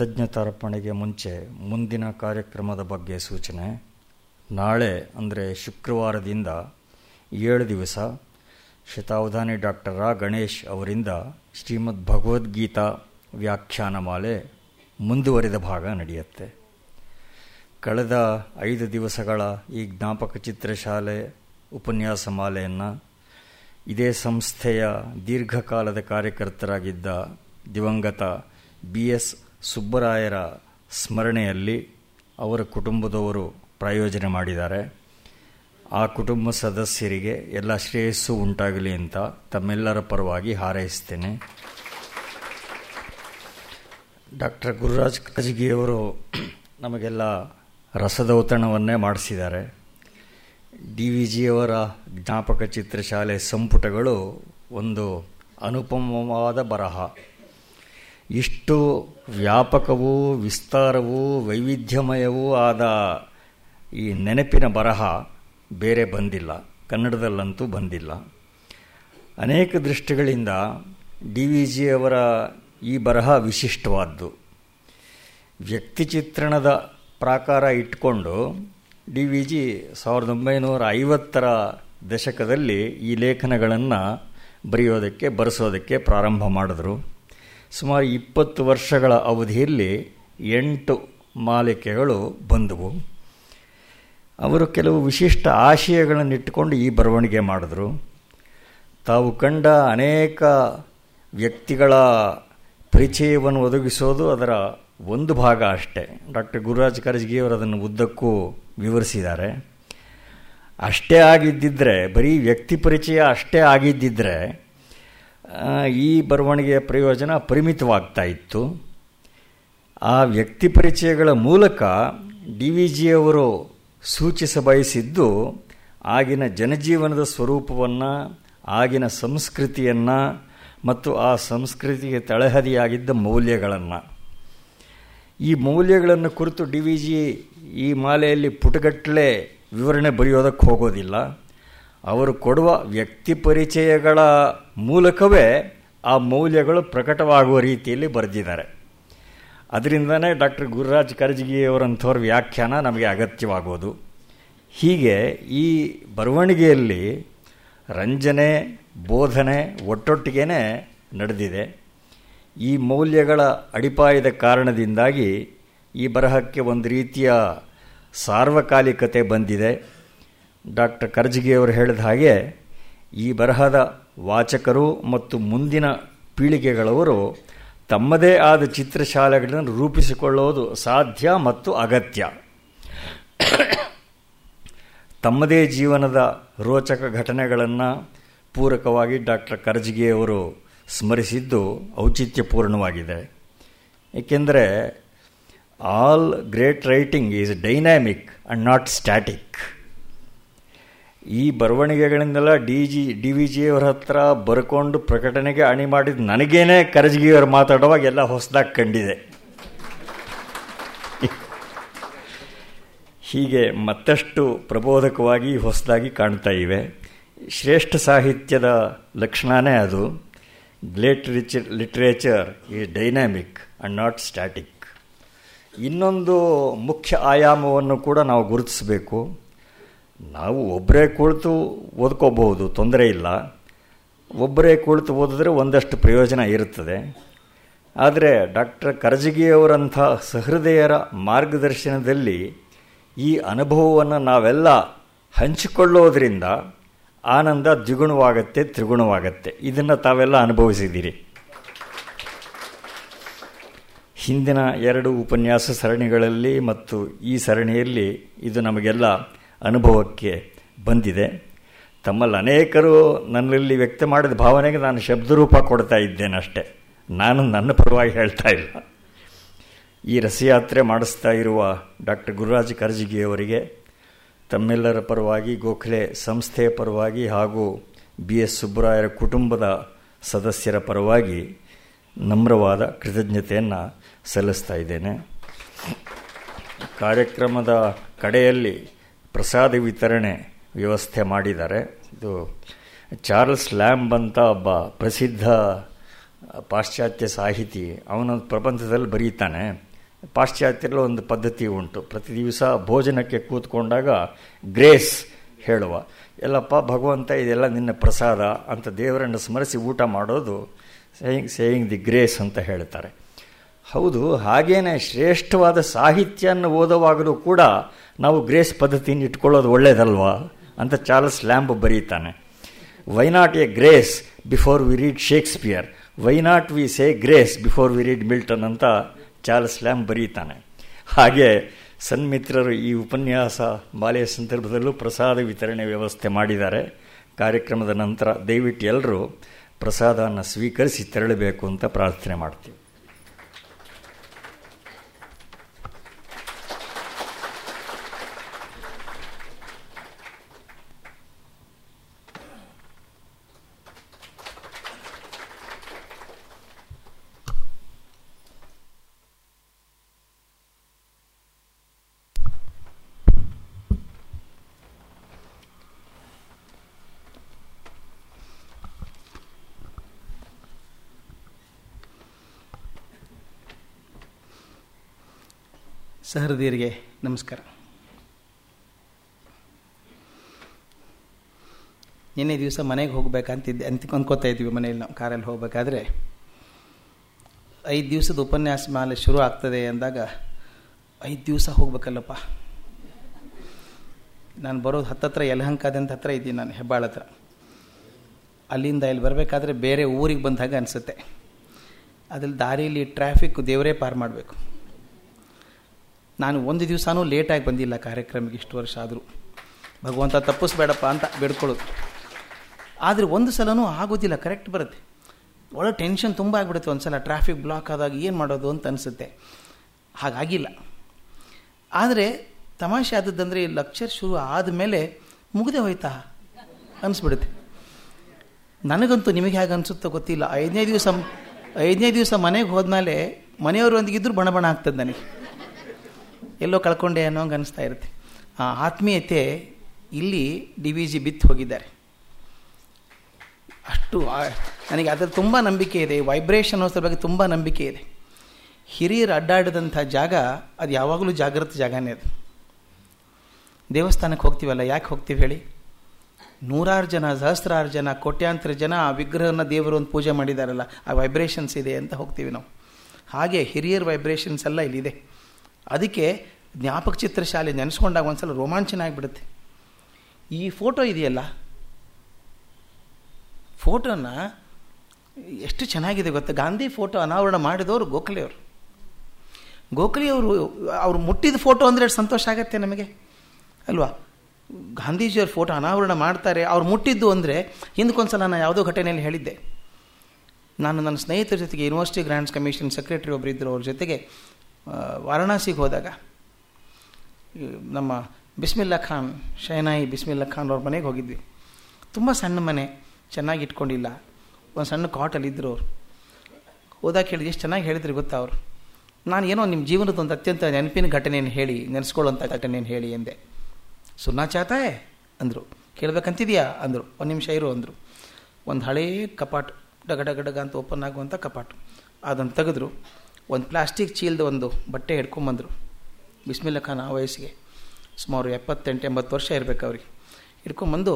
ಕೃತಜ್ಞತಾರ್ಪಣೆಗೆ ಮುಂಚೆ ಮುಂದಿನ ಕಾರ್ಯಕ್ರಮದ ಬಗ್ಗೆ ಸೂಚನೆ. ನಾಳೆ, ಅಂದರೆ ಶುಕ್ರವಾರದಿಂದ ಏಳು ದಿವಸ ಶತಾವಧಾನಿ ಡಾಕ್ಟರ್ ರಾ ಗಣೇಶ್ ಅವರಿಂದ ಶ್ರೀಮದ್ ಭಗವದ್ಗೀತಾ ವ್ಯಾಖ್ಯಾನಮಾಲೆ ಮುಂದುವರಿದ ಭಾಗ ನಡೆಯುತ್ತೆ. ಕಳೆದ ಐದು ದಿವಸಗಳ ಈ ಜ್ಞಾಪಕ ಚಿತ್ರಶಾಲೆ ಉಪನ್ಯಾಸ ಮಾಲೆಯನ್ನು ಇದೇ ಸಂಸ್ಥೆಯ ದೀರ್ಘಕಾಲದ ಕಾರ್ಯಕರ್ತರಾಗಿದ್ದ ದಿವಂಗತ ಬಿ ಎಸ್ ಸುಬ್ಬರಾಯರ ಸ್ಮರಣೆಯಲ್ಲಿ ಅವರ ಕುಟುಂಬದವರು ಪ್ರಾಯೋಜನೆ ಮಾಡಿದ್ದಾರೆ. ಆ ಕುಟುಂಬ ಸದಸ್ಯರಿಗೆ ಎಲ್ಲ ಶ್ರೇಯಸ್ಸು ಉಂಟಾಗಲಿ ಅಂತ ತಮ್ಮೆಲ್ಲರ ಪರವಾಗಿ ಹಾರೈಸ್ತೇನೆ. ಡಾಕ್ಟರ್ ಗುರುರಾಜ್ ಕಜಗಿಯವರು ನಮಗೆಲ್ಲ ರಸದೌತಣವನ್ನೇ ಮಾಡಿಸಿದ್ದಾರೆ. ಡಿ ವಿ ಜಿಯವರ ಜ್ಞಾಪಕ ಚಿತ್ರಶಾಲೆ ಸಂಪುಟಗಳು ಒಂದು ಅನುಪಮವಾದ ಬರಹ. ಇಷ್ಟು ವ್ಯಾಪಕವೂ, ವಿಸ್ತಾರವೂ, ವೈವಿಧ್ಯಮಯವೂ ಆದ ಈ ನೆನಪಿನ ಬರಹ ಬೇರೆ ಬಂದಿಲ್ಲ. ಕನ್ನಡದಲ್ಲಂತೂ ಬಂದಿಲ್ಲ. ಅನೇಕ ದೃಷ್ಟಿಗಳಿಂದ ಡಿ ವಿ ಜಿಯವರ ಈ ಬರಹ ವಿಶಿಷ್ಟವಾದ್ದು. ವ್ಯಕ್ತಿ ಚಿತ್ರಣದ ಪ್ರಾಕಾರ ಇಟ್ಕೊಂಡು ಡಿ ವಿ ಜಿ ಸಾವಿರದ ಒಂಬೈನೂರ ಐವತ್ತರ ದಶಕದಲ್ಲಿ ಈ ಲೇಖನಗಳನ್ನು ಬರೆಯೋದಕ್ಕೆ, ಬರೆಸೋದಕ್ಕೆ ಪ್ರಾರಂಭ ಮಾಡಿದ್ರು. ಸುಮಾರು ಇಪ್ಪತ್ತು ವರ್ಷಗಳ ಅವಧಿಯಲ್ಲಿ ಎಂಟು ಮಾಲಿಕೆಗಳು ಬಂದವು. ಅವರು ಕೆಲವು ವಿಶಿಷ್ಟ ಆಶಯಗಳನ್ನಿಟ್ಟುಕೊಂಡು ಈ ಬರವಣಿಗೆ ಮಾಡಿದ್ರು. ತಾವು ಕಂಡ ಅನೇಕ ವ್ಯಕ್ತಿಗಳ ಪರಿಚಯವನ್ನು ಒದಗಿಸೋದು ಅದರ ಒಂದು ಭಾಗ ಅಷ್ಟೇ. ಡಾಕ್ಟರ್ ಗುರುರಾಜ್ ಕರಜಗಿಯವರು ಅದನ್ನು ಉದ್ದಕ್ಕೂ ವಿವರಿಸಿದ್ದಾರೆ. ಅಷ್ಟೇ ಆಗಿದ್ದಿದ್ದರೆ ಬರೀ ವ್ಯಕ್ತಿ ಪರಿಚಯ ಅಷ್ಟೇ ಆಗಿದ್ದಿದ್ದರೆ ಈ ಬರವಣಿಗೆಯ ಪ್ರಯೋಜನ ಪರಿಮಿತವಾಗ್ತಾ ಇತ್ತು. ಆ ವ್ಯಕ್ತಿ ಪರಿಚಯಗಳ ಮೂಲಕ ಡಿ ವಿ ಜಿಯವರು ಸೂಚಿಸ ಬಯಸಿದ್ದು ಆಗಿನ ಜನಜೀವನದ ಸ್ವರೂಪವನ್ನು, ಆಗಿನ ಸಂಸ್ಕೃತಿಯನ್ನು ಮತ್ತು ಆ ಸಂಸ್ಕೃತಿಗೆ ತಳಹದಿಯಾಗಿದ್ದ ಮೌಲ್ಯಗಳನ್ನು. ಈ ಮೌಲ್ಯಗಳನ್ನು ಕುರಿತು ಡಿ ವಿ ಜಿ ಈ ಮಾಲೆಯಲ್ಲಿ ಪುಟಗಟ್ಟಲೆ ವಿವರಣೆ ಬರೆಯೋದಕ್ಕೆ ಹೋಗೋದಿಲ್ಲ. ಅವರು ಕೊಡುವ ವ್ಯಕ್ತಿ ಪರಿಚಯಗಳ ಮೂಲಕವೇ ಆ ಮೌಲ್ಯಗಳು ಪ್ರಕಟವಾಗುವ ರೀತಿಯಲ್ಲಿ ಬರೆದಿದ್ದಾರೆ. ಅದರಿಂದನೇ ಡಾಕ್ಟರ್ ಗುರುರಾಜ್ ಕರ್ಜಗಿಯವರಂಥವ್ರ ವ್ಯಾಖ್ಯಾನ ನಮಗೆ ಅಗತ್ಯವಾಗೋದು. ಹೀಗೆ ಈ ಬರವಣಿಗೆಯಲ್ಲಿ ರಂಜನೆ, ಬೋಧನೆ ಒಟ್ಟೊಟ್ಟಿಗೆ ನಡೆದಿದೆ. ಈ ಮೌಲ್ಯಗಳ ಅಡಿಪಾಯದ ಕಾರಣದಿಂದಾಗಿ ಈ ಬರಹಕ್ಕೆ ಒಂದು ರೀತಿಯ ಸಾರ್ವಕಾಲಿಕತೆ ಬಂದಿದೆ. ಡಾಕ್ಟರ್ ಕರ್ಜಗಿಯವರು ಹೇಳಿದ ಹಾಗೆ ಈ ಬರಹದ ವಾಚಕರು ಮತ್ತು ಮುಂದಿನ ಪೀಳಿಗೆಗಳವರು ತಮ್ಮದೇ ಆದ ಚಿತ್ರಶಾಲೆಗಳನ್ನು ರೂಪಿಸಿಕೊಳ್ಳೋದು ಸಾಧ್ಯ ಮತ್ತು ಅಗತ್ಯ. ತಮ್ಮದೇ ಜೀವನದ ರೋಚಕ ಘಟನೆಗಳನ್ನು ಪೂರಕವಾಗಿ ಡಾಕ್ಟರ್ ಕರ್ಜಿಗೆಯವರು ಸ್ಮರಿಸಿದ್ದು ಔಚಿತ್ಯಪೂರ್ಣವಾಗಿದೆ. ಏಕೆಂದರೆ all great writing is dynamic and not static ಈ ಬರವಣಿಗೆಗಳಿಂದೆಲ್ಲ ಡಿ ಜಿ, ಡಿ ವಿ ಜಿಯವರ ಹತ್ರ ಬರ್ಕೊಂಡು ಪ್ರಕಟಣೆಗೆ ಅಣಿ ಮಾಡಿದ ನನಗೇನೆ ಕರಜಗಿಯವರು ಮಾತಾಡುವಾಗ ಎಲ್ಲ ಹೊಸದಾಗಿ ಕಂಡಿದೆ. ಹೀಗೆ ಮತ್ತಷ್ಟು ಪ್ರಬೋಧಕವಾಗಿ ಹೊಸದಾಗಿ ಕಾಣ್ತಾ ಇವೆ. ಶ್ರೇಷ್ಠ ಸಾಹಿತ್ಯದ ಲಕ್ಷಣವೇ ಅದು. Great rich literature is dynamic and not static ಇನ್ನೊಂದು ಮುಖ್ಯ ಆಯಾಮವನ್ನು ಕೂಡ ನಾವು ಗುರುತಿಸಬೇಕು. ನಾವು ಒಬ್ಬರೇ ಕುಳಿತು ಓದ್ಕೋಬಹುದು, ತೊಂದರೆ ಇಲ್ಲ. ಒಬ್ಬರೇ ಕುಳಿತು ಓದಿದ್ರೆ ಒಂದಷ್ಟು ಪ್ರಯೋಜನ ಇರುತ್ತದೆ. ಆದರೆ ಡಾಕ್ಟರ್ ಕರಜಗಿಯವರಂಥ ಸಹೃದಯರ ಮಾರ್ಗದರ್ಶನದಲ್ಲಿ ಈ ಅನುಭವವನ್ನು ನಾವೆಲ್ಲ ಹಂಚಿಕೊಳ್ಳೋದ್ರಿಂದ ಆನಂದ ದ್ವಿಗುಣವಾಗತ್ತೆ, ತ್ರಿಗುಣವಾಗತ್ತೆ. ಇದನ್ನು ತಾವೆಲ್ಲ ಅನುಭವಿಸಿದ್ದೀರಿ. ಹಿಂದಿನ ಎರಡು ಉಪನ್ಯಾಸ ಸರಣಿಗಳಲ್ಲಿ ಮತ್ತು ಈ ಸರಣಿಯಲ್ಲಿ ಇದು ನಮಗೆಲ್ಲ ಅನುಭವಕ್ಕೆ ಬಂದಿದೆ. ತಮ್ಮಲ್ಲಿ ಅನೇಕರು ನನ್ನಲ್ಲಿ ವ್ಯಕ್ತ ಮಾಡಿದ ಭಾವನೆಗೆ ನಾನು ಶಬ್ದರೂಪ ಕೊಡ್ತಾ ಇದ್ದೇನೆ ಅಷ್ಟೇ. ನಾನು ನನ್ನ ಪರವಾಗಿ ಹೇಳ್ತಾ ಇಲ್ಲ. ಈ ರಥಯಾತ್ರೆ ಮಾಡಿಸ್ತಾ ಇರುವ ಡಾಕ್ಟರ್ ಗುರುರಾಜ್ ಕರ್ಜಿಗಿಯವರಿಗೆ ತಮ್ಮೆಲ್ಲರ ಪರವಾಗಿ, ಗೋಖಲೆ ಸಂಸ್ಥೆಯ ಪರವಾಗಿ ಹಾಗೂ ಬಿ ಎಸ್ ಸುಬ್ಬರಾಯರ ಕುಟುಂಬದ ಸದಸ್ಯರ ಪರವಾಗಿ ನಮ್ರವಾದ ಕೃತಜ್ಞತೆಯನ್ನು ಸಲ್ಲಿಸ್ತಾ ಇದ್ದೇನೆ. ಕಾರ್ಯಕ್ರಮದ ಕಡೆಯಲ್ಲಿ ಪ್ರಸಾದ ವಿತರಣೆ ವ್ಯವಸ್ಥೆ ಮಾಡಿದ್ದಾರೆ. ಇದು ಚಾರ್ಲ್ಸ್ ಲ್ಯಾಂಬ್ ಅಂತ ಒಬ್ಬ ಪ್ರಸಿದ್ಧ ಪಾಶ್ಚಾತ್ಯ ಸಾಹಿತಿ, ಅವನ ಪ್ರಪಂಚದಲ್ಲಿ ಬರೀತಾನೆ. ಪಾಶ್ಚಾತ್ಯರಲ್ಲಿ ಒಂದು ಪದ್ಧತಿ ಉಂಟು. ಪ್ರತಿ ದಿವಸ ಭೋಜನಕ್ಕೆ ಕೂತ್ಕೊಂಡಾಗ ಗ್ರೇಸ್ ಹೇಳುವ. ಎಲ್ಲಪ್ಪ, ಭಗವಂತ, ಇದೆಲ್ಲ ನಿನ್ನ ಪ್ರಸಾದ ಅಂತ ದೇವರನ್ನು ಸ್ಮರಿಸಿ ಊಟ ಮಾಡೋದು ಸೇಯಿಂಗ್ ಸೇಯಿಂಗ್ ದಿ ಗ್ರೇಸ್ ಅಂತ ಹೇಳ್ತಾರೆ ಹೌದು, ಹಾಗೇನೆ ಶ್ರೇಷ್ಠವಾದ ಸಾಹಿತ್ಯವನ್ನು ಓದುವಾಗಲೂ ಕೂಡ ನಾವು ಗ್ರೇಸ್ ಪದ್ಧತಿಯನ್ನು ಇಟ್ಕೊಳ್ಳೋದು ಒಳ್ಳೆಯದಲ್ವಾ ಅಂತ ಚಾರ್ಲ್ಸ್ ಲ್ಯಾಂಬ್ ಬರೀತಾನೆ. Why not a grace before we read Shakespeare why not we say grace before we read Milton ಅಂತ ಚಾರ್ಲ್ಸ್ ಲ್ಯಾಂಬ್ ಬರೀತಾನೆ. ಹಾಗೆ ಸನ್ಮಿತ್ರರು ಈ ಉಪನ್ಯಾಸ ಬಾಲ್ಯ ಸಂದರ್ಭದಲ್ಲೂ ಪ್ರಸಾದ ವಿತರಣೆ ವ್ಯವಸ್ಥೆ ಮಾಡಿದ್ದಾರೆ. ಕಾರ್ಯಕ್ರಮದ ನಂತರ ದಯವಿಟ್ಟು ಎಲ್ಲರೂ ಪ್ರಸಾದವನ್ನು ಸ್ವೀಕರಿಸಿ ತೆರಳಬೇಕು ಅಂತ ಪ್ರಾರ್ಥನೆ ಮಾಡ್ತೀವಿ. ಸಹೃದಯರಿಗೆ ನಮಸ್ಕಾರ. ನಿನ್ನೆ ದಿವಸ ಮನೆಗೆ ಹೋಗ್ಬೇಕಂತಿದ್ದೆ, ಅಂತ, ಅಂದ್ಕೋತಾ ಇದ್ವಿ ಮನೆಯಲ್ಲಿ ನಾವು, ಕಾರಲ್ಲಿ ಹೋಗಬೇಕಾದ್ರೆ. ಐದು ದಿವಸದ ಉಪನ್ಯಾಸ ಮೇಲೆ ಶುರು ಆಗ್ತದೆ ಅಂದಾಗ, ಐದು ದಿವಸ ಹೋಗ್ಬೇಕಲ್ಲಪ್ಪ. ನಾನು ಬರೋದು ಹತ್ತತ್ರ ಯಲಹಂಕದಂತ ಹತ್ರ ಇದ್ದೀನಿ ನಾನು, ಹೆಬ್ಬಾಳ ಹತ್ರ. ಅಲ್ಲಿಂದ ಇಲ್ಲಿ ಬರಬೇಕಾದ್ರೆ ಬೇರೆ ಊರಿಗೆ ಬಂದಾಗ ಅನಿಸುತ್ತೆ. ಅದ್ರಲ್ಲಿ ದಾರಿಯಲ್ಲಿ ಟ್ರಾಫಿಕ್ ದೇವರೇ ಪಾರು ಮಾಡಬೇಕು. ನಾನು ಒಂದು ದಿವಸನೂ ಲೇಟಾಗಿ ಬಂದಿಲ್ಲ ಕಾರ್ಯಕ್ರಮಕ್ಕೆ ಇಷ್ಟು ವರ್ಷ ಆದರೂ. ಭಗವಂತ ತಪ್ಪಿಸ್ಬೇಡಪ್ಪ ಅಂತ ಬೇಡ್ಕೊಳ್ಳೋದು. ಆದರೆ ಒಂದು ಸಲನೂ ಆಗೋದಿಲ್ಲ ಕರೆಕ್ಟ್ ಬರುತ್ತೆ. ಒಳ್ಳೆ ಟೆನ್ಷನ್ ತುಂಬ ಆಗಿಬಿಡುತ್ತೆ ಒಂದು ಸಲ ಟ್ರಾಫಿಕ್ ಬ್ಲಾಕ್ ಆದಾಗ ಏನು ಮಾಡೋದು ಅಂತ ಅನಿಸುತ್ತೆ. ಹಾಗಾಗಿಲ್ಲ. ಆದರೆ ತಮಾಷೆ ಆದದ್ದಂದರೆ ಈ ಲೆಕ್ಚರ್ ಶುರು ಆದಮೇಲೆ ಮುಗಿದೇ ಹೋಯ್ತಾ ಅನಿಸ್ಬಿಡುತ್ತೆ. ನನಗಂತೂ ನಿಮಗೆ ಹೇಗೆ ಅನಿಸುತ್ತೋ ಗೊತ್ತಿಲ್ಲ. ಐದನೇ ದಿವಸ ಐದನೇ ದಿವಸ ಮನೆಗೆ ಹೋದ್ಮೇಲೆ ಮನೆಯವರೊಂದಿಗಿದ್ದರೂ ಬಣ ಬಣ ಆಗ್ತದೆ ನನಗೆ. ಎಲ್ಲೋ ಕಳ್ಕೊಂಡೆ ಅನ್ನೋಂಗೆ ಇರುತ್ತೆ. ಆ ಆತ್ಮೀಯತೆ ಇಲ್ಲಿ ಡಿ ವಿ ಜಿ ಬಿತ್ತು ಹೋಗಿದ್ದಾರೆ. ಅಷ್ಟು ನನಗೆ ಅದರ ತುಂಬ ನಂಬಿಕೆ ಇದೆ ವೈಬ್ರೇಷನ್ ಅನ್ನೋದ್ರ ಬಗ್ಗೆ ತುಂಬ ನಂಬಿಕೆ ಇದೆ. ಹಿರಿಯರು ಅಡ್ಡಾಡಿದಂಥ ಜಾಗ ಅದು ಯಾವಾಗಲೂ ಜಾಗೃತ ಜಾಗನೇ ಅದು. ದೇವಸ್ಥಾನಕ್ಕೆ ಹೋಗ್ತೀವಲ್ಲ, ಯಾಕೆ ಹೋಗ್ತೀವಿ ಹೇಳಿ? ನೂರಾರು ಜನ, ಸಹಸ್ರಾರು ಜನ, ಕೋಟ್ಯಾಂತರ ಜನ ಆ ವಿಗ್ರಹನ ದೇವರು ಒಂದು ಪೂಜೆ ಮಾಡಿದಾರಲ್ಲ, ಆ ವೈಬ್ರೇಷನ್ಸ್ ಇದೆ ಅಂತ ಹೋಗ್ತೀವಿ ನಾವು. ಹಾಗೆ ಹಿರಿಯರ್ ವೈಬ್ರೇಷನ್ಸ್ ಎಲ್ಲ ಇಲ್ಲಿದೆ. ಅದಕ್ಕೆ ಜ್ಞಾಪಕ ಚಿತ್ರಶಾಲೆ ನೆನೆಸ್ಕೊಂಡಾಗ ಒಂದ್ಸಲ ರೋಮಾಂಚನ ಆಗಿಬಿಡುತ್ತೆ ಈ ಫೋಟೋ ಇದೆಯಲ್ಲ? ಫೋಟೋನ ಎಷ್ಟು ಚೆನ್ನಾಗಿದೆ ಗೊತ್ತಾ? ಗಾಂಧಿ ಫೋಟೋ ಅನಾವರಣ ಮಾಡಿದವರು ಗೋಖಲೆಯವರು. ಗೋಖಲೆಯವರು, ಅವರು ಮುಟ್ಟಿದ ಫೋಟೋ ಅಂದರೆ ಸಂತೋಷ ಆಗತ್ತೆ ನಮಗೆ? ಅಲ್ವಾ? ಗಾಂಧೀಜಿಯವ್ರ ಫೋಟೋ ಅನಾವರಣ ಮಾಡ್ತಾರೆ, ಅವ್ರು ಮುಟ್ಟಿದ್ದು ಅಂದರೆ ಹಿಂದಕ್ಕೊಂದ್ಸಲ ನಾನು ಯಾವುದೋ ಘಟನೆಯಲ್ಲಿ ಹೇಳಿದ್ದೆ. ನಾನು ನನ್ನ ಸ್ನೇಹಿತರ ಜೊತೆಗೆ ಯೂನಿವರ್ಸಿಟಿ ಗ್ರ್ಯಾಂಡ್ಸ್ ಕಮಿಷನ್ ಸೆಕ್ರೆಟರಿ ಒಬ್ಬರಿದ್ದರು ಅವ್ರ ಜೊತೆಗೆ ವಾರಣಾಸಿಗೆ ಹೋದಾಗ ನಮ್ಮ ಬಿಸ್ಮಿಲ್ಲಾ ಖಾನ್ ಶೈನಾಯಿ ಬಿಸ್ಮಿಲ್ಲಾ ಖಾನ್ ಅವ್ರ ಮನೆಗೆ ಹೋಗಿದ್ವಿ. ತುಂಬ ಸಣ್ಣ ಮನೆ, ಚೆನ್ನಾಗಿ ಇಟ್ಕೊಂಡಿಲ್ಲ. ಒಂದು ಸಣ್ಣ ಕಾಟಲ್ಲಿ ಇದ್ದರು ಅವರು. ಹೋದಾಗ ಹೇಳಿದ್ವಿ ಎಷ್ಟು ಚೆನ್ನಾಗಿ ಹೇಳಿದ್ರಿ ಗೊತ್ತಾ ಅವರು? ನಾನು ಏನೋ ನಿಮ್ಮ ಜೀವನದ ಒಂದು ಅತ್ಯಂತ ನೆನಪಿನ ಘಟನೆಯನ್ನು ಹೇಳಿ ನೆನೆಸ್ಕೊಳ್ಳೋಂಥ ಘಟನೆಯನ್ನು ಹೇಳಿ ಎಂದೆ ಸುನ್ನ ಚಾತಾಯೆ? ಅಂದರು. ಕೇಳಬೇಕಂತಿದೆಯಾ? ಅಂದರು. ಒಂದು ನಿಮಿಷ ಇರು, ಅಂದರು. ಒಂದು ಹಳೇ ಕಪಾಟು ಡಗ ಡಗ ಅಂತ ಓಪನ್ ಆಗುವಂಥ ಕಪಾಟು. ಅದನ್ನು ತೆಗೆದ್ರು. ಒಂದು ಪ್ಲಾಸ್ಟಿಕ್ ಚೀಲದ ಒಂದು ಬಟ್ಟೆ ಹಿಡ್ಕೊಂಬಂದರು ಬಿಸ್ಮಿಲ್ಲ ಖಾನ್ ಆ ವಯಸ್ಸಿಗೆ. ಸುಮಾರು ಎಪ್ಪತ್ತೆಂಟು, ಎಂಬತ್ತು ವರ್ಷ ಇರಬೇಕು ಅವ್ರಿಗೆ. ಹಿಡ್ಕೊಂಬಂದು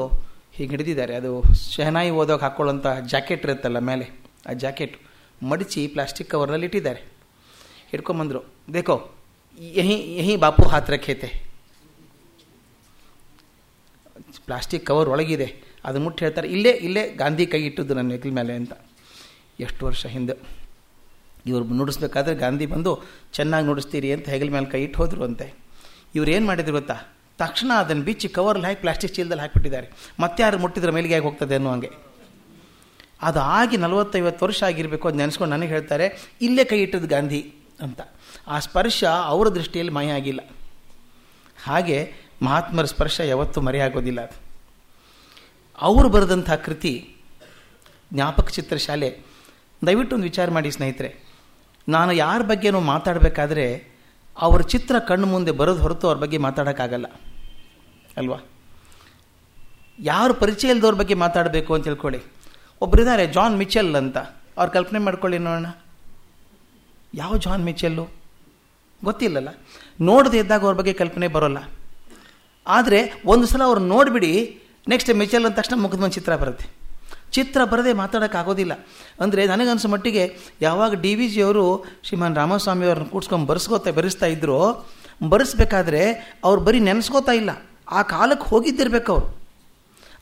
ಹೀಗೆ ಹಿಡಿದಿದ್ದಾರೆ. ಅದು ಶಹನಾಯಿ ಓದೋಕೆ ಹಾಕ್ಕೊಳ್ಳೋಂಥ ಜಾಕೆಟ್ ಇರುತ್ತಲ್ಲ ಮೇಲೆ, ಆ ಜಾಕೆಟ್ ಮಡಿಚಿ ಪ್ಲಾಸ್ಟಿಕ್ ಕವರ್ನಲ್ಲಿ ಇಟ್ಟಿದ್ದಾರೆ. ಹಿಡ್ಕೊಂಬಂದರು ದೇಖೋ ಯಹಿ ಯಹಿ ಬಾಪು ಹಾತ್ ರಖೇತೆ ಪ್ಲಾಸ್ಟಿಕ್ ಕವರ್ ಒಳಗಿದೆ. ಅದು ಮುಟ್ಟಿ ಹೇಳ್ತಾರೆ, ಇಲ್ಲೇ ಇಲ್ಲೇ ಗಾಂಧಿ ಕೈ ಇಟ್ಟಿದ್ದು ನನ್ನ ಹೆಗ್ಲ ಮೇಲೆ ಅಂತ. ಎಷ್ಟು ವರ್ಷ ಹಿಂದೆ. ಇವರು ನುಡಿಸ್ಬೇಕಾದ್ರೆ ಗಾಂಧಿ ಬಂದು, ಚೆನ್ನಾಗಿ ನುಡಿಸ್ತೀರಿ ಅಂತ ಹೆಗಲ ಮೇಲೆ ಕೈ ಇಟ್ಟು ಹೋದ್ರು ಅಂತೆ. ಇವ್ರು ಏನು ಮಾಡಿದ್ರು ಗೊತ್ತಾ? ತಕ್ಷಣ ಅದನ್ನು ಬಿಚ್ಚಿ ಕವರ್ಲ್ಲಿ ಹಾಕಿ ಪ್ಲಾಸ್ಟಿಕ್ ಚೀಲದಲ್ಲಿ ಹಾಕಿಬಿಟ್ಟಿದ್ದಾರೆ. ಮತ್ತೆ ಯಾರು ಮುಟ್ಟಿದ್ರೆ ಮೇಲಿಗೆ ಆಗಿ ಹೋಗ್ತದೆ ಅನ್ನೋ ಹಂಗೆ. ಅದು ಆಗಿ ನಲವತ್ತೈವತ್ತು ವರ್ಷ ಆಗಿರಬೇಕು ಅದು ನೆನೆಸ್ಕೊಂಡು ನನಗೆ ಹೇಳ್ತಾರೆ, ಇಲ್ಲೇ ಕೈ ಇಟ್ಟದ್ದು ಗಾಂಧಿ ಅಂತ. ಆ ಸ್ಪರ್ಶ ಅವರ ದೃಷ್ಟಿಯಲ್ಲಿ ಮಯ ಆಗಿಲ್ಲ. ಹಾಗೆ ಮಹಾತ್ಮರ ಸ್ಪರ್ಶ ಯಾವತ್ತೂ ಮರೆಯಾಗೋದಿಲ್ಲ ಅದು. ಅವರು ಬರೆದಂಥ ಕೃತಿ ಜ್ಞಾಪಕ ಚಿತ್ರಶಾಲೆ ದಯವಿಟ್ಟು ಒಂದು ವಿಚಾರ ಮಾಡಿ ಸ್ನೇಹಿತರೆ. ನಾನು ಯಾರ ಬಗ್ಗೆನೂ ಮಾತಾಡಬೇಕಾದ್ರೆ ಅವರ ಚಿತ್ರ ಕಣ್ಣು ಮುಂದೆ ಬರೋದು ಹೊರತು ಅವ್ರ ಬಗ್ಗೆ ಮಾತಾಡೋಕ್ಕಾಗಲ್ಲ. ಅಲ್ವಾ? ಯಾರು ಪರಿಚಯ ಇಲ್ಲದವ್ರ ಬಗ್ಗೆ ಮಾತಾಡಬೇಕು ಅಂತ ತಿಳ್ಕೊಳ್ಳಿ. ಒಬ್ಬರಿದ್ದಾರೆ ಜಾನ್ ಮಿಚೆಲ್ ಅಂತ. ಅವ್ರು ಕಲ್ಪನೆ ಮಾಡ್ಕೊಳ್ಳಿ ನೋಡೋಣ. ಯಾವ ಜಾನ್ ಮಿಚೆಲ್ಲು? ಗೊತ್ತಿಲ್ಲಲ್ಲ. ನೋಡದೆ ಇದ್ದಾಗ ಅವ್ರ ಬಗ್ಗೆ ಕಲ್ಪನೆ ಬರೋಲ್ಲ. ಆದರೆ ಒಂದು ಸಲ ಅವ್ರು ನೋಡಿಬಿಡಿ ನೆಕ್ಸ್ಟ್ ಮಿಚೆಲ್ ಅಂದ ತಕ್ಷಣ ಮುಖದ ಒಂದು ಚಿತ್ರ ಬರುತ್ತೆ. ಚಿತ್ರ ಬರದೆ ಮಾತಾಡೋಕ್ಕಾಗೋದಿಲ್ಲ. ಅಂದರೆ ನನಗನ್ಸೋ ಮಟ್ಟಿಗೆ ಯಾವಾಗ ಡಿ ವಿ ಜಿಯವರು ಶ್ರೀಮಾನ್ ರಾಮಸ್ವಾಮಿ ಅವ್ರನ್ನ ಕೂಡ್ಸ್ಕೊಂಡು ಬರ್ಸ್ಕೋತಾ, ಬರೆಸ್ತಾ ಇದ್ರು, ಬರೆಸ್ಬೇಕಾದ್ರೆ ಅವ್ರು ಬರೀ ನೆನೆಸ್ಕೋತಾ ಇಲ್ಲ. ಆ ಕಾಲಕ್ಕೆ ಹೋಗಿದ್ದಿರ್ಬೇಕು ಅವರು.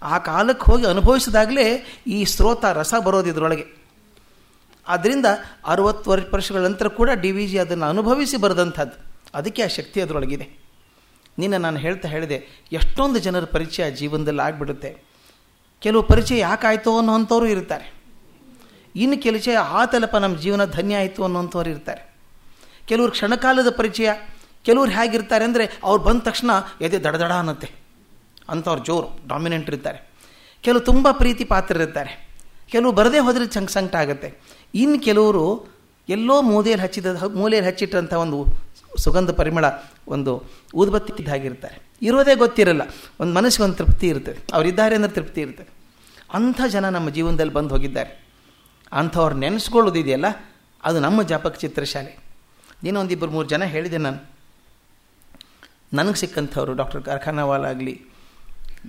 ಆ ಕಾಲಕ್ಕೆ ಹೋಗಿ ಅನುಭವಿಸಿದಾಗಲೇ ಈ ಸ್ರೋತ ರಸ ಬರೋದು ಇದರೊಳಗೆ. ಆದ್ದರಿಂದ ಅರುವತ್ತು ವರ್ಷಗಳ ನಂತರ ಕೂಡ ಡಿ ವಿ ಜಿ ಅದನ್ನು ಅನುಭವಿಸಿ ಬರೆದಂಥದ್ದು. ಅದಕ್ಕೆ ಆ ಶಕ್ತಿ ಅದರೊಳಗಿದೆ. ನಿನ್ನ ನಾನು ಹೇಳ್ತಾ ಹೇಳಿದೆ, ಎಷ್ಟೊಂದು ಜನರ ಪರಿಚಯ ಜೀವನದಲ್ಲಿ ಆಗಿಬಿಡುತ್ತೆ. ಕೆಲವು ಪರಿಚಯ ಯಾಕಾಯಿತು ಅನ್ನೋವಂಥವ್ರು ಇರ್ತಾರೆ. ಇನ್ನು ಕೆಲಸ ತಲಪ ನಮ್ಮ ಜೀವನ ಧನ್ಯ ಆಯಿತು ಅನ್ನೋಂಥವ್ರು ಇರ್ತಾರೆ. ಕೆಲವ್ರು ಕ್ಷಣಕಾಲದ ಪರಿಚಯ, ಕೆಲವ್ರು ಹೇಗಿರ್ತಾರೆ ಅಂದರೆ ಅವ್ರು ಬಂದ ತಕ್ಷಣ ಎದೆ ದಡದಡ ಅನ್ನತ್ತೆ. ಅಂಥವ್ರು ಜೋರು ಡಾಮಿನೆಂಟ್ ಇರ್ತಾರೆ. ಕೆಲವು ತುಂಬ ಪ್ರೀತಿ ಪಾತ್ರರಿರ್ತಾರೆ ಕೆಲವು ಬರದೇ ಹೋದರೆ ಸಂಕಟ ಆಗುತ್ತೆ. ಇನ್ನು ಕೆಲವರು ಎಲ್ಲೋ ಮೂಲೆಯಲ್ಲಿ ಹಚ್ಚಿದ, ಮೂಲೆಯಲ್ಲಿ ಹಚ್ಚಿಟ್ಟಂಥ ಒಂದು ಸುಗಂಧ ಪರಿಮಳ ಒಂದು ಊದ್ಬತ್ತಿ ಇದ್ದಾಗಿರ್ತಾರೆ. ಇರೋದೇ ಗೊತ್ತಿರಲ್ಲ. ಒಂದು ಮನಸ್ಸಿಗೆ ಒಂದು ತೃಪ್ತಿ ಇರ್ತದೆ. ಅವರಿದ್ದಾರೆ ಅಂದರೆ ತೃಪ್ತಿ ಇರ್ತದೆ. ಅಂಥ ಜನ ನಮ್ಮ ಜೀವನದಲ್ಲಿ ಬಂದು ಹೋಗಿದ್ದಾರೆ. ಅಂಥವ್ರು ನೆನೆಸ್ಕೊಳ್ಳೋದಿದೆಯಲ್ಲ? ಅದು ನಮ್ಮ ಜಾಪಕ ಚಿತ್ರಶಾಲೆ. ನೀನು ಒಂದಿಬ್ಬರು ಮೂರು ಜನ ಹೇಳಿದೆ ನಾನು. ನನಗೆ ಸಿಕ್ಕಂಥವ್ರು ಡಾಕ್ಟರ್ ಕಾರ್ಖಾನಾವಾಲ ಆಗಲಿ,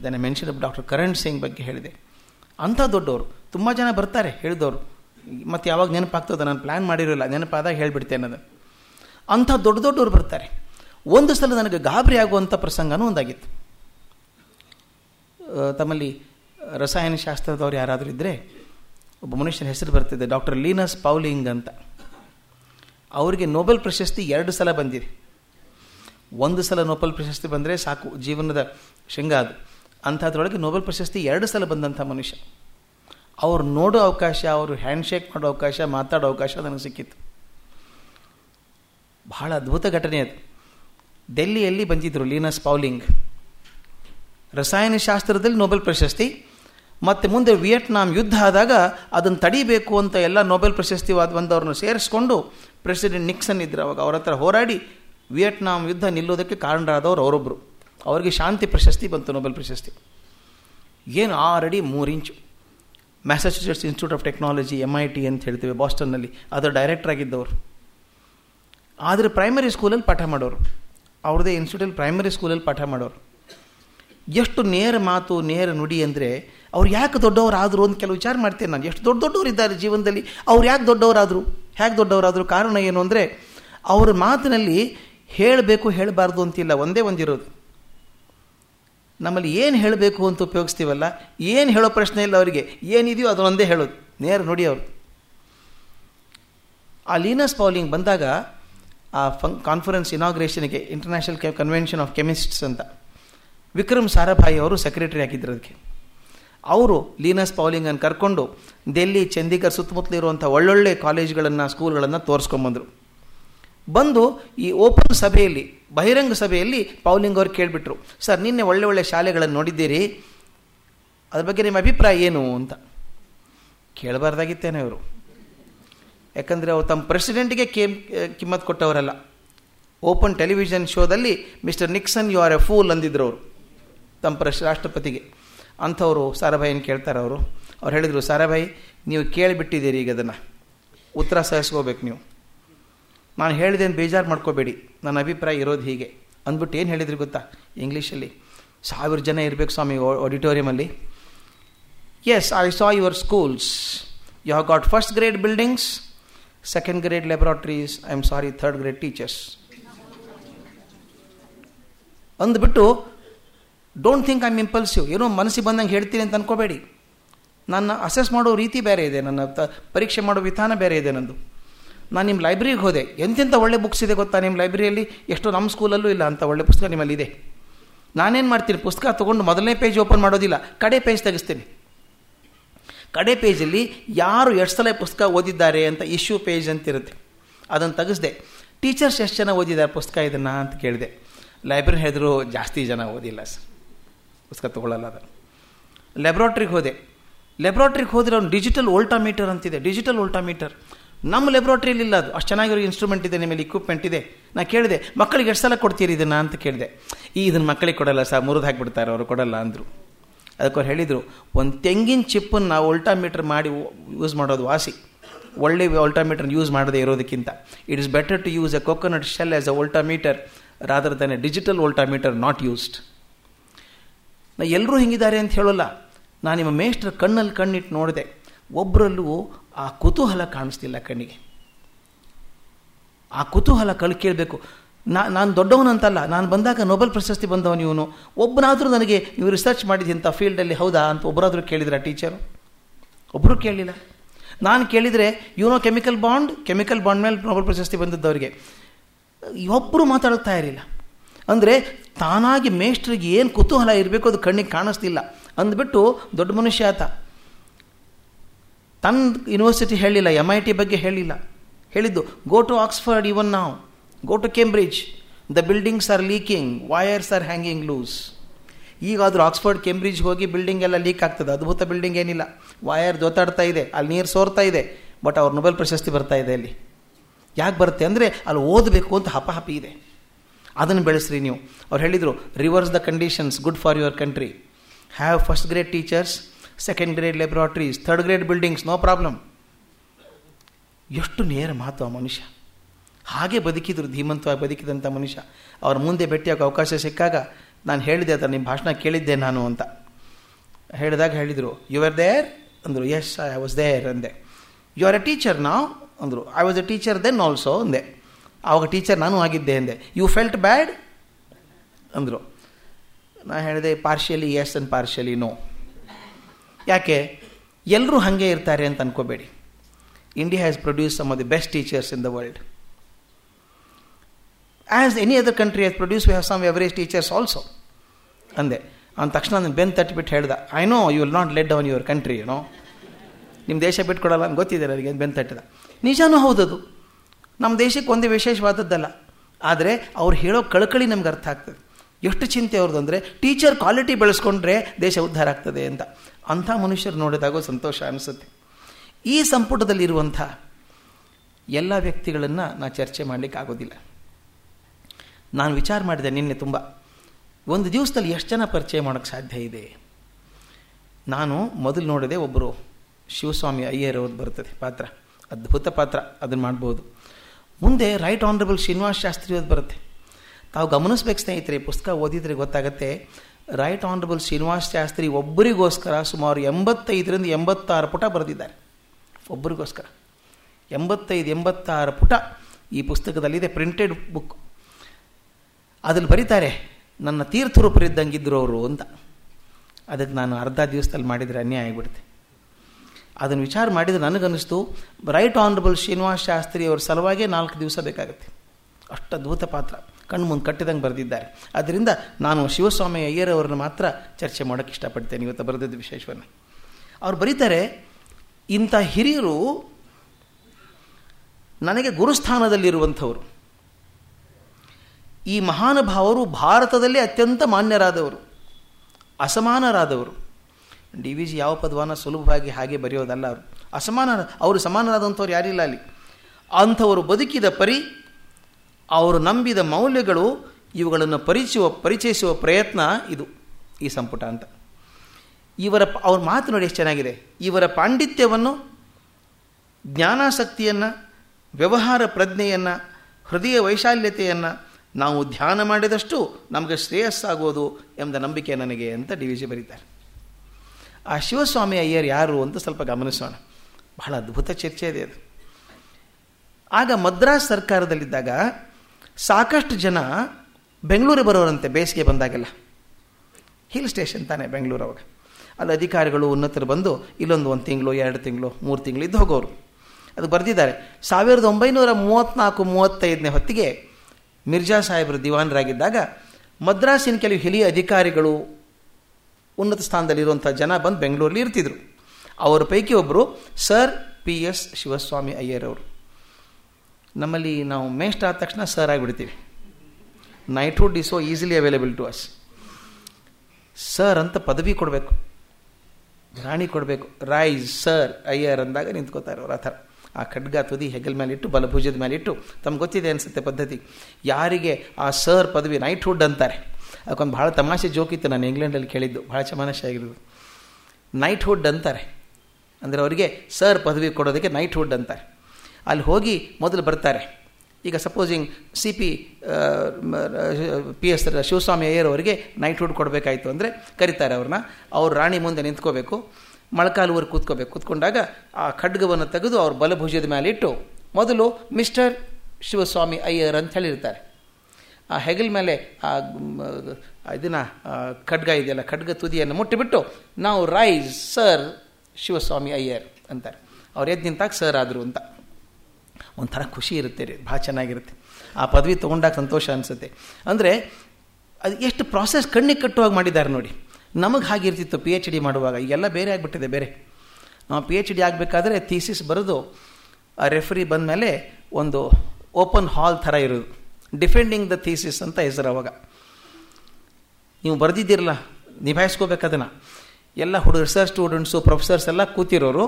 then mention doctor Karan Singh ಬಗ್ಗೆ ಹೇಳಿದೆ. ಅಂಥ ದೊಡ್ಡವರು, ತುಂಬ ಜನ ಬರ್ತಾರೆ, ಹೇಳಿದವರು. ಮತ್ತು ಯಾವಾಗ ನೆನಪಾಗ್ತದೆ ನಾನು ಪ್ಲ್ಯಾನ್ ಮಾಡಿರೋಲ್ಲ ನೆನಪಾದಾಗ ಹೇಳಿಬಿಡ್ತೇನೆ ಅದು ಅಂಥ ದೊಡ್ಡ ದೊಡ್ಡವರು ಬರ್ತಾರೆ. ಒಂದು ಸಲ ನನಗೆ ಗಾಬರಿ ಆಗುವಂಥ ಪ್ರಸಂಗನೂ ಒಂದಾಗಿತ್ತು. ತಮ್ಮಲ್ಲಿ ರಸಾಯನಶಾಸ್ತ್ರದವ್ರು ಯಾರಾದರೂ ಇದ್ದರೆ ಒಬ್ಬ ಮನುಷ್ಯನ ಹೆಸರು ಬರ್ತಿದೆ, ಡಾಕ್ಟರ್ ಲೀನಸ್ ಪೌಲಿಂಗ್ ಅಂತ. ಅವರಿಗೆ ನೊಬೆಲ್ ಪ್ರಶಸ್ತಿ ಎರಡು ಸಲ ಬಂದಿದೆ. ಒಂದು ಸಲ ನೊಬೆಲ್ ಪ್ರಶಸ್ತಿ ಬಂದರೆ ಸಾಕು, ಜೀವನದ ಶೃಂಗ ಅದು. ಅಂಥದ್ರೊಳಗೆ ನೊಬೆಲ್ ಪ್ರಶಸ್ತಿ ಎರಡು ಸಲ ಬಂದಂಥ ಮನುಷ್ಯ. ಅವ್ರು ನೋಡೋ ಅವಕಾಶ, ಅವರು ಹ್ಯಾಂಡ್ಶೇಕ್ ಮಾಡೋ ಅವಕಾಶ, ಮಾತಾಡೋ ಅವಕಾಶ ನನಗೆ ಸಿಕ್ಕಿತ್ತು. ಬಹಳ ಅದ್ಭುತ ಘಟನೆ ಅದು. ಡೆಲ್ಲಿಯಲ್ಲಿ ಬಂದಿದ್ದರು ಲೀನಸ್ ಪೌಲಿಂಗ್ ರಸಾಯನಶಾಸ್ತ್ರದಲ್ಲಿ ನೊಬೆಲ್ ಪ್ರಶಸ್ತಿ, ಮತ್ತು ಮುಂದೆ ವಿಯೆಟ್ನಾಂ ಯುದ್ಧ ಆದಾಗ ಅದನ್ನು ತಡಿಬೇಕು ಅಂತ ಎಲ್ಲ ನೊಬೆಲ್ ಪ್ರಶಸ್ತಿ ಬಂದವ್ರನ್ನ ಸೇರಿಸ್ಕೊಂಡು ಪ್ರೆಸಿಡೆಂಟ್ ನಿಕ್ಸನ್ ಇದ್ರು. ಅವಾಗ ಅವ್ರ ಹತ್ರ ಹೋರಾಡಿ ವಿಯೆಟ್ನಾಂ ಯುದ್ಧ ನಿಲ್ಲೋದಕ್ಕೆ ಕಾರಣರಾದವ್ರು ಅವರೊಬ್ಬರು ಅವರಿಗೆ ಶಾಂತಿ ಪ್ರಶಸ್ತಿ ಬಂತು, ನೊಬೆಲ್ ಪ್ರಶಸ್ತಿ. ಏನು ಆರ್ ಅಡಿ ಮೂರು ಇಂಚು. Massachusetts Institute of Technology M I T ಅಂತ ಹೇಳ್ತೀವಿ, ಬಾಸ್ಟನ್ನಲ್ಲಿ. ಅದರ ಡೈರೆಕ್ಟರ್ ಆಗಿದ್ದವರು. ಆದರೆ ಪ್ರೈಮರಿ ಸ್ಕೂಲಲ್ಲಿ ಪಾಠ ಮಾಡೋರು. ಅವ್ರದೇ ಇನ್ಸ್ಟಿಟ್ಯೂಟಲ್ಲಿ ಪ್ರೈಮರಿ ಸ್ಕೂಲಲ್ಲಿ ಪಾಠ ಮಾಡೋರು. ಎಷ್ಟು ನೇರ ಮಾತು, ನೇರ ನುಡಿ ಅಂದರೆ ಅವ್ರು ಯಾಕೆ ದೊಡ್ಡವರಾದರು ಅಂತ ಕೆಲವು ವಿಚಾರ ಮಾಡ್ತೇನೆ ನಾನು. ಎಷ್ಟು ದೊಡ್ಡ ದೊಡ್ಡವರು ಇದ್ದಾರೆ ಜೀವನದಲ್ಲಿ, ಅವ್ರು ಯಾಕೆ ದೊಡ್ಡವರಾದರು? ಹೇಗೆ ದೊಡ್ಡವರಾದರು? ಕಾರಣ ಏನು ಅಂದರೆ ಅವ್ರ ಮಾತಿನಲ್ಲಿ ಹೇಳಬೇಕು, ಹೇಳಬಾರ್ದು ಅಂತಿಲ್ಲ, ಒಂದೇ ಒಂದಿರೋದು. ನಮ್ಮಲ್ಲಿ ಏನು ಹೇಳಬೇಕು ಅಂತ ಉಪಯೋಗಿಸ್ತೀವಲ್ಲ, ಏನು ಹೇಳೋ ಪ್ರಶ್ನೆ ಇಲ್ಲ ಅವರಿಗೆ. ಏನಿದೆಯೋ ಅದನ್ನೊಂದೇ ಹೇಳೋದು, ನೇರ ನುಡಿ ಅವರು ಆ ಲೀನಸ್ ಪೌಲಿಂಗ್ ಬಂದಾಗ ಆ ಫಂಕ್ ಕಾನ್ಫರೆನ್ಸ್ ಇನಾಗ್ರೇಷನ್ಗೆ ಇಂಟರ್ನ್ಯಾಷನಲ್ ಕನ್ವೆನ್ಷನ್ ಆಫ್ ಕೆಮಿಸ್ಟ್ಸ್ ಅಂತ. ವಿಕ್ರಮ್ ಸಾರಾಭಾಯಿ ಅವರು ಸೆಕ್ರೆಟರಿ ಆಗಿದ್ದರು ಅದಕ್ಕೆ. ಅವರು ಲೀನಸ್ ಪೌಲಿಂಗನ್ನು ಕರ್ಕೊಂಡು ಡೆಲ್ಲಿ ಸುತ್ತಮುತ್ತಲು ಇರುವಂಥ ಒಳ್ಳೊಳ್ಳೆ ಕಾಲೇಜ್ಗಳನ್ನು, ಸ್ಕೂಲ್ಗಳನ್ನು ತೋರಿಸ್ಕೊಂಬಂದರು. ಬಂದು ಈ ಓಪನ್ ಸಭೆಯಲ್ಲಿ, ಬಹಿರಂಗ ಸಭೆಯಲ್ಲಿ ಪೌಲಿಂಗ್ ಅವ್ರು ಕೇಳಿಬಿಟ್ರು, ಸರ್, ನಿನ್ನೆ ಒಳ್ಳೆ ಒಳ್ಳೆ ಶಾಲೆಗಳನ್ನು ನೋಡಿದ್ದೀರಿ, ಅದ್ರ ಬಗ್ಗೆ ನಿಮ್ಮ ಅಭಿಪ್ರಾಯ ಏನು? ಅಂತ. ಕೇಳಬಾರ್ದಾಗಿತ್ತೇನೆ ಅವರು ಯಾಕಂದರೆ ಅವರು ತಮ್ಮ ಪ್ರೆಸಿಡೆಂಟ್ಗೆ ಕೇಮ್ ಕಿಮ್ಮತ್ ಕೊಟ್ಟವರಲ್ಲ. Open television ಶೋದಲ್ಲಿ mister Nixon you are a fool ಅಂದಿದ್ರು ಅವರು, ತಮ್ಮ ಪ್ರಶ್, ರಾಷ್ಟ್ರಪತಿಗೆ. ಅಂಥವರು ಸಾರಾಭಾಯಿನ ಕೇಳ್ತಾರೆ ಅವರು? ಅವ್ರು ಹೇಳಿದರು, ಸಾರಾಭಾಯಿ, ನೀವು ಕೇಳಿಬಿಟ್ಟಿದ್ದೀರಿ ಈಗ ಅದನ್ನು. ಉತ್ತರ ಸಹಿಸ್ಕೋಬೇಕು ನೀವು. ನಾನು ಹೇಳಿದೆ ಅಂತ ಬೇಜಾರು ಮಾಡ್ಕೋಬೇಡಿ. ನನ್ನ ಅಭಿಪ್ರಾಯ ಇರೋದು ಹೀಗೆ. ಅಂದ್ಬಿಟ್ಟು ಏನು ಹೇಳಿದ್ರಿ ಗೊತ್ತಾ? ಇಂಗ್ಲೀಷಲ್ಲಿ ಸಾವಿರ ಜನ ಇರಬೇಕು ಸ್ವಾಮಿ ಆಡಿಟೋರಿಯಮಲ್ಲಿ yes I saw your schools you have got first grade buildings second grade laboratories I am sorry third grade teachers ಅಂದ್ಬಿಟ್ಟು don't think I am impulsive ಏನೋ ಮನಸ್ಸಿಗೆ ಬಂದಂಗೆ ಹೇಳ್ತೀನಿ ಅಂತ ಅನ್ಕೋಬೇಡಿ. ನನ್ನ ಅಸೆಸ್ ಮಾಡೋ ರೀತಿ ಬೇರೆ ಇದೆ. ನನ್ನ ತ, ಪರೀಕ್ಷೆ ಮಾಡೋ ವಿಧಾನ ಬೇರೆ ಇದೆ ನಂದು. ನಾನು ನಿಮ್ಮ ಲೈಬ್ರರಿಗೆ ಹೋದೆ. ಎಂತೆಂಥ ಒಳ್ಳೆ ಬುಕ್ಸ್ ಇದೆ ಗೊತ್ತಾ ನಿಮ್ಮ ಲೈಬ್ರರಿಯಲ್ಲಿ ಎಷ್ಟೋ ನಮ್ಮ ಸ್ಕೂಲಲ್ಲೂ ಇಲ್ಲ ಅಂತ ಒಳ್ಳೆ ಪುಸ್ತಕ ನಿಮ್ಮಲ್ಲಿ ಇದೆ. ನಾನೇನು ಮಾಡ್ತೀನಿ? ಪುಸ್ತಕ ತೊಗೊಂಡು ಮೊದಲನೇ ಪೇಜ್ ಓಪನ್ ಮಾಡೋದಿಲ್ಲ. ಕಡೆ ಪೇಜ್ ತೆಗಿಸ್ತೀನಿ. ಕಡೆ ಪೇಜಲ್ಲಿ ಯಾರು ಎಷ್ಟು ಸಲ ಪುಸ್ತಕ ಓದಿದ್ದಾರೆ ಅಂತ ಇಶ್ಯೂ ಪೇಜ್ ಅಂತಿರುತ್ತೆ. ಅದನ್ನು ತೆಗೆಸ್ದೆ. ಟೀಚರ್ಸ್ ಎಷ್ಟು ಜನ ಓದಿದ್ದಾರೆ ಪುಸ್ತಕ ಇದನ್ನು ಅಂತ ಕೇಳಿದೆ. ಲೈಬ್ರರಿ ಹೇಳಿದ್ರು ಜಾಸ್ತಿ ಜನ ಓದಿಲ್ಲ ಸರ್. ಪುಸ್ತಕ ತೊಗೊಳ್ಳಲ್ಲ ಅದು. ಲೆಬ್ರಾಟ್ರಿಗೆ ಹೋದೆ. ಲೆಬ್ರಾಟ್ರಿಗೆ ಹೋದರೆ ಅವ್ನು ಡಿಜಿಟಲ್ ಓಲ್ಟಾಮೀಟರ್ ಅಂತಿದೆ. ಡಿಜಿಟಲ್ ಓಲ್ಟಾಮೀಟರ್ ನಮ್ಮ ಲೆಬ್ರಾಟ್ರಿಯಲ್ಲಿ ಇಲ್ಲ ಅದು. ಅಷ್ಟು ಚೆನ್ನಾಗಿರೋ ಇನ್ಸ್ಟ್ರೂಮೆಂಟ್ ಇದೆ, ನಿಮ್ಮಲ್ಲಿ ಇಕ್ವಿಪ್ಮೆಂಟ್ ಇದೆ. ನಾನು ಕೇಳಿದೆ, ಮಕ್ಕಳಿಗೆ ಎಷ್ಟು ಸಲ ಕೊಡ್ತೀರಿ ಇದನ್ನು? ಅಂತ ಕೇಳಿದೆ. ಈ ಇದನ್ನು ಮಕ್ಕಳಿಗೆ ಕೊಡಲ್ಲ ಸರ್. ಮುರಿದು ಹಾಕಿಬಿಡ್ತಾರೆ. ಅವರು ಕೊಡಲ್ಲ ಅಂದರು. ಅದಕ್ಕೆ ಅವ್ರು ಹೇಳಿದರು, ಒಂದು ತೆಂಗಿನ ಚಿಪ್ಪನ್ನು ನಾವು ಒಲ್ಟಾಮೀಟ್ರ್ ಮಾಡಿ ಯೂಸ್ ಮಾಡೋದು ವಾಸಿ. ಒಳ್ಳೆ ಒಲ್ಟಾಮೀಟರ್ ಯೂಸ್ ಮಾಡದೇ ಇರೋದಕ್ಕಿಂತ. It is better to use a coconut shell as a voltmeter rather than a digital voltmeter not used ನಾ ಎಲ್ಲರೂ ಹಿಂಗಿದ್ದಾರೆ ಅಂತ ಹೇಳೋಲ್ಲ. ನಾನು ನಿಮ್ಮ ಮೇಷ್ಟ್ರ ಕಣ್ಣಲ್ಲಿ ಕಣ್ಣಿಟ್ಟು ನೋಡಿದೆ. ಒಬ್ಬರಲ್ಲೂ ಆ ಕುತೂಹಲ ಕಾಣಿಸ್ತಿಲ್ಲ ಕಣ್ಣಿಗೆ. ಆ ಕುತೂಹಲ ಕಲ್ ಕೇಳಬೇಕು ನಾ ನಾನು ದೊಡ್ಡವನಂತಲ್ಲ, ನಾನು ಬಂದಾಗ ನೊಬೆಲ್ ಪ್ರಶಸ್ತಿ ಬಂದವನು ಇವನು. ಒಬ್ಬನಾದರೂ ನನಗೆ ನೀವು ರಿಸರ್ಚ್ ಮಾಡಿದ ಇಂಥ ಫೀಲ್ಡಲ್ಲಿ ಹೌದಾ ಅಂತ ಒಬ್ಬರಾದರೂ ಕೇಳಿದ್ರ ಟೀಚರು ಒಬ್ಬರು ಕೇಳಲಿಲ್ಲ ನಾನು ಕೇಳಿದರೆ ಇವನೋ ಕೆಮಿಕಲ್ ಬಾಂಡ್ ಕೆಮಿಕಲ್ ಬಾಂಡ್ ಮೇಲೆ ನೊಬೆಲ್ ಪ್ರಶಸ್ತಿ ಬಂದಿದ್ದವರಿಗೆ. ಒಬ್ಬರು ಮಾತಾಡ್ತಾ ಇರಲಿಲ್ಲ ಅಂದರೆ ತಾನಾಗಿ ಮೇಷ್ಟ್ರಿಗೆ ಏನು ಕುತೂಹಲ ಇರಬೇಕು ಅದು ಕಣ್ಣಿಗೆ ಕಾಣಿಸ್ತಿಲ್ಲ. ಅಂದ್ಬಿಟ್ಟು ದೊಡ್ಡ ಮನುಷ್ಯ ಆತ. ತನ್ನ ಯೂನಿವರ್ಸಿಟಿ ಹೇಳಿಲ್ಲ ಎಂ ಐ ಟಿ ಬಗ್ಗೆ ಹೇಳಿಲ್ಲ. ಹೇಳಿದ್ದು ಗೋ ಟು ಆಕ್ಸ್ಫರ್ಡ್ ಇವನ್ ನಾವು go to Cambridge the buildings are leaking wires are hanging loose ಈಗಾದರೂ Oxford Cambridge ಹೋಗಿ ಬಿಲ್ಡಿಂಗ್ ಎಲ್ಲ ಲೀಕ್ ಆಗ್ತದೆ. ಅದ್ಭುತ ಬಿಲ್ಡಿಂಗ್ ಏನಿಲ್ಲ. ವೈರ್ ಜೋತಾಡ್ತಾ ಇದೆ. ಅಲ್ಲಿ ನೀರು ಸೋರ್ತಾ ಇದೆ. ಬಟ್ ಅವ್ರ ನೊಬೆಲ್ ಪ್ರಶಸ್ತಿ ಬರ್ತಾ ಇದೆ ಅಲ್ಲಿ. ಯಾಕೆ ಬರುತ್ತೆ ಅಂದರೆ ಅಲ್ಲಿ ಓದಬೇಕು ಅಂತ ಹಪಹಪಿ ಇದೆ. ಅದನ್ನು ಬೆಳೆಸ್ರಿ ನೀವು. ಅವ್ರು ಹೇಳಿದರು reverse the conditions good for your country have first grade teachers second grade laboratories third grade buildings no problem ಎಷ್ಟು ನೇರ ಮಾತು ಆ ಮನುಷ್ಯ. ಹಾಗೆ ಬದುಕಿದ್ರು, ಧೀಮಂತವಾಗಿ ಬದುಕಿದಂಥ ಮನುಷ್ಯ. ಅವ್ರ ಮುಂದೆ ಭೇಟಿಯಾಗ ಅವಕಾಶ ಸಿಕ್ಕಾಗ ನಾನು ಹೇಳಿದೆ ಅದರ ನಿಮ್ಮ ಭಾಷಣ ಕೇಳಿದ್ದೆ ನಾನು ಅಂತ. ಹೇಳಿದಾಗ ಹೇಳಿದರು ಯು ಆರ್ ದೇರ್ ಅಂದರು ಎಸ್ ಐ ವಾಸ್ ದೇರ್ ಅಂದೆ. ಯು ಆರ್ ಎ ಟೀಚರ್ ನಾವು ಅಂದರು I was a teacher then also ಅಂದೆ. ಆವಾಗ ಟೀಚರ್ ನಾನು ಆಗಿದ್ದೆ, ಅಂದೆ. ಯು ಫೆಲ್ಟ್ ಬ್ಯಾಡ್ ಅಂದರು. ನಾನು ಹೇಳಿದೆ partially yes and partially no ಯಾಕೆ? ಎಲ್ಲರೂ ಹಾಗೆ ಇರ್ತಾರೆ ಅಂತ ಅನ್ಕೋಬೇಡಿ. India has produce some of the best teachers in the world as any other country has produce we have some average teachers also ಅಂದೆ. ಅಂದ ತಕ್ಷಣ ನಾನು ಬೆನ್ ತಟ್ಟಿಬಿಟ್ಟು ಹೇಳ್ದ I know you will not let down your country no ನಿಮ್ಮ ದೇಶ ಬಿಟ್ಕೊಡಲ್ಲ ಅಂತ ಗೊತ್ತಿದೆ ಅವರಿಗೆ ಬೆನ್ ತಟ್ಟಿದ. ನಿಜಾನೂ ಹೌದದು. ನಮ್ಮ ದೇಶಕ್ಕೆ ಒಂದೇ ವಿಶೇಷವಾದದ್ದಲ್ಲ. ಆದರೆ ಅವ್ರು ಹೇಳೋ ಕಳಕಳಿ ನಮ್ಗೆ ಅರ್ಥ ಆಗ್ತದೆ. ಎಷ್ಟು ಚಿಂತೆ ಅವ್ರದ್ದು ಅಂದರೆ ಟೀಚರ್ ಕ್ವಾಲಿಟಿ ಬೆಳೆಸ್ಕೊಂಡ್ರೆ ದೇಶ ಉದ್ಧಾರ ಆಗ್ತದೆ ಅಂತ. ಅಂಥ ಮನುಷ್ಯರು ನೋಡಿದಾಗ ಸಂತೋಷ ಅನಿಸುತ್ತೆ. ಈ ಸಂಪುಟದಲ್ಲಿರುವಂಥ ಎಲ್ಲ ವ್ಯಕ್ತಿಗಳನ್ನು ನಾನು ಚರ್ಚೆ ಮಾಡಲಿಕ್ಕೆ ಆಗೋದಿಲ್ಲ ನಾನು ವಿಚಾರ ಮಾಡಿದೆ ನಿನ್ನೆ ತುಂಬ. ಒಂದು ದಿವಸದಲ್ಲಿ ಎಷ್ಟು ಜನ ಪರಿಚಯ ಮಾಡೋಕ್ಕೆ ಸಾಧ್ಯ ಇದೆ? ನಾನು ಮೊದಲು ನೋಡಿದೆ ಒಬ್ಬರು ಶಿವಸ್ವಾಮಿ ಅಯ್ಯರ್ ಅವ್ರದ್ದು ಬರ್ತದೆ, ಪಾತ್ರ. ಅದ್ಭುತ ಪಾತ್ರ, ಅದನ್ನು ಮಾಡ್ಬೋದು. ಮುಂದೆ ರೈಟ್ ಆನರಬಲ್ ಶ್ರೀನಿವಾಸ್ ಶಾಸ್ತ್ರಿ ಅವ್ರದ್ದು ಬರುತ್ತೆ. ತಾವು ಗಮನಿಸ್ಬೇಕು ಸ್ನೇಹಿತರೆ ಪುಸ್ತಕ ಓದಿದರೆ ಗೊತ್ತಾಗುತ್ತೆ, ರೈಟ್ ಆನರಬಲ್ ಶ್ರೀನಿವಾಸ್ ಶಾಸ್ತ್ರಿ ಒಬ್ಬರಿಗೋಸ್ಕರ ಸುಮಾರು ಎಂಬತ್ತೈದರಿಂದ ಎಂಬತ್ತಾರು ಪುಟ ಬರೆದಿದ್ದಾರೆ. ಒಬ್ಬರಿಗೋಸ್ಕರ. ಎಂಬತ್ತೈದು, ಎಂಬತ್ತಾರು ಪುಟ ಈ ಪುಸ್ತಕದಲ್ಲಿದೆ ಪ್ರಿಂಟೆಡ್ ಬುಕ್ ಅದ್ರಲ್ಲಿ ಬರೀತಾರೆ, ನನ್ನ ತೀರ್ಥರೂಪರಿದ್ದಂಗಿದ್ರು ಅವರು ಅಂತ. ಅದಕ್ಕೆ ನಾನು ಅರ್ಧ ದಿವಸದಲ್ಲಿ ಮಾಡಿದರೆ ಅನ್ಯಾಯ ಆಗಿಬಿಡುತ್ತೆ. ಅದನ್ನು ವಿಚಾರ ಮಾಡಿದರೆ ನನಗನ್ನಿಸ್ತು, ರೈಟ್ ಆನರಬಲ್ ಶ್ರೀನಿವಾಸ್ ಶಾಸ್ತ್ರಿ ಅವ್ರ ಸಲುವಾಗೇ ನಾಲ್ಕು ದಿವಸ ಬೇಕಾಗುತ್ತೆ. ಅಷ್ಟು ಅದ್ಭುತ ಪಾತ್ರ. ಕಣ್ಣು ಮುಂದೆ ಕಟ್ಟಿದಂಗೆ ಬರೆದಿದ್ದಾರೆ. ಅದರಿಂದ ನಾನು ಶಿವಸ್ವಾಮಿ ಅಯ್ಯರ್ ಅವ್ರನ್ನ ಮಾತ್ರ ಚರ್ಚೆ ಮಾಡೋಕ್ಕೆ ಇಷ್ಟಪಡ್ತೇನೆ. ಇವತ್ತು ಬರೆದಿದ್ದು ವಿಶೇಷವನ್ನು ಅವ್ರು ಬರೀತಾರೆ, ಇಂಥ ಹಿರಿಯರು ನನಗೆ ಗುರುಸ್ಥಾನದಲ್ಲಿರುವಂಥವರು. ಈ ಮಹಾನುಭಾವರು ಭಾರತದಲ್ಲಿ ಅತ್ಯಂತ ಮಾನ್ಯರಾದವರು, ಅಸಮಾನರಾದವರು. ಡಿ ವಿ ಜಿ ಯಾವ ಪದವನ್ನು ಸುಲಭವಾಗಿ ಹಾಗೆ ಬರೆಯೋದಲ್ಲ ಅವರು. ಅಸಮಾನ, ಅವರು ಸಮಾನರಾದಂಥವ್ರು ಯಾರಿಲ್ಲ ಅಲ್ಲಿ. ಅಂಥವರು ಬದುಕಿದ ಪರಿ, ಅವರು ನಂಬಿದ ಮೌಲ್ಯಗಳು, ಇವುಗಳನ್ನು ಪರಿಚಯ ಪರಿಚಯಿಸುವ ಪ್ರಯತ್ನ ಇದು, ಈ ಸಂಪುಟ ಅಂತ. ಇವರ ಅವ್ರ ಮಾತು ನೋಡಿ ಎಷ್ಟು ಚೆನ್ನಾಗಿದೆ. ಇವರ ಪಾಂಡಿತ್ಯವನ್ನು, ಜ್ಞಾನಾಸಕ್ತಿಯನ್ನು, ವ್ಯವಹಾರ ಪ್ರಜ್ಞೆಯನ್ನು, ಹೃದಯ ವೈಶಾಲ್ಯತೆಯನ್ನು ನಾವು ಧ್ಯಾನ ಮಾಡಿದಷ್ಟು ನಮಗೆ ಶ್ರೇಯಸ್ಸಾಗೋದು ಎಂಬ ನಂಬಿಕೆ ನನಗೆ ಅಂತ ಡಿ ವಿ ಜಿ ಬರೀತಾರೆ. ಆ ಶಿವಸ್ವಾಮಿ ಅಯ್ಯರ್ ಯಾರು ಅಂತ ಸ್ವಲ್ಪ ಗಮನಿಸೋಣ. ಬಹಳ ಅದ್ಭುತ ಚರ್ಚೆ ಇದೆ ಅದು. ಆಗ ಮದ್ರಾಸ್ ಸರ್ಕಾರದಲ್ಲಿದ್ದಾಗ ಸಾಕಷ್ಟು ಜನ ಬೆಂಗಳೂರಿಗೆ ಬರೋರಂತೆ ಬೇಸಿಗೆ ಬಂದಾಗೆಲ್ಲ. ಹಿಲ್ ಸ್ಟೇಷನ್ ತಾನೇ ಬೆಂಗಳೂರು ಅವಾಗ. ಅಲ್ಲಿ ಅಧಿಕಾರಿಗಳು ಉನ್ನತರು ಬಂದು ಇಲ್ಲೊಂದು ಒಂದು ತಿಂಗಳು, ಎರಡು ತಿಂಗಳು, ಮೂರು ತಿಂಗಳು ಇದ್ದು ಹೋಗೋರು. ಅದು ಬರೆದಿದ್ದಾರೆ. ಸಾವಿರದ ಒಂಬೈನೂರ ಮೂವತ್ತ್ನಾಲ್ಕು ಮೂವತ್ತೈದನೇ ಹೊತ್ತಿಗೆ ಮಿರ್ಜಾ ಸಾಹೇಬರು ದಿವಾನರಾಗಿದ್ದಾಗ ಮದ್ರಾಸಿನ ಕೆಲವು ಹಿರಿಯ ಅಧಿಕಾರಿಗಳು ಉನ್ನತ ಸ್ಥಾನದಲ್ಲಿರುವಂಥ ಜನ ಬಂದು ಬೆಂಗಳೂರಲ್ಲಿ ಇರ್ತಿದ್ರು. ಅವರ ಪೈಕಿ ಒಬ್ಬರು sir P S Sivaswami Iyer ಅವರು ನಮ್ಮಲ್ಲಿ ನಾವು ಮೇಸ್ಟ್ ಆದ ತಕ್ಷಣ sir ಆಗಿಬಿಡ್ತೀವಿ. Knighthood is so easily available to us sir ಅಂತ ಪದವಿ ಕೊಡಬೇಕು. ರಾಣಿ ಕೊಡಬೇಕು. ರೈಸ್ ಸರ್ ಅಯ್ಯರ್ ಅಂದಾಗ ನಿಂತ್ಕೋತಾರೆ ಅವ್ರು ಆ ಥರ. ಆ ಖಡ್ಗ ತುದಿ ಹೆಗಲ್ ಮೇಲೆ ಇಟ್ಟು, ಬಲಭುಜದ ಮೇಲೆ ಇಟ್ಟು, ತಮ್ಗೆ ಗೊತ್ತಿದೆ ಅನಿಸುತ್ತೆ ಪದ್ಧತಿ. ಯಾರಿಗೆ ಆ ಸರ್ ಪದವಿ ನೈಟ್ಹುಡ್ ಅಂತಾರೆ. ಅದಕ್ಕೊಂದು ಭಾಳ ತಮಾಷೆ ಜೋಕಿತ್ತು ನಾನು ಇಂಗ್ಲೆಂಡಲ್ಲಿ ಕೇಳಿದ್ದು. ಭಾಳ ಚಮಾನಶೆ ಆಗಿರೋದು. ನೈಟ್ಹುಡ್ ಅಂತಾರೆ. ಅಂದರೆ ಅವರಿಗೆ ಸರ್ ಪದವಿ ಕೊಡೋದಕ್ಕೆ ನೈಟ್ಹುಡ್ ಅಂತಾರೆ. ಅಲ್ಲಿ ಹೋಗಿ ಮೊದಲು ಬರ್ತಾರೆ. ಈಗ supposing C P P S Sivaswami Iyer ಅವರಿಗೆ ನೈಟ್ಹುಡ್ ಕೊಡಬೇಕಾಯಿತು ಅಂದರೆ ಕರೀತಾರೆ ಅವ್ರನ್ನ ಅವ್ರು ರಾಣಿ ಮುಂದೆ ನಿಂತ್ಕೋಬೇಕು. ಮೊಳಕಾಲುವರೆಗೆ ಕೂತ್ಕೋಬೇಕು. ಕೂತ್ಕೊಂಡಾಗ ಆ ಖಡ್ಗವನ್ನು ತೆಗೆದು ಅವ್ರ ಬಲಭುಜದ ಮೇಲೆ ಇಟ್ಟು ಮೊದಲು ಮಿಸ್ಟರ್ ಶಿವಸ್ವಾಮಿ ಅಯ್ಯರ್ ಅಂತ ಹೇಳಿರ್ತಾರೆ. ಆ ಹೆಗಲ ಮೇಲೆ ಆ ಇದನ್ನು ಖಡ್ಗ ಇದೆಯಲ್ಲ, ಖಡ್ಗ ತುದಿಯನ್ನು ಮುಟ್ಟಿಬಿಟ್ಟು ನಾವು ರೈಸ್, ಸರ್ ಶಿವಸ್ವಾಮಿ ಅಯ್ಯರ್ ಅಂತಾರೆ. ಅವ್ರು ಎದ್ದು ನಿಂತಾಗ ಸರ್ ಆದರು ಅಂತ. ಒಂಥರ ಖುಷಿ ಇರುತ್ತೆ ರೀ, ಭಾಳ ಚೆನ್ನಾಗಿರುತ್ತೆ. ಆ ಪದವಿ ತೊಗೊಂಡಾಗ ಸಂತೋಷ ಅನಿಸುತ್ತೆ. ಅಂದರೆ ಅದು ಎಷ್ಟು ಪ್ರಾಸೆಸ್ ಕಣ್ಣಿಗೆ ಕಟ್ಟುವಾಗ ಮಾಡಿದ್ದಾರೆ ನೋಡಿ. ನಮಗೆ ಹಾಗಿರ್ತಿತ್ತು ಪಿ ಎಚ್ ಡಿ ಮಾಡುವಾಗ. ಈಗೆಲ್ಲ ಬೇರೆ ಆಗಿಬಿಟ್ಟಿದೆ, ಬೇರೆ. ನಾವು ಪಿ ಎಚ್ ಡಿ ಆಗಬೇಕಾದ್ರೆ ಥೀಸಿಸ್ ಬರೆದು, ಆ ರೆಫ್ರಿ ಬಂದಮೇಲೆ ಒಂದು ಓಪನ್ ಹಾಲ್ ಥರ ಇರೋದು. ಡಿಫೆಂಡಿಂಗ್ ದ ಥೀಸಿಸ್ ಅಂತ ಹೆಸರು ಅವಾಗ. ನೀವು ಬರೆದಿದ್ದೀರಲ್ಲ, ನಿಭಾಯಿಸ್ಕೋಬೇಕು ಅದನ್ನು. ಎಲ್ಲ ಹುಡುಗ ರಿಸರ್ಚ್ ಸ್ಟೂಡೆಂಟ್ಸು ಪ್ರೊಫೆಸರ್ಸ್ ಎಲ್ಲ ಕೂತಿರೋರು.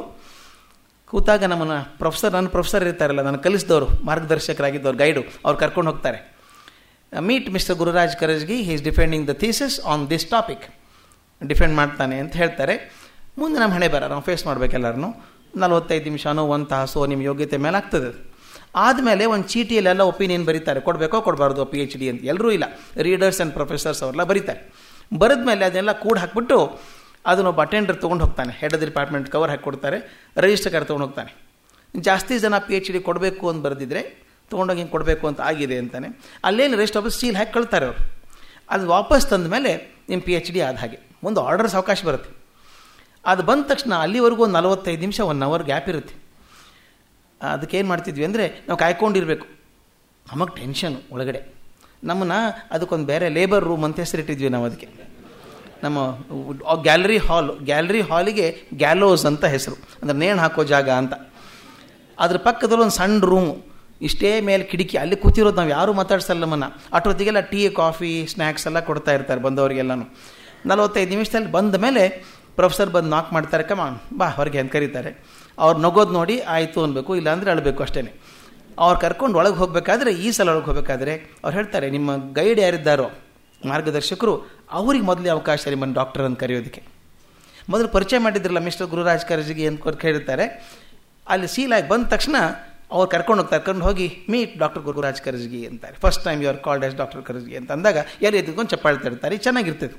ಕೂತಾಗ ನಮ್ಮನ್ನು ಪ್ರೊಫೆಸರ್ ನನ್ನ ಪ್ರೊಫೆಸರ್ ಇರ್ತಾರಲ್ಲ ನಾನು ಕಲಿಸಿದವರು, ಮಾರ್ಗದರ್ಶಕರಾಗಿದ್ದವ್ರು ಗೈಡು ಅವ್ರು ಕರ್ಕೊಂಡು ಹೋಗ್ತಾರೆ. Meet mister Gururaj Karajgi he is defending the thesis on this topic defend ಮಾಡ್ತಾನೆ ಅಂತ ಹೇಳ್ತಾರೆ. ಮುಂದೆ ನಮ್ಮ ಹಣೆ ಬರ, ನಾವು ಫೇಸ್ ಮಾಡಬೇಕೆಲ್ಲರೂ ನಲವತ್ತೈದು ನಿಮಿಷನೋ ಒಂದು ತಾಸು ನಿಮ್ಮ ಯೋಗ್ಯತೆ ಮೇಲೆ ಆಗ್ತದೆ ಆದಮೇಲೆ ಒಂದು ಚೀಟಿಯಲ್ಲೆಲ್ಲ ಒಪಿನಿಯನ್ ಬರೀತಾರೆ. ಕೊಡಬೇಕೋ, ಕೊಡಬಾರ್ದು ಪಿ ಎಚ್ ಡಿ ಅಂತ. ಎಲ್ಲರೂ ಇಲ್ಲ. ರೀಡರ್ಸ್ ಆ್ಯಂಡ್ ಪ್ರೊಫೆಸರ್ಸ್ ಅವರೆಲ್ಲ ಬರೀತಾರೆ. ಬರೆದ ಮೇಲೆ ಅದನ್ನೆಲ್ಲ ಕೂಡ ಹಾಕ್ಬಿಟ್ಟು ಅದನ್ನೊಬ್ಬ ಅಟೆಂಡರ್ ತೊಗೊಂಡು ಹೋಗ್ತಾನೆ. ಹೆಡ್ ಆಫ್ ಡಿಪಾರ್ಟ್ಮೆಂಟ್ ಕವರ್ ಹಾಕಿ ಕೊಡ್ತಾರೆ. ರಿಜಿಸ್ಟರ್ ಕಾರ್ಡ್ ತೊಗೊಂಡು ಹೋಗ್ತಾನೆ. ಜಾಸ್ತಿ ಜನ ಪಿ ಎಚ್ ಡಿ ಕೊಡಬೇಕು ಅಂತ ಬರೆದಿದ್ರೆ ತೊಗೊಂಡೋಗಿ ಹಿಂಗೆ ಕೊಡಬೇಕು ಅಂತ ಆಗಿದೆ ಅಂತಾನೆ. ಅಲ್ಲೇನು ರೆಸ್ಟ್ ಆಫ್ ಸೀಲ್ ಹಾಕಿ ಕಳ್ತಾರೆ ಅವರು. ಅದು ವಾಪಸ್ ತಂದ ಮೇಲೆ ನಿಮ್ಮ ಪಿ ಎಚ್ ಡಿ ಆದ ಹಾಗೆ. ಒಂದು ಆರ್ಡರ್ಸ್ ಅವಕಾಶ ಬರುತ್ತೆ. ಅದು ಬಂದ ತಕ್ಷಣ ಅಲ್ಲಿವರೆಗೂ ಒಂದು ನಲವತ್ತೈದು ನಿಮಿಷ ಒನ್ ಅವರ್ ಗ್ಯಾಪ್ ಇರುತ್ತೆ. ಅದಕ್ಕೇನು ಮಾಡ್ತಿದ್ವಿ ಅಂದರೆ, ನಾವು ಕಾಯ್ಕೊಂಡಿರಬೇಕು. ನಮಗೆ ಟೆನ್ಷನ್ ಒಳಗಡೆ. ನಮ್ಮನ್ನು ಅದಕ್ಕೊಂದು ಬೇರೆ ಲೇಬರ್ ರೂಮ್ ಅಂತ ಹೆಸರಿಟ್ಟಿದ್ವಿ ನಾವು ಅದಕ್ಕೆ. ನಮ್ಮ ಗ್ಯಾಲರಿ ಹಾಲ್ ಗ್ಯಾಲರಿ ಹಾಲಿಗೆ ಗ್ಯಾಲೋಸ್ ಅಂತ ಹೆಸರು. ಅಂದರೆ ನೇಣು ಹಾಕೋ ಜಾಗ ಅಂತ. ಅದ್ರ ಪಕ್ಕದಲ್ಲಿ ಒಂದು ಸಣ್ಣ ರೂಮು ಇಷ್ಟೇ ಮೇಲೆ ಕಿಟಕಿ, ಅಲ್ಲಿ ಕೂತಿರೋದು ನಾವು ಯಾರೂ ಮಾತಾಡ್ಸಲ್ಲ ನಮ್ಮನ್ನು. ಅಷ್ಟೊತ್ತಿಗೆಲ್ಲ ಟೀ, ಕಾಫಿ ಸ್ನ್ಯಾಕ್ಸ್ ಎಲ್ಲ ಕೊಡ್ತಾ ಇರ್ತಾರೆ ಬಂದವರಿಗೆಲ್ಲನೂ. ನಲವತ್ತೈದು ನಿಮಿಷದಲ್ಲಿ ಬಂದ ಮೇಲೆ ಪ್ರೊಫೆಸರ್ ಬಂದು ನಾಕ್ ಮಾಡ್ತಾರೆ ಕಮ ಬಾ ಹೊರಗೆ ಅಂತ ಕರೀತಾರೆ. ಅವ್ರು ನಗೋದು ನೋಡಿ, ಆಯಿತು ಅನ್ಬೇಕು, ಇಲ್ಲಾಂದರೆ ಅಳಬೇಕು ಅಷ್ಟೇ ಅವ್ರು ಕರ್ಕೊಂಡು ಒಳಗೆ ಹೋಗಬೇಕಾದ್ರೆ, ಈ ಸಲ ಒಳಗೆ ಹೋಗಬೇಕಾದ್ರೆ ಅವ್ರು ಹೇಳ್ತಾರೆ, ನಿಮ್ಮ ಗೈಡ್ ಯಾರಿದ್ದಾರೋ? ಮಾರ್ಗದರ್ಶಕರು, ಅವ್ರಿಗೆ ಮೊದಲೇ ಅವಕಾಶ ನಿಮ್ಮನ್ನು ಡಾಕ್ಟರ್ ಅಂತ ಕರೆಯೋದಕ್ಕೆ. ಮೊದಲು ಪರಿಚಯ ಮಾಡಿದ್ರಲ್ಲ ಮಿಸ್ಟರ್ ಗುರುರಾಜ್ ಕರ್ಜಿಗೆ ಅಂತ ಕೇಳಿರ್ತಾರೆ. ಅಲ್ಲಿ ಸೀಲಾಗಿ ಬಂದ ತಕ್ಷಣ ಅವ್ರು ಕರ್ಕೊಂಡು ಹೋಗ್ತಾರೆ ಕರ್ಕೊಂಡು ಹೋಗಿ ಮೀಟ್ ಡಾಕ್ಟರ್ ಗುರುರಾಜ್ ಕರ್ಜಿಗಿ ಅಂತಾರೆ. First time you are called as doctor Karjgi ಅಂತ ಅಂದಾಗ ಎಲ್ಲಿ ಎದ್ಕೊಂಡು ಚಪ್ಪಾಳ್ತಾ ಇರ್ತಾರೆ ಚೆನ್ನಾಗಿರ್ತದೆ.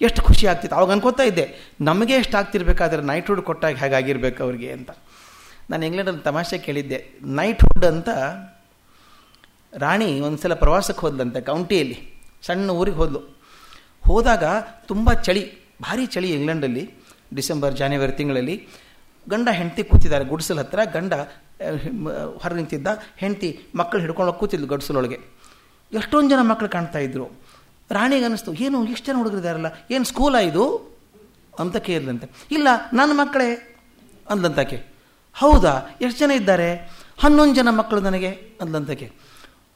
ಎಷ್ಟು ಖುಷಿ ಆಗ್ತಿತ್ತು. ಅವಾಗ ಅನ್ಕೋತಾ ಇದ್ದೆ ನಮಗೆ ಎಷ್ಟು ಆಗ್ತಿರ್ಬೇಕಾದ್ರೆ ನೈಟ್ಹುಡ್ ಕೊಟ್ಟಾಗ ಹೇಗಾಗಿರ್ಬೇಕು ಅವ್ರಿಗೆ ಅಂತ. ನಾನು ಇಂಗ್ಲೆಂಡಲ್ಲಿ ತಮಾಷೆ ಕೇಳಿದ್ದೆ ನೈಟ್ಹುಡ್ ಅಂತ ರಾಣಿ ಒಂದು ಸಲ ಪ್ರವಾಸಕ್ಕೆ ಹೋದ್ಲಂತೆ ಕೌಂಟಿಯಲ್ಲಿ ಸಣ್ಣ ಊರಿಗೆ ಹೋದ್ಲು. ಹೋದಾಗ ತುಂಬ ಚಳಿ, ಭಾರಿ ಚಳಿ ಇಂಗ್ಲೆಂಡಲ್ಲಿ, ಡಿಸೆಂಬರ್ ಜಾನ್ವರಿ ತಿಂಗಳಲ್ಲಿ. ಗಂಡ ಹೆಂಡತಿ ಕೂತಿದ್ದಾರೆ ಗುಡಿಸಲ ಹತ್ರ, ಗಂಡ ಹೊರ ನಿಂತಿದ್ದ ಹೆಂಡತಿ ಮಕ್ಕಳು ಹಿಡ್ಕೊಂಡು ಕೂತಿದ್ಲು ಗಡಿಸಲೊಳಗೆ ಎಷ್ಟೊಂದು ಜನ ಮಕ್ಕಳು ಕಾಣ್ತಾ ಇದ್ರು. ರಾಣಿಗೆ ಅನ್ನಿಸ್ತು, ಏನು, ಇಷ್ಟು ಜನ ಹುಡುಗರಿದಾರಲ್ಲ ಏನು ಸ್ಕೂಲ ಇದು? ಅಂತ ಕೇಳಿದಂತೆ ಇಲ್ಲ, ನನ್ನ ಮಕ್ಕಳೇ ಅಂದಂತಕ್ಕೆ ಹೌದಾ, ಎಷ್ಟು ಜನ ಇದ್ದಾರೆ? ಹನ್ನೊಂದು ಜನ ಮಕ್ಕಳು ನನಗೆ ಅಂದಂತಕ್ಕೆ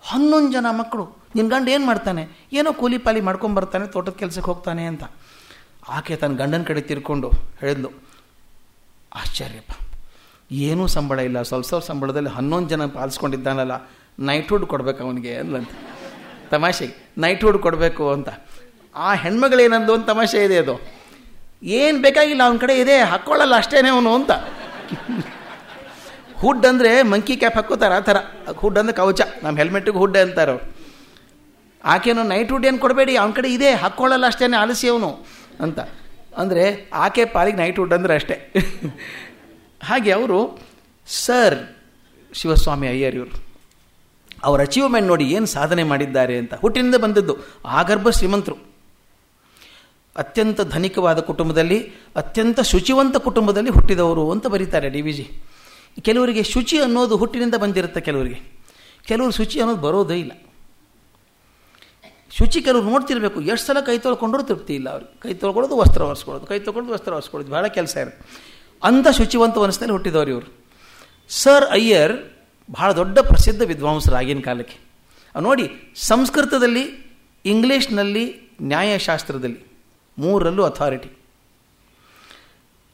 ಹನ್ನೊಂದು ಜನ ಮಕ್ಕಳು ನಿನ್ನ ಗಂಡ ಏನು ಮಾಡ್ತಾನೆ? ಏನೋ ಕೂಲಿ ಪಾಲಿ ಮಾಡ್ಕೊಂಬರ್ತಾನೆ ತೋಟದ ಕೆಲಸಕ್ಕೆ ಹೋಗ್ತಾನೆ, ಅಂತ. ಆಕೆ ತನ್ನ ಗಂಡನ ಕಡೆ ತಿರ್ಕೊಂಡು ಹೇಳಿದ್ಲು. ಆಶ್ಚರ್ಯಪ್ಪ, ಏನೂ ಸಂಬಳ ಇಲ್ಲ. ಸ್ವಲ್ಪ ಸ್ವಲ್ಪ ಸಂಬಳದಲ್ಲಿ ಹನ್ನೊಂದು ಜನ ಪಾಲಿಸ್ಕೊಂಡಿದ್ದಾನಲ್ಲ ನೈಟ್ಹುಡ್ ಕೊಡ್ಬೇಕು ಅವನಿಗೆ, ಅಂದ್ಲಂತ. ತಮಾಷೆಗೆ ನೈಟ್ಹುಡ್ ಕೊಡಬೇಕು ಅಂತ. ಆ ಹೆಣ್ಮಗಳೇನಂದು ಒಂದು ತಮಾಷೆ ಇದೆ ಅದು. ಏನು ಬೇಕಾಗಿಲ್ಲ, ಅವನ ಕಡೆ ಇದೆ ಹಾಕ್ಕೊಳ್ಳಲ್ಲ ಅಷ್ಟೇನೆ ಅವನು ಅಂತ. ಹುಡ್ ಅಂದರೆ ಮಂಕಿ ಕ್ಯಾಪ್ ಹಾಕೋತಾರೆ ಆ ಥರ. ಹುಡ್ ಅಂದರೆ ಕವಚ ನಮ್ಮ ಹೆಲ್ಮೆಟ್ಟಿಗೆ ಹುಡ್ ಅಂತಾರೆ ಅವ್ರು. ಆಕೆನು ನೈಟ್ ಹುಡ್ ಏನು ಕೊಡಬೇಡಿ, ಅವನ ಕಡೆ ಇದೆ ಹಾಕ್ಕೊಳ್ಳಲ್ಲ ಅಷ್ಟೇ ಆಲಿಸಿ ಅವನು ಅಂತ. ಅಂದರೆ ಆಕೆ ಪಾಲಿಗೆ ನೈಟ್ ಹುಡ್ ಅಂದರೆ ಅಷ್ಟೇ. ಹಾಗೆ ಅವರು ಸರ್ ಶಿವಸ್ವಾಮಿ ಅಯ್ಯರ್ ಇವರು. ಅವ್ರ ಅಚೀವ್ಮೆಂಟ್ ನೋಡಿ ಏನು ಸಾಧನೆ ಮಾಡಿದ್ದಾರೆ ಅಂತ ಹುಟ್ಟಿನಿಂದ ಬಂದದ್ದು. ಆಗರ್ಭ ಶ್ರೀಮಂತರು. ಅತ್ಯಂತ ಧನಿಕವಾದ ಕುಟುಂಬದಲ್ಲಿ, ಅತ್ಯಂತ ಶುಚಿವಂತ ಕುಟುಂಬದಲ್ಲಿ ಹುಟ್ಟಿದವರು ಅಂತ ಬರೀತಾರೆ ಡಿ ವಿ ಜಿ. ಕೆಲವರಿಗೆ ಶುಚಿ ಅನ್ನೋದು ಹುಟ್ಟಿನಿಂದ ಬಂದಿರುತ್ತೆ ಕೆಲವರಿಗೆ. ಕೆಲವರು ಶುಚಿ ಅನ್ನೋದು ಬರೋದೇ ಇಲ್ಲ. ಶುಚಿ ಕೆಲವರು ನೋಡ್ತಿರಬೇಕು. ಎಷ್ಟು ಸಲ ಕೈ ತೊಳ್ಕೊಂಡ್ರೂ ತೃಪ್ತಿ ಇಲ್ಲ ಅವ್ರಿಗೆ. ಕೈ ತೊಳ್ಕೊಳ್ಳೋದು, ವಸ್ತ್ರ ಒರೆಸ್ಕೊಳ್ಳೋದು ಕೈ ತೊಗೊಳ್ಳೋದು ವಸ್ತ್ರ ಒರೆಸ್ಕೊಳ್ಳೋದು ಭಾಳ ಕೆಲಸ ಇರುತ್ತೆ. ಅಂಥ ಶುಚಿವಂತ ಮನಸ್ಸಿನಲ್ಲಿ ಹುಟ್ಟಿದವರು ಇವರು. ಸರ್ ಅಯ್ಯರ್ ಬಹಳ ದೊಡ್ಡ ಪ್ರಸಿದ್ಧ ವಿದ್ವಾಂಸರು ಆಗಿನ ಕಾಲಕ್ಕೆ. ನೋಡಿ ಸಂಸ್ಕೃತದಲ್ಲಿ, ಇಂಗ್ಲೀಷ್ನಲ್ಲಿ, ನ್ಯಾಯಶಾಸ್ತ್ರದಲ್ಲಿ ಮೂರರಲ್ಲೂ ಅಥಾರಿಟಿ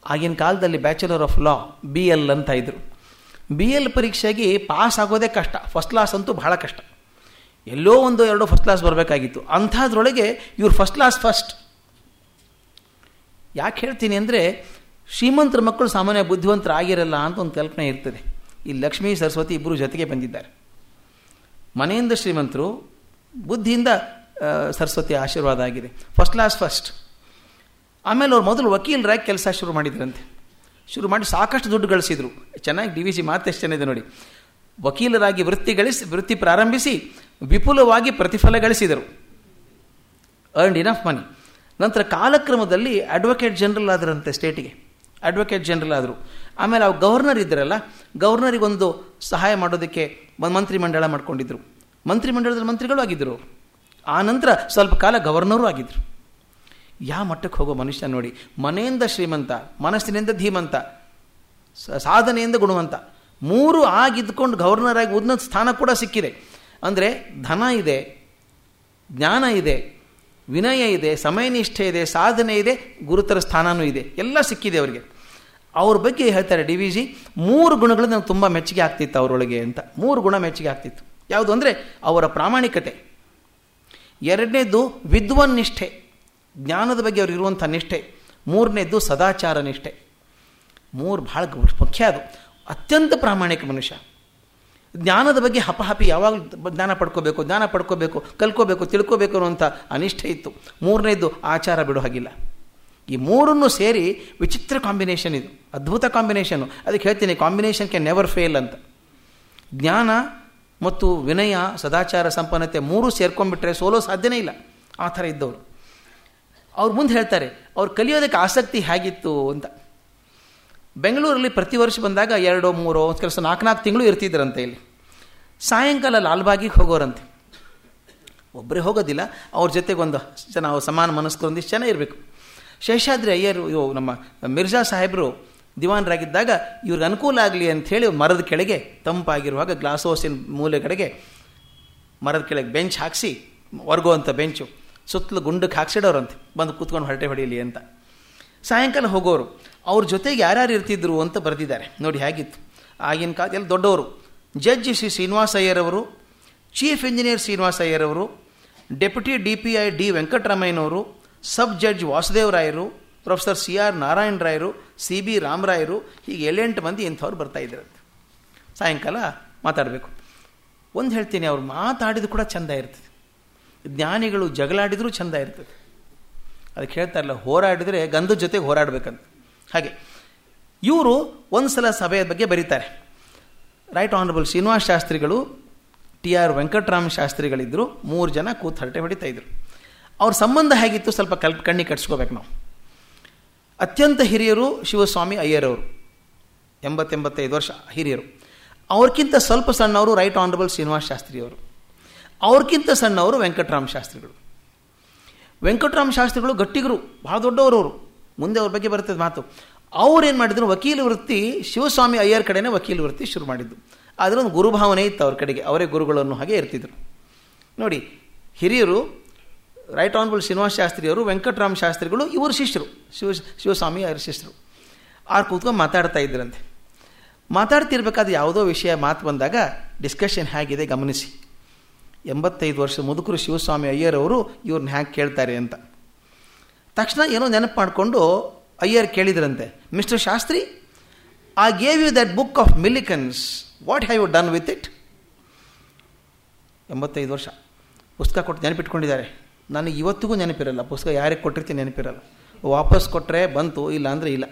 ಆಗಿನ ಕಾಲದಲ್ಲಿ bachelor of law B L ಅಂತ ಇದ್ದರು ಬಿ ಎಲ್ ಪರೀಕ್ಷೆಗೆ ಪಾಸ್ ಆಗೋದೇ ಕಷ್ಟ. ಫಸ್ಟ್ ಕ್ಲಾಸ್ ಅಂತೂ ಬಹಳ ಕಷ್ಟ. ಎಲ್ಲೋ ಒಂದು ಎರಡು ಫಸ್ಟ್ ಕ್ಲಾಸ್ ಬರಬೇಕಾಗಿತ್ತು. ಅಂಥದ್ರೊಳಗೆ ಇವ್ರು ಫಸ್ಟ್ ಕ್ಲಾಸ್ ಫಸ್ಟ್ ಯಾಕೆ ಹೇಳ್ತೀನಿ ಅಂದರೆ ಶ್ರೀಮಂತರ ಮಕ್ಕಳು ಸಾಮಾನ್ಯ ಬುದ್ಧಿವಂತರ ಆಗಿರಲ್ಲ ಅಂತ ಒಂದು ಕಲ್ಪನೆ ಇರ್ತದೆ. ಈ ಲಕ್ಷ್ಮೀ ಸರಸ್ವತಿ ಇಬ್ಬರು ಜೊತೆಗೆ ಬಂದಿದ್ದಾರೆ. ಮನೆಯಿಂದ ಶ್ರೀಮಂತರು ಬುದ್ಧಿಯಿಂದ ಸರಸ್ವತಿ ಆಶೀರ್ವಾದ ಆಗಿದೆ. ಫಸ್ಟ್ ಕ್ಲಾಸ್ ಫಸ್ಟ್ ಆಮೇಲೆ ಅವ್ರು ಮೊದಲು ವಕೀಲರಾಗಿ ಕೆಲಸ ಶುರು ಮಾಡಿದ್ರಂತೆ. ಶುರು ಮಾಡಿ ಸಾಕಷ್ಟು ದುಡ್ಡು ಗಳಿಸಿದರು. ಚೆನ್ನಾಗಿ ಡಿ ವಿ ಸಿ ಮಾತೆಷ್ಟು ಚೆನ್ನಾಗಿದೆ ನೋಡಿ. ವಕೀಲರಾಗಿ ವೃತ್ತಿ ಗಳಿಸಿ, ವೃತ್ತಿ ಪ್ರಾರಂಭಿಸಿ ವಿಪುಲವಾಗಿ ಪ್ರತಿಫಲ ಗಳಿಸಿದರು. ಅರ್ನ್ಡ್ ಇನಫ್ ಮನಿ ನಂತರ ಕಾಲಕ್ರಮದಲ್ಲಿ ಅಡ್ವೊಕೇಟ್ ಜನರಲ್ ಆದರಂತೆ ಸ್ಟೇಟಿಗೆ ಅಡ್ವೊಕೇಟ್ ಜನರಲ್ ಆದರು. ಆಮೇಲೆ ಅವ್ರು ಗವರ್ನರ್ ಇದ್ದರಲ್ಲ ಗವರ್ನರಿಗೊಂದು ಸಹಾಯ ಮಾಡೋದಕ್ಕೆ ಒಂದು ಮಂತ್ರಿಮಂಡಲ ಮಾಡ್ಕೊಂಡಿದ್ರು. ಮಂತ್ರಿಮಂಡಲದಲ್ಲಿ ಮಂತ್ರಿಗಳು ಆಗಿದ್ದರು ಆ ನಂತರ ಸ್ವಲ್ಪ ಕಾಲ ಗವರ್ನರು ಆಗಿದ್ದರು ಯಾವ ಮಟ್ಟಕ್ಕೆ ಹೋಗೋ ಮನುಷ್ಯ ನೋಡಿ, ಮನೆಯಿಂದ ಶ್ರೀಮಂತ, ಮನಸ್ಸಿನಿಂದ ಧೀಮಂತ ಸಾಧನೆಯಿಂದ ಗುಣವಂತ, ಮೂರು ಆಗಿದ್ದುಕೊಂಡು ಗವರ್ನರ್ ಆಗಿ ಉನ್ನತ ಸ್ಥಾನ ಕೂಡ ಸಿಕ್ಕಿದೆ. ಅಂದರೆ ಧನ ಇದೆ, ಜ್ಞಾನ ಇದೆ, ವಿನಯ ಇದೆ, ಸಮಯನಿಷ್ಠೆ ಇದೆ, ಸಾಧನೆ ಇದೆ, ಗುರುತರ ಸ್ಥಾನವೂ ಇದೆ. ಎಲ್ಲ ಸಿಕ್ಕಿದೆ ಅವರಿಗೆ. ಅವ್ರ ಬಗ್ಗೆ ಹೇಳ್ತಾರೆ ಡಿ ವಿ ಜಿ, ಮೂರು ಗುಣಗಳು ನನಗೆ ತುಂಬ ಮೆಚ್ಚುಗೆ ಆಗ್ತಿತ್ತು ಅವರೊಳಗೆ ಅಂತ. ಮೂರು ಗುಣ ಮೆಚ್ಚುಗೆ ಆಗ್ತಿತ್ತು. ಯಾವುದು ಅಂದರೆ ಅವರ ಪ್ರಾಮಾಣಿಕತೆ. ಎರಡನೇದು ವಿದ್ವನ್ ನಿಷ್ಠೆ. ಜ್ಞಾನದ ಬಗ್ಗೆ ಅವ್ರಿಗಿರುವಂಥ ನಿಷ್ಠೆ. ಮೂರನೇದು ಸದಾಚಾರ ನಿಷ್ಠೆ. ಮೂರು ಭಾಳ ಮುಖ್ಯ ಅದು. ಅತ್ಯಂತ ಪ್ರಾಮಾಣಿಕ ಮನುಷ್ಯ. ಜ್ಞಾನದ ಬಗ್ಗೆ ಹಪಹಪಿ ಯಾವಾಗಲೂ ಜ್ಞಾನ ಪಡ್ಕೋಬೇಕು ಜ್ಞಾನ ಪಡ್ಕೋಬೇಕು, ಕಲ್ಕೋಬೇಕು, ತಿಳ್ಕೋಬೇಕು ಅನ್ನುವಂಥ ಅನಿಷ್ಠೆ ಇತ್ತು. ಮೂರನೇದು ಆಚಾರ ಬಿಡೋ ಹಾಗಿಲ್ಲ. ಈ ಮೂರನ್ನು ಸೇರಿ ವಿಚಿತ್ರ ಕಾಂಬಿನೇಷನ್ ಇದು. ಅದ್ಭುತ ಕಾಂಬಿನೇಷನು ಅದಕ್ಕೆ ಹೇಳ್ತೀನಿ ಕಾಂಬಿನೇಷನ್ ಕ್ಯಾನ್ ನೆವರ್ ಫೇಲ್ ಅಂತ. ಜ್ಞಾನ ಮತ್ತು ವಿನಯ, ಸದಾಚಾರ ಸಂಪನ್ನತೆ ಮೂರು ಸೇರ್ಕೊಂಡ್ಬಿಟ್ರೆ ಸೋಲೋ ಸಾಧ್ಯನೇ ಇಲ್ಲ. ಆ ಥರ ಇದ್ದವರು. ಅವ್ರು ಮುಂದೆ ಹೇಳ್ತಾರೆ, ಅವ್ರು ಕಲಿಯೋದಕ್ಕೆ ಆಸಕ್ತಿ ಹೇಗಿತ್ತು ಅಂತ. ಬೆಂಗಳೂರಲ್ಲಿ ಪ್ರತಿ ವರ್ಷ ಬಂದಾಗ ಎರಡೋ, ಮೂರೋ ಕೆಲಸ ನಾಲ್ಕು ನಾಲ್ಕು ತಿಂಗಳು ಇರ್ತಿದ್ರಂತೆ ಇಲ್ಲಿ. ಸಾಯಂಕಾಲ ಲಾಲ್ಬಾಗಿಗೆ ಹೋಗೋರಂತೆ. ಒಬ್ಬರೇ ಹೋಗೋದಿಲ್ಲ, ಅವ್ರ ಜೊತೆಗೊಂದು ಜನ, ಅವ್ರು ಸಮಾನ ಮನಸ್ಕೊಂದಿಷ್ಟು ಜನ ಇರಬೇಕು. ಶೇಷಾದ್ರಿ ಅಯ್ಯರು, ಇವು ನಮ್ಮ ಮಿರ್ಜಾ ಸಾಹೇಬರು ದಿವಾನರಾಗಿದ್ದಾಗ ಇವ್ರಿಗೆ ಅನುಕೂಲ ಆಗಲಿ ಅಂಥೇಳಿ ಮರದ ಕೆಳಗೆ ತಂಪಾಗಿರುವಾಗ ಗ್ಲಾಸ್ ಹೌಸಿನ ಮೂಲೆ ಕಡೆಗೆ ಮರದ ಕೆಳಗೆ ಬೆಂಚ್ ಹಾಕಿಸಿ ವರ್ಗುವಂಥ ಬೆಂಚು, ಸುತ್ತಲೂ ಗುಂಡಕ್ಕೆ ಹಾಕ್ಸಿಡೋರಂತೆ ಬಂದು ಕೂತ್ಕೊಂಡು ಹೊರಟೆ ಹೊಡೀಲಿ ಅಂತ. ಸಾಯಂಕಾಲ ಹೋಗೋರು, ಅವ್ರ ಜೊತೆಗೆ ಯಾರ್ಯಾರು ಇರ್ತಿದ್ರು ಅಂತ ಬರೆದಿದ್ದಾರೆ. ನೋಡಿ ಹೇಗಿತ್ತು. ಆಗಿನ ಕಾಲದಲ್ಲಿ ದೊಡ್ಡವರು. ಜಡ್ಜ್ ಶ್ರೀ ಶ್ರೀನಿವಾಸ ಅಯ್ಯರವರು, chief engineer Srinivasa ಅಯ್ಯರವರು, deputy D P I D ವೆಂಕಟರಾಮಯ್ಯನವರು sub judge ವಾಸುದೇವರಾಯರು ಪ್ರೊಫೆಸರ್ ಸಿ ಆರ್ ನಾರಾಯಣ ರಾಯರು, ಸಿ ಬಿ ರಾಮರಾಯರು ಹೀಗೆ ಏಳೆಂಟು ಮಂದಿ ಇಂಥವ್ರು ಬರ್ತಾ ಇದ್ರಂತೆ. ಸಾಯಂಕಾಲ ಮಾತಾಡಬೇಕು. ಒಂದು ಹೇಳ್ತೀನಿ, ಅವ್ರು ಮಾತಾಡಿದ್ರು ಕೂಡ ಚೆಂದ ಇರ್ತದೆ. ಜ್ಞಾನಿಗಳು ಜಗಳಾಡಿದರೂ ಚೆಂದ ಇರ್ತದೆ. ಅದಕ್ಕೆ ಹೇಳ್ತಾರಲ್ಲ, ಹೋರಾಡಿದರೆ ಗಂಧದ ಜೊತೆಗೆ ಹೋರಾಡಬೇಕಂತ. ಹಾಗೆ, ಇವರು ಒಂದು ಸಲ ಸಭೆಯ ಬಗ್ಗೆ ಬರೀತಾರೆ. ರೈಟ್ ಆನರಬಲ್ ಶ್ರೀನಿವಾಸ ಶಾಸ್ತ್ರಿಗಳು, ಟಿ ಆರ್ ವೆಂಕಟರಾಮ ಶಾಸ್ತ್ರಿಗಳಿದ್ದರು ಮೂರು ಜನ ಕೂತು ಹರಟೆ ಹೊಡಿತಾ ಇದ್ರು. ಅವ್ರ ಸಂಬಂಧ ಹೇಗಿತ್ತು ಸ್ವಲ್ಪ ಕಲ್ ಕಣ್ಣಿ ಕಟ್ಸ್ಕೋಬೇಕು ನಾವು. ಅತ್ಯಂತ ಹಿರಿಯರು ಶಿವಸ್ವಾಮಿ ಅಯ್ಯರವರು, ಎಂಬತ್ತೆಂಬತ್ತೈದು ವರ್ಷ ಹಿರಿಯರು. ಅವ್ರಕ್ಕಿಂತ ಸ್ವಲ್ಪ ಸಣ್ಣವರು ರೈಟ್ ಆನರಬಲ್ ಶ್ರೀನಿವಾಸ ಶಾಸ್ತ್ರಿಯವರು. ಅವ್ರಕ್ಕಿಂತ ಸಣ್ಣವರು ವೆಂಕಟರಾಮ ಶಾಸ್ತ್ರಿಗಳು. ವೆಂಕಟರಾಮ ಶಾಸ್ತ್ರಿಗಳು ಗಟ್ಟಿಗರು ಭಾಳ ದೊಡ್ಡವರು ಅವರು ಮುಂದೆ ಅವ್ರ ಬಗ್ಗೆ ಬರ್ತದೆ ಮಾತು. ಅವ್ರೇನು ಮಾಡಿದ್ರು, ವಕೀಲ ವೃತ್ತಿ ಶಿವಸ್ವಾಮಿ ಅಯ್ಯರ್ ಕಡೆನೇ ವಕೀಲ ವೃತ್ತಿ ಶುರು ಮಾಡಿದ್ದು. ಆದರೆ ಒಂದು ಗುರುಭಾವನೆ ಇತ್ತು ಅವ್ರ ಕಡೆಗೆ, ಅವರೇ ಗುರುಗಳನ್ನು ಹಾಗೆ ಇರ್ತಿದ್ರು. ನೋಡಿ, ಹಿರಿಯರು ರೈಟ್ ಆನರಬಲ್ ಶ್ರೀನಿವಾಸ ಶಾಸ್ತ್ರಿಯವರು ವೆಂಕಟರಾಮ ಶಾಸ್ತ್ರಿಗಳು ಇವರು ಶಿಷ್ಯರು. ಶಿವ, ಶಿವಸ್ವಾಮಿ, ಅವರ ಶಿಷ್ಯರು. ಆರು ಕೂತ್ಕೊಂಡು ಮಾತಾಡ್ತಾ ಇದ್ರಂತೆ. ಮಾತಾಡ್ತಿರ್ಬೇಕಾದ ಯಾವುದೋ ವಿಷಯ, ಮಾತು ಬಂದಾಗ ಡಿಸ್ಕಷನ್ ಹೇಗಿದೆ, ಗಮನಿಸಿ. ಎಂಬತ್ತೈದು ವರ್ಷ ಮುದುಕರು ಶಿವಸ್ವಾಮಿ ಅಯ್ಯರವರು ಇವ್ರನ್ನ ಹ್ಯಾಕ್ ಕೇಳ್ತಾರೆ ಅಂತ. ತಕ್ಷಣ ಏನೋ ನೆನಪು ಮಾಡಿಕೊಂಡು ಅಯ್ಯರ್ ಕೇಳಿದ್ರಂತೆ mister Shastri I gave you that book of Millikan's what have you done with it ಎಂಬತ್ತೈದು ವರ್ಷ. ಪುಸ್ತಕ ಕೊಟ್ಟು ನೆನಪಿಟ್ಕೊಂಡಿದ್ದಾರೆ. ನನಗೆ ಇವತ್ತಿಗೂ ನೆನಪಿರಲ್ಲ, ಪುಸ್ತಕ ಯಾರಿಗೆ ಕೊಟ್ಟಿರ್ತೀನಿ ನೆನಪಿರಲ್ಲ. ವಾಪಸ್ ಕೊಟ್ಟರೆ ಬಂತು, ಇಲ್ಲ ಅಂದರೆ ಇಲ್ಲ.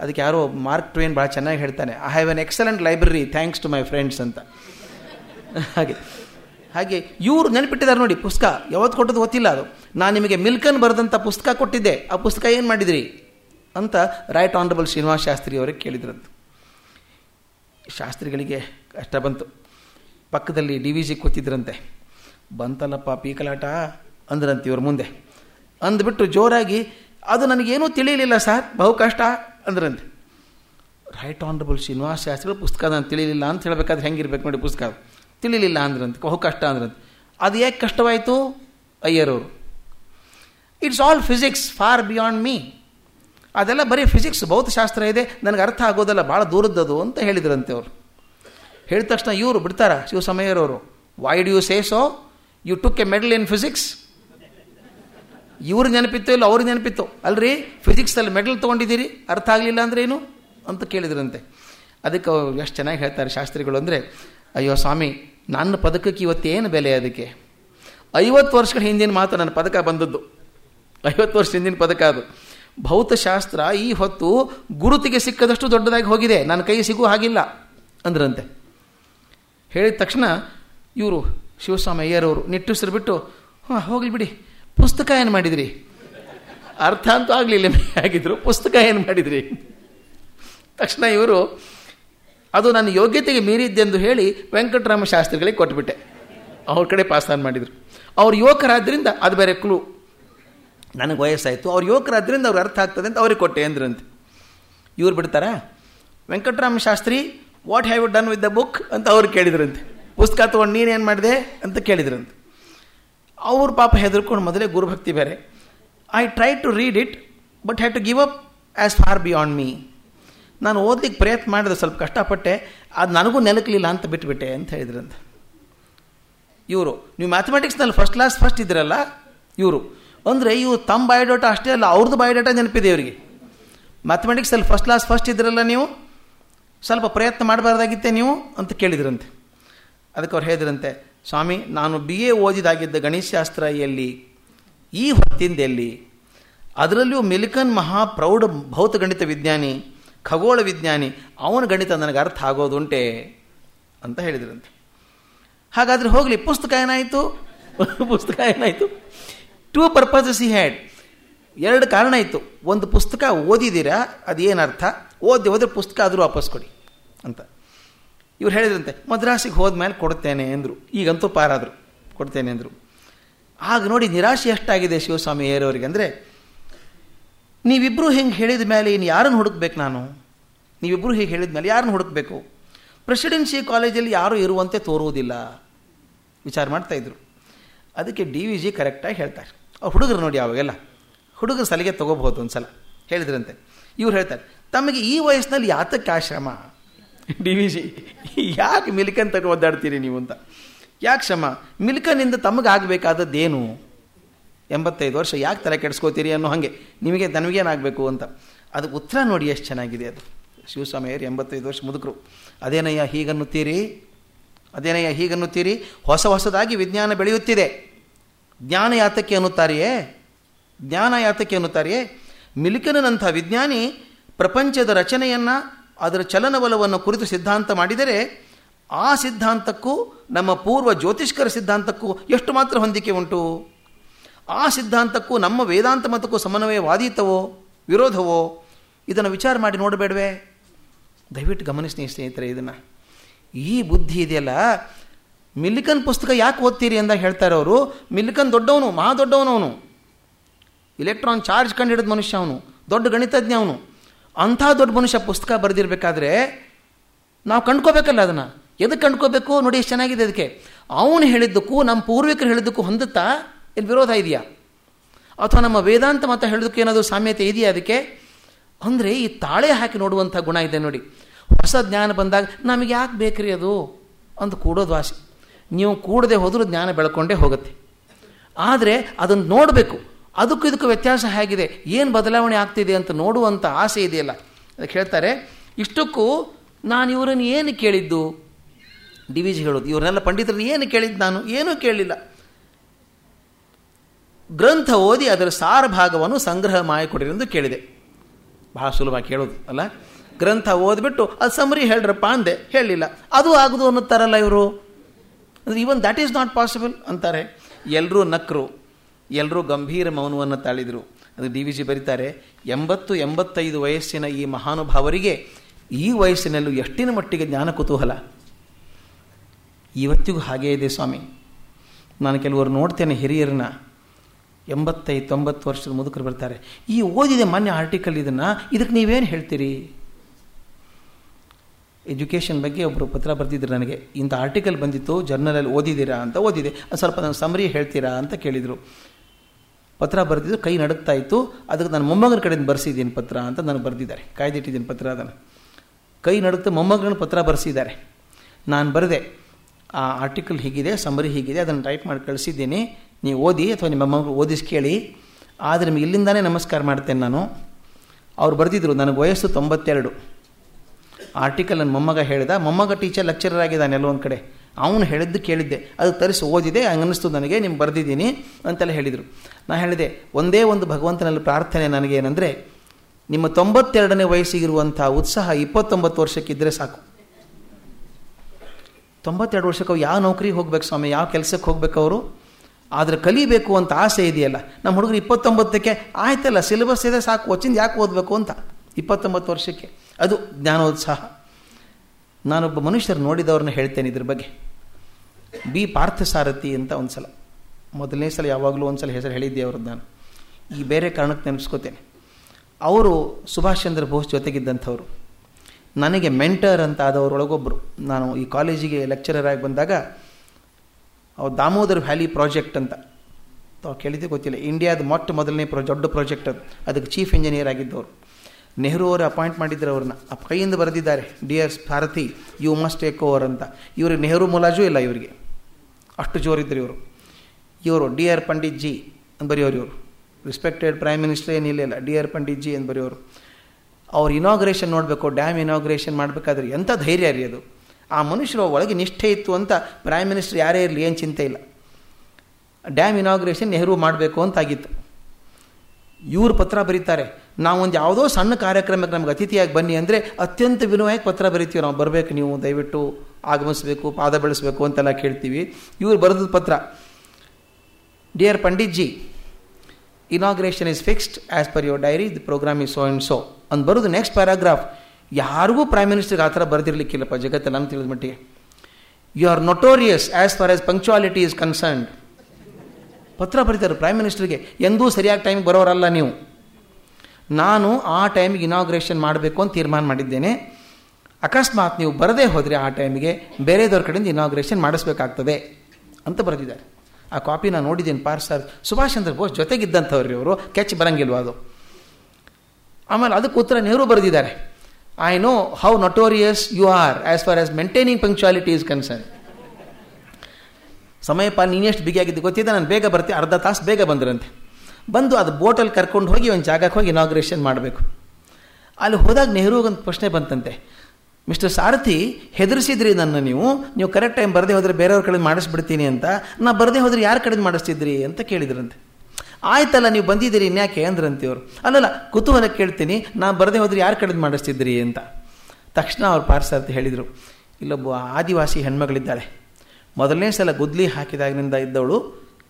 ಅದಕ್ಕೆ ಯಾರೋ ಮಾರ್ಕ್ ಟ್ವೇನ್ ಭಾಳ ಚೆನ್ನಾಗಿ ಹೇಳ್ತಾನೆ I have an excellent library thanks to my friends ಅಂತ. ಹಾಗೆ. ಹಾಗೆ, ಇವರು ನೆನಪಿಟ್ಟಿದ್ದಾರೆ ನೋಡಿ, ಪುಸ್ತಕ ಯಾವತ್ತು ಕೊಟ್ಟದ್ದು ಗೊತ್ತಿಲ್ಲ ಅದು. ನಾನು ನಿಮಗೆ ಮಿಲ್ಕನ್ ಬರೆದಂಥ ಪುಸ್ತಕ ಕೊಟ್ಟಿದ್ದೆ, ಆ ಪುಸ್ತಕ ಏನು ಮಾಡಿದಿರಿ? ಅಂತ ರೈಟ್ ಆನರಬಲ್ ಶ್ರೀನಿವಾಸ ಶಾಸ್ತ್ರಿ ಅವರಿಗೆ ಕೇಳಿದ್ರಂತ. ಶಾಸ್ತ್ರಿಗಳಿಗೆ ಕಷ್ಟ ಬಂತು. ಪಕ್ಕದಲ್ಲಿ ಡಿ ವಿ ಜಿ ಕೂತಿದ್ರಂತೆ. ಬಂತಲ್ಲಪ್ಪ ಪೀಕಲಾಟ? ಅಂದ್ರಂತೆ ಇವ್ರ ಮುಂದೆ. ಅಂದ್ಬಿಟ್ಟು ಜೋರಾಗಿ, ಅದು ನನಗೇನೂ ತಿಳಿಯಲಿಲ್ಲ ಸರ್, ಬಹು ಕಷ್ಟ, ಅಂದ್ರಂತೆ. ರೈಟ್ ಆನರಬಲ್ ಶ್ರೀನಿವಾಸ ಶಾಸ್ತ್ರಿಗಳು ಪುಸ್ತಕ ನಾನು ತಿಳಿಲಿಲ್ಲ ಅಂತ ಹೇಳಬೇಕಾದ್ರೆ ಹೆಂಗಿರ್ಬೇಕು ನೋಡಿ ಪುಸ್ತಕ. ತಿಳಿಲಿಲ್ಲ ಅಂದ್ರಂತೆ, ಬಹು ಕಷ್ಟ ಅಂದ್ರಂತೆ. ಅದು ಯಾಕೆ ಕಷ್ಟವಾಯಿತು? ಅಯ್ಯರವರು it's all physics far beyond me ಅದೆಲ್ಲ ಬರೀ ಫಿಸಿಕ್ಸ್ ಭೌತಶಾಸ್ತ್ರ ಇದೆ, ನನಗೆ ಅರ್ಥ ಆಗೋದಲ್ಲ ಭಾಳ ದೂರದ್ದದು ಅಂತ ಹೇಳಿದ್ರಂತೆ ಅವರು. ಹೇಳಿದ ತಕ್ಷಣ ಇವರು ಬಿಡ್ತಾರ ಶಿವಸಮಯ್ಯರವರು. Why do you say so you took a medal in physics ಇವ್ರಿಗೆ ನೆನಪಿತ್ತು ಇಲ್ಲ ಅವ್ರಿಗೆ ನೆನಪಿತ್ತು? ಅಲ್ರಿ? ಫಿಸಿಕ್ಸಲ್ಲಿ ಮೆಡಲ್ ತೊಗೊಂಡಿದ್ದೀರಿ? ಅರ್ಥ ಆಗಲಿಲ್ಲ ಅಂದ್ರೆ ಏನು? ಅಂತ ಕೇಳಿದ್ರಂತೆ. ಅದಕ್ಕೆ ಎಷ್ಟು ಚೆನ್ನಾಗಿ ಹೇಳ್ತಾರೆ ಶಾಸ್ತ್ರಿಗಳು ಅಂದರೆ, ಅಯ್ಯೋ ಸ್ವಾಮಿ, ನನ್ನ ಪದಕಕ್ಕೆ ಇವತ್ತೇನು ಬೆಲೆ ಅದಕ್ಕೆ? ಐವತ್ತು ವರ್ಷಗಳ ಹಿಂದಿನ ಮಾತು ನನ್ನ ಪದಕ ಬಂದದ್ದು. ಐವತ್ತು ವರ್ಷ ಹಿಂದಿನ ಪದಕ ಅದು. ಭೌತಶಾಸ್ತ್ರ ಈ ಹೊತ್ತು ಗುರುತಿಗೆ ಸಿಕ್ಕದಷ್ಟು ದೊಡ್ಡದಾಗಿ ಹೋಗಿದೆ. ನನ್ನ ಕೈ ಸಿಗೋ ಹಾಗಿಲ್ಲ ಅಂದ್ರಂತೆ. ಹೇಳಿದ ತಕ್ಷಣ ಇವರು ಶಿವಸ್ವಾಮಿ ಅಯ್ಯರವರು ನಿಟ್ಟುಸಿರು ಬಿಟ್ಟು, ಹಾಂ, ಹೋಗಲಿ ಬಿಡಿ. ಪುಸ್ತಕ ಏನು ಮಾಡಿದ್ರಿ? ಅರ್ಥ ಅಂತೂ ಆಗಲಿಲ್ಲ ಆಗಿದ್ರು ಪುಸ್ತಕ ಏನು ಮಾಡಿದ್ರಿ? ತಕ್ಷಣ ಇವರು, ಅದು ನನ್ನ ಯೋಗ್ಯತೆಗೆ ಮೀರಿದ್ದೆಂದು ಹೇಳಿ ವೆಂಕಟರಾಮ ಶಾಸ್ತ್ರಿಗಳಿಗೆ ಕೊಟ್ಬಿಟ್ಟೆ. ಅವ್ರ ಕಡೆ ಪಾಸ್ತಾನ ಮಾಡಿದರು. ಅವ್ರು ಯುವಕರಾದ್ರಿಂದ ಅದು ಬೇರೆ ಕ್ಲೂ ನನಗೆ ವಯಸ್ಸಾಯಿತು. ಅವ್ರು ಯುವಕರಾದ್ರಿಂದ ಅವ್ರು ಅರ್ಥ ಆಗ್ತದೆ ಅಂತ ಅವ್ರಿಗೆ ಕೊಟ್ಟೆ, ಅಂದ್ರಂತೆ. ಇವ್ರು ಬಿಡ್ತಾರಾ? Venkatarama Shastri what have you done with the book ಅಂತ ಅವ್ರು ಕೇಳಿದ್ರಂತೆ. ಪುಸ್ತಕ ತೊಗೊಂಡು ನೀನೇನು ಮಾಡಿದೆ ಅಂತ ಕೇಳಿದ್ರಂತ. ಅವ್ರ ಪಾಪ ಹೆದರ್ಕೊಂಡು ಮೊದಲೇ ಗುರುಭಕ್ತಿ ಬೇರೆ. I try to read it but have to give up as far beyond me ನಾನು ಓದ್ಲಿಕ್ಕೆ ಪ್ರಯತ್ನ ಮಾಡಿದೆ ಸ್ವಲ್ಪ ಕಷ್ಟಪಟ್ಟೆ, ಅದು ನನಗೂ ನೆಲಕಲಿಲ್ಲ ಅಂತ ಬಿಟ್ಬಿಟ್ಟೆ ಅಂತ ಹೇಳಿದ್ರಂತೆ. ಇವರು, ನೀವು ಮ್ಯಾಥಮೆಟಿಕ್ಸ್ನಲ್ಲಿ ಫಸ್ಟ್ ಕ್ಲಾಸ್ ಫಸ್ಟ್ ಇದ್ರಲ್ಲ, ಇವರು. ಅಂದರೆ ಇವರು ತಮ್ಮ ಬಯೋಡೇಟಾ ಅಷ್ಟೇ ಅಲ್ಲ ಅವ್ರದ್ದು ಬಯೋಡೇಟಾ ನೆನಪಿದೆ ಇವರಿಗೆ. ಮ್ಯಾಥಮೆಟಿಕ್ಸಲ್ಲಿ ಫಸ್ಟ್ ಕ್ಲಾಸ್ ಫಸ್ಟ್ ಇದ್ರಲ್ಲ ನೀವು, ಸ್ವಲ್ಪ ಪ್ರಯತ್ನ ಮಾಡಬಾರ್ದಾಗಿತ್ತೆ ನೀವು ಅಂತ ಕೇಳಿದ್ರಂತೆ. ಅದಕ್ಕೆ ಅವ್ರು ಹೇಳಿದ್ರಂತೆ, ಸ್ವಾಮಿ, ನಾನು ಬಿ ಎ ಓದಿದಾಗಿದ್ದ ಗಣಿತಶಾಸ್ತ್ರ ಎಲ್ಲಿ ಈ ಹೊತ್ತಿಂದ ಎಲ್ಲಿ ಅದರಲ್ಲಿಯೂ ಮಿಲ್ಕನ್ ಮಹಾ ಪ್ರೌಢ ಭೌತಗಣಿತ ವಿಜ್ಞಾನಿ, ಖಗೋಳ ವಿಜ್ಞಾನಿ, ಅವನ ಗಣಿತ ನನಗೆ ಅರ್ಥ ಆಗೋದುಂಟೆ ಅಂತ ಹೇಳಿದ್ರಂತೆ. ಹಾಗಾದರೆ ಹೋಗಲಿ, ಪುಸ್ತಕ ಏನಾಯಿತು? ಪುಸ್ತಕ ಏನಾಯಿತು? ಟೂ ಪರ್ಪಸಸ್ ಈ ಹ್ಯಾಡ್ ಎರಡು ಕಾರಣ ಇತ್ತು. ಒಂದು ಪುಸ್ತಕ ಓದಿದ್ದೀರಾ ಅದೇನು ಅರ್ಥ ಓದಿ ಹೋದ್ರೆ ಪುಸ್ತಕ ಆದರೂ ವಾಪಸ್ ಕೊಡಿ ಅಂತ. ಇವ್ರು ಹೇಳಿದ್ರಂತೆ, ಮದ್ರಾಸಿಗೆ ಹೋದ್ಮೇಲೆ ಕೊಡ್ತೇನೆ ಅಂದರು. ಈಗಂತೂ ಪಾರಾದರು. ಕೊಡ್ತೇನೆ ಅಂದರು. ಆಗ ನೋಡಿ ನಿರಾಶೆ ಎಷ್ಟಾಗಿದೆ ಶಿವಸ್ವಾಮಿ ಏರೋರಿಗೆ ಅಂದರೆ ನೀವಿಬ್ಬರು ಹಿಂಗೆ ಹೇಳಿದ ಮೇಲೆ ಇನ್ನು ಯಾರನ್ನು ಹುಡುಕ್ಬೇಕು ನಾನು? ನೀವಿಬ್ಬರು ಹೀಗೆ ಹೇಳಿದ ಮೇಲೆ ಯಾರನ್ನು ಹುಡುಕ್ಬೇಕು? ಪ್ರೆಸಿಡೆನ್ಸಿ ಕಾಲೇಜಲ್ಲಿ ಯಾರೂ ಇರುವಂತೆ ತೋರುವುದಿಲ್ಲ. ವಿಚಾರ ಮಾಡ್ತಾಯಿದ್ರು ಅದಕ್ಕೆ ಡಿ ವಿ ಜಿ ಕರೆಕ್ಟಾಗಿ ಹೇಳ್ತಾರೆ. ಅವ್ರು ಹುಡುಗರು ನೋಡಿ ಅವಾಗೆಲ್ಲ ಹುಡುಗರು ಸಲಿಗೆ ತೊಗೋಬಹುದು ಒಂದು ಸಲ ಹೇಳಿದ್ರಂತೆ. ಇವ್ರು ಹೇಳ್ತಾರೆ, ತಮಗೆ ಈ ವಯಸ್ಸಿನಲ್ಲಿ ಯಾತಕ್ಕೆ ಆಶ್ರಮ? ಡಿ ವಿ ಜಿ ಯಾಕೆ ಮಿಲ್ಕನ್ ತಗೋ ಒದ್ದಾಡ್ತೀರಿ ನೀವು ಅಂತ? ಯಾಕೆ ಶ್ರಮ ಮಿಲ್ಕನಿಂದ ತಮಗಾಗಬೇಕಾದದ್ದೇನು? ಎಂಬತ್ತೈದು ವರ್ಷ ಯಾಕೆ ತಲೆ ಕೆಡಿಸ್ಕೋತೀರಿ ಅನ್ನೋ ಹಾಗೆ. ನಿಮಗೆ ನನಗೇನಾಗಬೇಕು ಅಂತ. ಅದಕ್ಕೆ ಉತ್ತರ ನೋಡಿ ಎಷ್ಟು ಚೆನ್ನಾಗಿದೆ ಅದು. ಶಿವಸ್ವಾಮಿಯವರು ಎಂಬತ್ತೈದು ವರ್ಷ ಮುದುಕರು. ಅದೇನಯ್ಯ ಹೀಗನ್ನುತ್ತೀರಿ? ಅದೇನಯ್ಯ ಹೀಗನ್ನುತ್ತೀರಿ? ಹೊಸ ಹೊಸದಾಗಿ ವಿಜ್ಞಾನ ಬೆಳೆಯುತ್ತಿದೆ. ಜ್ಞಾನ ಯಾತಕ್ಕೆ ಅನ್ನುತ್ತಾರೆಯೇ? ಜ್ಞಾನ ಯಾತಕ್ಕೆ ಅನ್ನುತ್ತಾರೆಯೇ? ಮಿಲ್ಕನಂಥ ವಿಜ್ಞಾನಿ ಪ್ರಪಂಚದ ರಚನೆಯನ್ನು ಅದರ ಚಲನವಲವನ್ನು ಕುರಿತು ಸಿದ್ಧಾಂತ ಮಾಡಿದರೆ ಆ ಸಿದ್ಧಾಂತಕ್ಕೂ ನಮ್ಮ ಪೂರ್ವ ಜ್ಯೋತಿಷ್ಕರ ಸಿದ್ಧಾಂತಕ್ಕೂ ಎಷ್ಟು ಮಾತ್ರ ಹೊಂದಿಕೆ ಉಂಟು? ಆ ಸಿದ್ಧಾಂತಕ್ಕೂ ನಮ್ಮ ವೇದಾಂತ ಮತಕ್ಕೂ ಸಮನ್ವಯವಾದೀತವೋ ವಿರೋಧವೋ? ಇದನ್ನು ವಿಚಾರ ಮಾಡಿ ನೋಡಬೇಡವೆ? ದಯವಿಟ್ಟು ಗಮನಿಸಿ ಸ್ನೇಹಿತರೆ, ಇದನ್ನು. ಈ ಬುದ್ಧಿ ಇದೆಯಲ್ಲ ಮಿಲ್ಕನ್ ಪುಸ್ತಕ ಯಾಕೆ ಓದ್ತೀರಿ ಅಂತ ಹೇಳ್ತಾರೆ ಅವರು ಮಿಲ್ಕನ್ ದೊಡ್ಡವನು, ಮಹಾ ದೊಡ್ಡವನು ಅವನು ಇಲೆಕ್ಟ್ರಾನ್ ಚಾರ್ಜ್ ಕಂಡು ಹಿಡಿದ ಮನುಷ್ಯ ಅವನು, ದೊಡ್ಡ ಗಣಿತಜ್ಞ ಅವನು. ಅಂಥ ದೊಡ್ಡ ಮನುಷ್ಯ ಪುಸ್ತಕ ಬರೆದಿರಬೇಕಾದ್ರೆ ನಾವು ಕಂಡ್ಕೋಬೇಕಲ್ಲ ಅದನ್ನು. ಎದಕ್ಕೆ ಕಂಡ್ಕೋಬೇಕು? ನೋಡಿ, ಎಷ್ಟು ಚೆನ್ನಾಗಿದೆ ಅದಕ್ಕೆ. ಅವನು ಹೇಳಿದ್ದಕ್ಕೂ, ನಮ್ಮ ಪೂರ್ವಿಕರು ಹೇಳಿದ್ದಕ್ಕೂ ಹೊಂದುತ್ತಾ ಇಲ್ಲಿ ವಿರೋಧ ಇದೆಯಾ? ಅಥವಾ ನಮ್ಮ ವೇದಾಂತ ಮತ ಹೇಳೋದಕ್ಕೆ ಏನಾದರೂ ಸಾಮ್ಯತೆ ಇದೆಯಾ ಅದಕ್ಕೆ? ಅಂದರೆ ಈ ತಾಳೆ ಹಾಕಿ ನೋಡುವಂಥ ಗುಣ ಇದೆ ನೋಡಿ. ಹೊಸ ಜ್ಞಾನ ಬಂದಾಗ, ನಮಗೆ ಯಾಕೆ ಬೇಕ್ರಿ ಅದು? ಅಂತ ಕೂಡೋದು ಆಸೆ. ನೀವು ಕೂಡದೆ ಹೋದರೂ ಜ್ಞಾನ ಬೆಳ್ಕೊಂಡೇ ಹೋಗುತ್ತೆ. ಆದರೆ ಅದನ್ನು ನೋಡಬೇಕು. ಅದಕ್ಕೂ ಇದಕ್ಕೂ ವ್ಯತ್ಯಾಸ ಹೇಗಿದೆ? ಏನು ಬದಲಾವಣೆ ಆಗ್ತಿದೆ ಅಂತ ನೋಡುವಂಥ ಆಸೆ ಇದೆಯಲ್ಲ? ಅದಕ್ಕೆ ಹೇಳ್ತಾರೆ, ಇಷ್ಟಕ್ಕೂ ನಾನು ಇವರನ್ನು ಏನು ಕೇಳಿದ್ದು? ಡಿ ವಿ ಹೇಳೋದು. ಇವರನ್ನೆಲ್ಲ ಪಂಡಿತರನ್ನು ಏನು ಕೇಳಿದ್ದು ನಾನು? ಏನೂ ಕೇಳಲಿಲ್ಲ. ಗ್ರಂಥ ಓದಿ ಅದರ ಸಾರ ಭಾಗವನ್ನು ಸಂಗ್ರಹ ಮಾಡಿಕೊಡಿರಿ ಎಂದು ಕೇಳಿದೆ. ಬಹಳ ಸುಲಭ ಕೇಳೋದು ಅಲ್ಲ? ಗ್ರಂಥ ಓದ್ಬಿಟ್ಟು ಅದು ಸಮರಿ ಹೇಳ್ರಪ್ಪ ಅಂದೆ ಹೇಳಲಿಲ್ಲ ಅದು ಆಗುದು ಅನ್ನುತ್ತಾರಲ್ಲ ಇವರು? ಅಂದರೆ even that is not possible ಅಂತಾರೆ. ಎಲ್ಲರೂ ನಕ್ರು. ಎಲ್ಲರೂ ಗಂಭೀರ ಮೌನವನ್ನು ತಾಳಿದರು. ಅದು ಡಿ ವಿ ಜಿ ಬರೀತಾರೆ, ಎಂಬತ್ತು ಎಂಬತ್ತೈದು ವಯಸ್ಸಿನ ಈ ಮಹಾನುಭಾವರಿಗೆ ಈ ವಯಸ್ಸಿನಲ್ಲೂ ಎಷ್ಟಿನ ಮಟ್ಟಿಗೆ ಜ್ಞಾನ ಕುತೂಹಲ? ಇವತ್ತಿಗೂ ಹಾಗೇ ಇದೆ ಸ್ವಾಮಿ. ನಾನು ಕೆಲವರು ನೋಡ್ತೇನೆ ಹಿರಿಯರನ್ನ ಎಂಬತ್ತೈದು ತೊಂಬತ್ತು ವರ್ಷದ ಮುದುಕರು ಬರ್ತಾರೆ. ಈ ಓದಿದೆ ಮೊನ್ನೆ ಆರ್ಟಿಕಲ್ ಇದನ್ನು ಇದಕ್ಕೆ ನೀವೇನು ಹೇಳ್ತೀರಿ? ಎಜುಕೇಷನ್ ಬಗ್ಗೆ ಒಬ್ಬರು ಪತ್ರ ಬರೆದಿದ್ರು ನನಗೆ. ಇಂಥ ಆರ್ಟಿಕಲ್ ಬಂದಿತ್ತು ಜರ್ನಲಲ್ಲಿ ಓದಿದ್ದೀರಾ ಅಂತ ಓದಿದೆ. ಸ್ವಲ್ಪ ನಾನು ಸಮರಿ ಹೇಳ್ತೀರಾ ಅಂತ ಕೇಳಿದರು. ಪತ್ರ ಬರೆದಿದ್ದು ಕೈ ನಡುಕ್ತಾ ಇತ್ತು. ಅದಕ್ಕೆ ನಾನು ಮೊಮ್ಮಗನ ಕಡೆಯಿಂದ ಬರೆಸಿದ್ದೀನಿ ಪತ್ರ ಅಂತ ನಾನು ಬರೆದಿದ್ದಾರೆ. ಕಾಯ್ದಿಟ್ಟಿದ್ದೀನಿ ಪತ್ರ ಅದನ್ನು. ಕೈ ನಡುಕ್ತಾ ಮೊಮ್ಮಗನ ಪತ್ರ ಬರೆಸಿದ್ದಾರೆ. ನಾನು ಬರೆದೆ. ಆ ಆರ್ಟಿಕಲ್ ಹೀಗಿದೆ ಸಮರಿ ಹೀಗಿದೆ, ಅದನ್ನು ಟೈಪ್ ಮಾಡಿ ಕಳಿಸಿದ್ದೀನಿ. ನೀವು ಓದಿ ಅಥವಾ ನಿಮ್ಮ ಮೊಮ್ಮಗ ಓದಿಸಿ ಕೇಳಿ. ಆದರೆ ನಿಮಗೆ ಇಲ್ಲಿಂದಾನೇ ನಮಸ್ಕಾರ ಮಾಡ್ತೇನೆ ನಾನು. ಅವ್ರು ಬರೆದಿದ್ರು, ನನಗೆ ವಯಸ್ಸು ತೊಂಬತ್ತೆರಡು. ಆರ್ಟಿಕಲ್ ನನ್ನ ಮೊಮ್ಮಗ ಹೇಳಿದ. ಮೊಮ್ಮಗ ಟೀಚರ್ ಲೆಕ್ಚರರ್ ಆಗಿದ್ದಾನೆ ಎಲ್ಲೋ ಒಂದು ಕಡೆ. ಅವನು ಹೇಳಿದ್ದು ಕೇಳಿದ್ದೆ. ಅದು ತರಿಸಿ ಓದಿದೆ, ಹಂಗನ್ನಿಸ್ತು ನನಗೆ ನಿಮ್ಗೆ ಬರೆದಿದ್ದೀನಿ ಅಂತೆಲ್ಲ ಹೇಳಿದರು. ನಾನು ಹೇಳಿದೆ, ಒಂದೇ ಒಂದು ಭಗವಂತನಲ್ಲಿ ಪ್ರಾರ್ಥನೆ ನನಗೇನೆಂದರೆ, ನಿಮ್ಮ ತೊಂಬತ್ತೆರಡನೇ ವಯಸ್ಸಿಗಿರುವಂಥ ಉತ್ಸಾಹ ಇಪ್ಪತ್ತೊಂಬತ್ತು ವರ್ಷಕ್ಕಿದ್ದರೆ ಸಾಕು. ತೊಂಬತ್ತೆರಡು ವರ್ಷಕ್ಕೆ ಅವ್ರು ಯಾವ ನೌಕರಿಗೆ ಹೋಗ್ಬೇಕು ಸ್ವಾಮಿ? ಯಾವ ಕೆಲಸಕ್ಕೆ ಹೋಗ್ಬೇಕು ಅವರು? ಆದರೆ ಕಲಿಬೇಕು ಅಂತ ಆಸೆ ಇದೆಯಲ್ಲ, ನಮ್ಮ ಹುಡುಗರು ಇಪ್ಪತ್ತೊಂಬತ್ತಕ್ಕೆ ಆಯ್ತಲ್ಲ, ಸಿಲೆಬಸ್ ಇದೆ ಸಾಕು ವಚಿಂದ ಯಾಕೆ ಓದಬೇಕು ಅಂತ? ಇಪ್ಪತ್ತೊಂಬತ್ತು ವರ್ಷಕ್ಕೆ. ಅದು ಜ್ಞಾನೋತ್ಸಾಹ. ನಾನೊಬ್ಬ ಮನುಷ್ಯರು ನೋಡಿದವ್ರನ್ನ ಹೇಳ್ತೇನೆ ಇದ್ರ ಬಗ್ಗೆ. ಬಿ ಪಾರ್ಥಸಾರಥಿ ಅಂತ ಒಂದು ಸಲ. ಮೊದಲನೇ ಸಲ ಯಾವಾಗಲೂ ಒಂದು ಸಲ ಹೆಸರು ಹೇಳಿದ್ದೆ ಅವ್ರದ್ದು ನಾನು. ಈ ಬೇರೆ ಕಾರಣಕ್ಕೆ ನೆನೆಸ್ಕೋತೇನೆ. ಅವರು ಸುಭಾಷ್ ಚಂದ್ರ ಬೋಸ್ ಜೊತೆಗಿದ್ದಂಥವ್ರು. ನನಗೆ ಮೆಂಟರ್ ಅಂತ ಆದವರೊಳಗೊಬ್ಬರು ನಾನು ಈ ಕಾಲೇಜಿಗೆ ಲೆಕ್ಚರರ್ ಆಗಿ ಬಂದಾಗ ಅವ್ರು ದಾಮೋದರ್ ವ್ಯಾಲಿ ಪ್ರಾಜೆಕ್ಟ್ ಅಂತ. ತಾವು ಕೇಳಿದ್ದೆ ಗೊತ್ತಿಲ್ಲ. ಇಂಡಿಯಾದ ಮೊಟ್ಟ ಮೊದಲನೇ ಪ್ರೊ, ದೊಡ್ಡ ಪ್ರಾಜೆಕ್ಟ್ ಅದು. ಅದಕ್ಕೆ ಚೀಫ್ ಇಂಜಿನಿಯರ್ ಆಗಿದ್ದವರು. ನೆಹರು ಅವರು ಅಪಾಯಿಂಟ್ ಮಾಡಿದ್ರು ಅವ್ರನ್ನ. ಕೈಯಿಂದ ಬರೆದಿದ್ದಾರೆ, dear Bharati you must take over ಅಂತ. ಇವ್ರಿಗೆ ನೆಹರು ಮುಲಾಜು ಇಲ್ಲ ಇವರಿಗೆ. ಅಷ್ಟು ಜೋರಿದ್ದರು ಇವರು. ಇವರು ಡಿ ಆರ್ ಪಂಡಿತ್ ಜಿ ಅಂತ ಬರೆಯೋರು ಇವರು. ರಿಸ್ಪೆಕ್ಟೆಡ್ ಪ್ರೈಮ್ ಮಿನಿಸ್ಟರ್ ಏನಿಲ್ಲ ಡಿ ಆರ್ ಪಂಡಿತ್ ಜಿ ಅಂತ ಬರೆಯೋರು. ಅವ್ರು ಇನಾಗ್ರೇಷನ್ ನೋಡಬೇಕು ಡ್ಯಾಮ್ ಇನಾಗ್ರೇಷನ್ ಮಾಡಬೇಕಾದ್ರೆ ಎಂಥ ಧೈರ್ಯ ರೀ ಅದು? ಆ ಮನುಷ್ಯರು ಒಳಗೆ ನಿಷ್ಠೆ ಇತ್ತು ಅಂತ ಪ್ರೈಮ್ ಮಿನಿಸ್ಟರ್ ಯಾರೇ ಇರಲಿ ಏನು ಚಿಂತೆ ಇಲ್ಲ. ಡ್ಯಾಮ್ ಇನಾಗ್ರೇಷನ್ ನೆಹರು ಮಾಡಬೇಕು ಅಂತಾಗಿತ್ತು. ಇವರು ಪತ್ರ ಬರೀತಾರೆ. ನಾವೊಂದು ಯಾವುದೋ ಸಣ್ಣ ಕಾರ್ಯಕ್ರಮಕ್ಕೆ ನಮ್ಗೆ ಅತಿಥಿಯಾಗಿ ಬನ್ನಿ ಅಂದರೆ ಅತ್ಯಂತ ವಿನಯವಾಗಿ ಪತ್ರ ಬರಿತೀವಿ. ನಾವು ಬರಬೇಕು ನೀವು ದಯವಿಟ್ಟು. ಆಗಮಿಸಬೇಕು, ಪಾದ ಬೆಳೆಸಬೇಕು ಅಂತೆಲ್ಲ ಕೇಳ್ತೀವಿ. ಇವರು ಬರೆದ ಪತ್ರ dear Pandit ji inauguration is fixed as per your diary the programme is so and so ಅಂತ ಬರೋದು ನೆಕ್ಸ್ಟ್ ಪ್ಯಾರಾಗ್ರಾಫ್ ಯಾರಿಗೂ ಪ್ರೈಮ್ ಮಿನಿಸ್ಟರ್ಗೆ ಆ ಥರ ಬರೆದಿರಲಿಕ್ಕಿಲ್ಲಪ್ಪ ಜಗತ್ತಲ್ಲಿ ನಾನು ತಿಳಿದ ಮಟ್ಟಿಗೆ. You are notorious as far as punctuality is concerned ಪತ್ರ ಬರೀತಾರೆ ಪ್ರೈಮ್ ಮಿನಿಸ್ಟರ್ಗೆ ಎಂದೂ ಸರಿಯಾಗಿ ಟೈಮಿಗೆ ಬರೋರಲ್ಲ ನೀವು. ನಾನು ಆ ಟೈಮಿಗೆ ಇನಾಗ್ರೇಷನ್ ಮಾಡಬೇಕು ಅಂತ ತೀರ್ಮಾನ ಮಾಡಿದ್ದೇನೆ. ಅಕಸ್ಮಾತ್ ನೀವು ಬರದೇ ಹೋದರೆ ಆ ಟೈಮಿಗೆ ಬೇರೆದವ್ರ ಕಡೆಯಿಂದ ಇನಾಗ್ರೇಷನ್ ಮಾಡಿಸ್ಬೇಕಾಗ್ತದೆ ಅಂತ ಬರೆದಿದ್ದಾರೆ. ಆ ಕಾಪಿ ನಾನು ನೋಡಿದ್ದೀನಿ ಪಾರ್ ಸರ್. ಸುಭಾಷ್ ಚಂದ್ರ ಬೋಸ್ ಜೊತೆಗಿದ್ದಂಥವ್ರಿ ಅವರು ಕೆಚ್ ಬರಂಗಿಲ್ವ ಅದು? ಆಮೇಲೆ ಅದಕ್ಕೆ ಉತ್ತರ ನೆಹರು ಬರೆದಿದ್ದಾರೆ. I know how notorious you are as far as maintaining punctuality is concern ಸಮಯಪ್ಪ ನೀನೆಷ್ಟು ಬಿಗಿಯಾಗಿದ್ದು ಗೊತ್ತಿದೆ? ನಾನು ಬೇಗ ಬರ್ತೀನಿ ಅರ್ಧ ತಾಸು ಬೇಗ ಬಂದ್ರಂತೆ. ಬಂದು ಅದು ಬೋಟಲ್ಲಿ ಕರ್ಕೊಂಡು ಹೋಗಿ ಒಂದು ಜಾಗಕ್ಕೆ ಹೋಗಿ ಇನಾಗ್ರೇಷನ್ ಮಾಡಬೇಕು. ಅಲ್ಲಿ ಹೋದಾಗ ಒಂದು ಪ್ರಶ್ನೆ ಬಂತಂತೆ. ಮಿಸ್ಟರ್ ಸಾರಥಿ, ಹೆದರಿಸಿದ್ರಿ ನನ್ನ ನೀವು? ನೀವು ಕರೆಕ್ಟ್ ಟೈಮ್ ಬರದೆ ಹೋದರೆ ಬೇರೆಯವ್ರ ಕಡೆ ಮಾಡಿಸ್ಬಿಡ್ತೀನಿ ಅಂತ. ನಾ ಬರದೆ ಹೋದರೆ ಯಾರ ಕಡೆ ಮಾಡಿಸ್ತಿದ್ರಿ ಅಂತ ಕೇಳಿದ್ರಂತೆ. ಆಯ್ತಲ್ಲ, ನೀವು ಬಂದಿದ್ದೀರಿ ಇನ್ಯಾಕೆ ಅಂದ್ರಂತೆ ಅವರು ಅಲ್ಲಲ್ಲ, ಕುತೂಹಲ ಕೇಳ್ತೀನಿ, ನಾ ಬರದೆ ಹೋದರೆ ಯಾರ ಕಡೆ ಮಾಡಿಸ್ತಿದ್ರಿ ಅಂತ. ತಕ್ಷಣ ಅವ್ರು ಪಾರ್ಸಾರ್ಥಿ ಹೇಳಿದರು, ಇಲ್ಲೊಬ್ಬ ಆದಿವಾಸಿ ಹೆಣ್ಮಗಳಿದ್ದಾಳೆ. ಮೊದಲನೇ ಸಲ ಗುದ್ಲಿ ಹಾಕಿದಾಗಿನಿಂದ ಇದ್ದವಳು,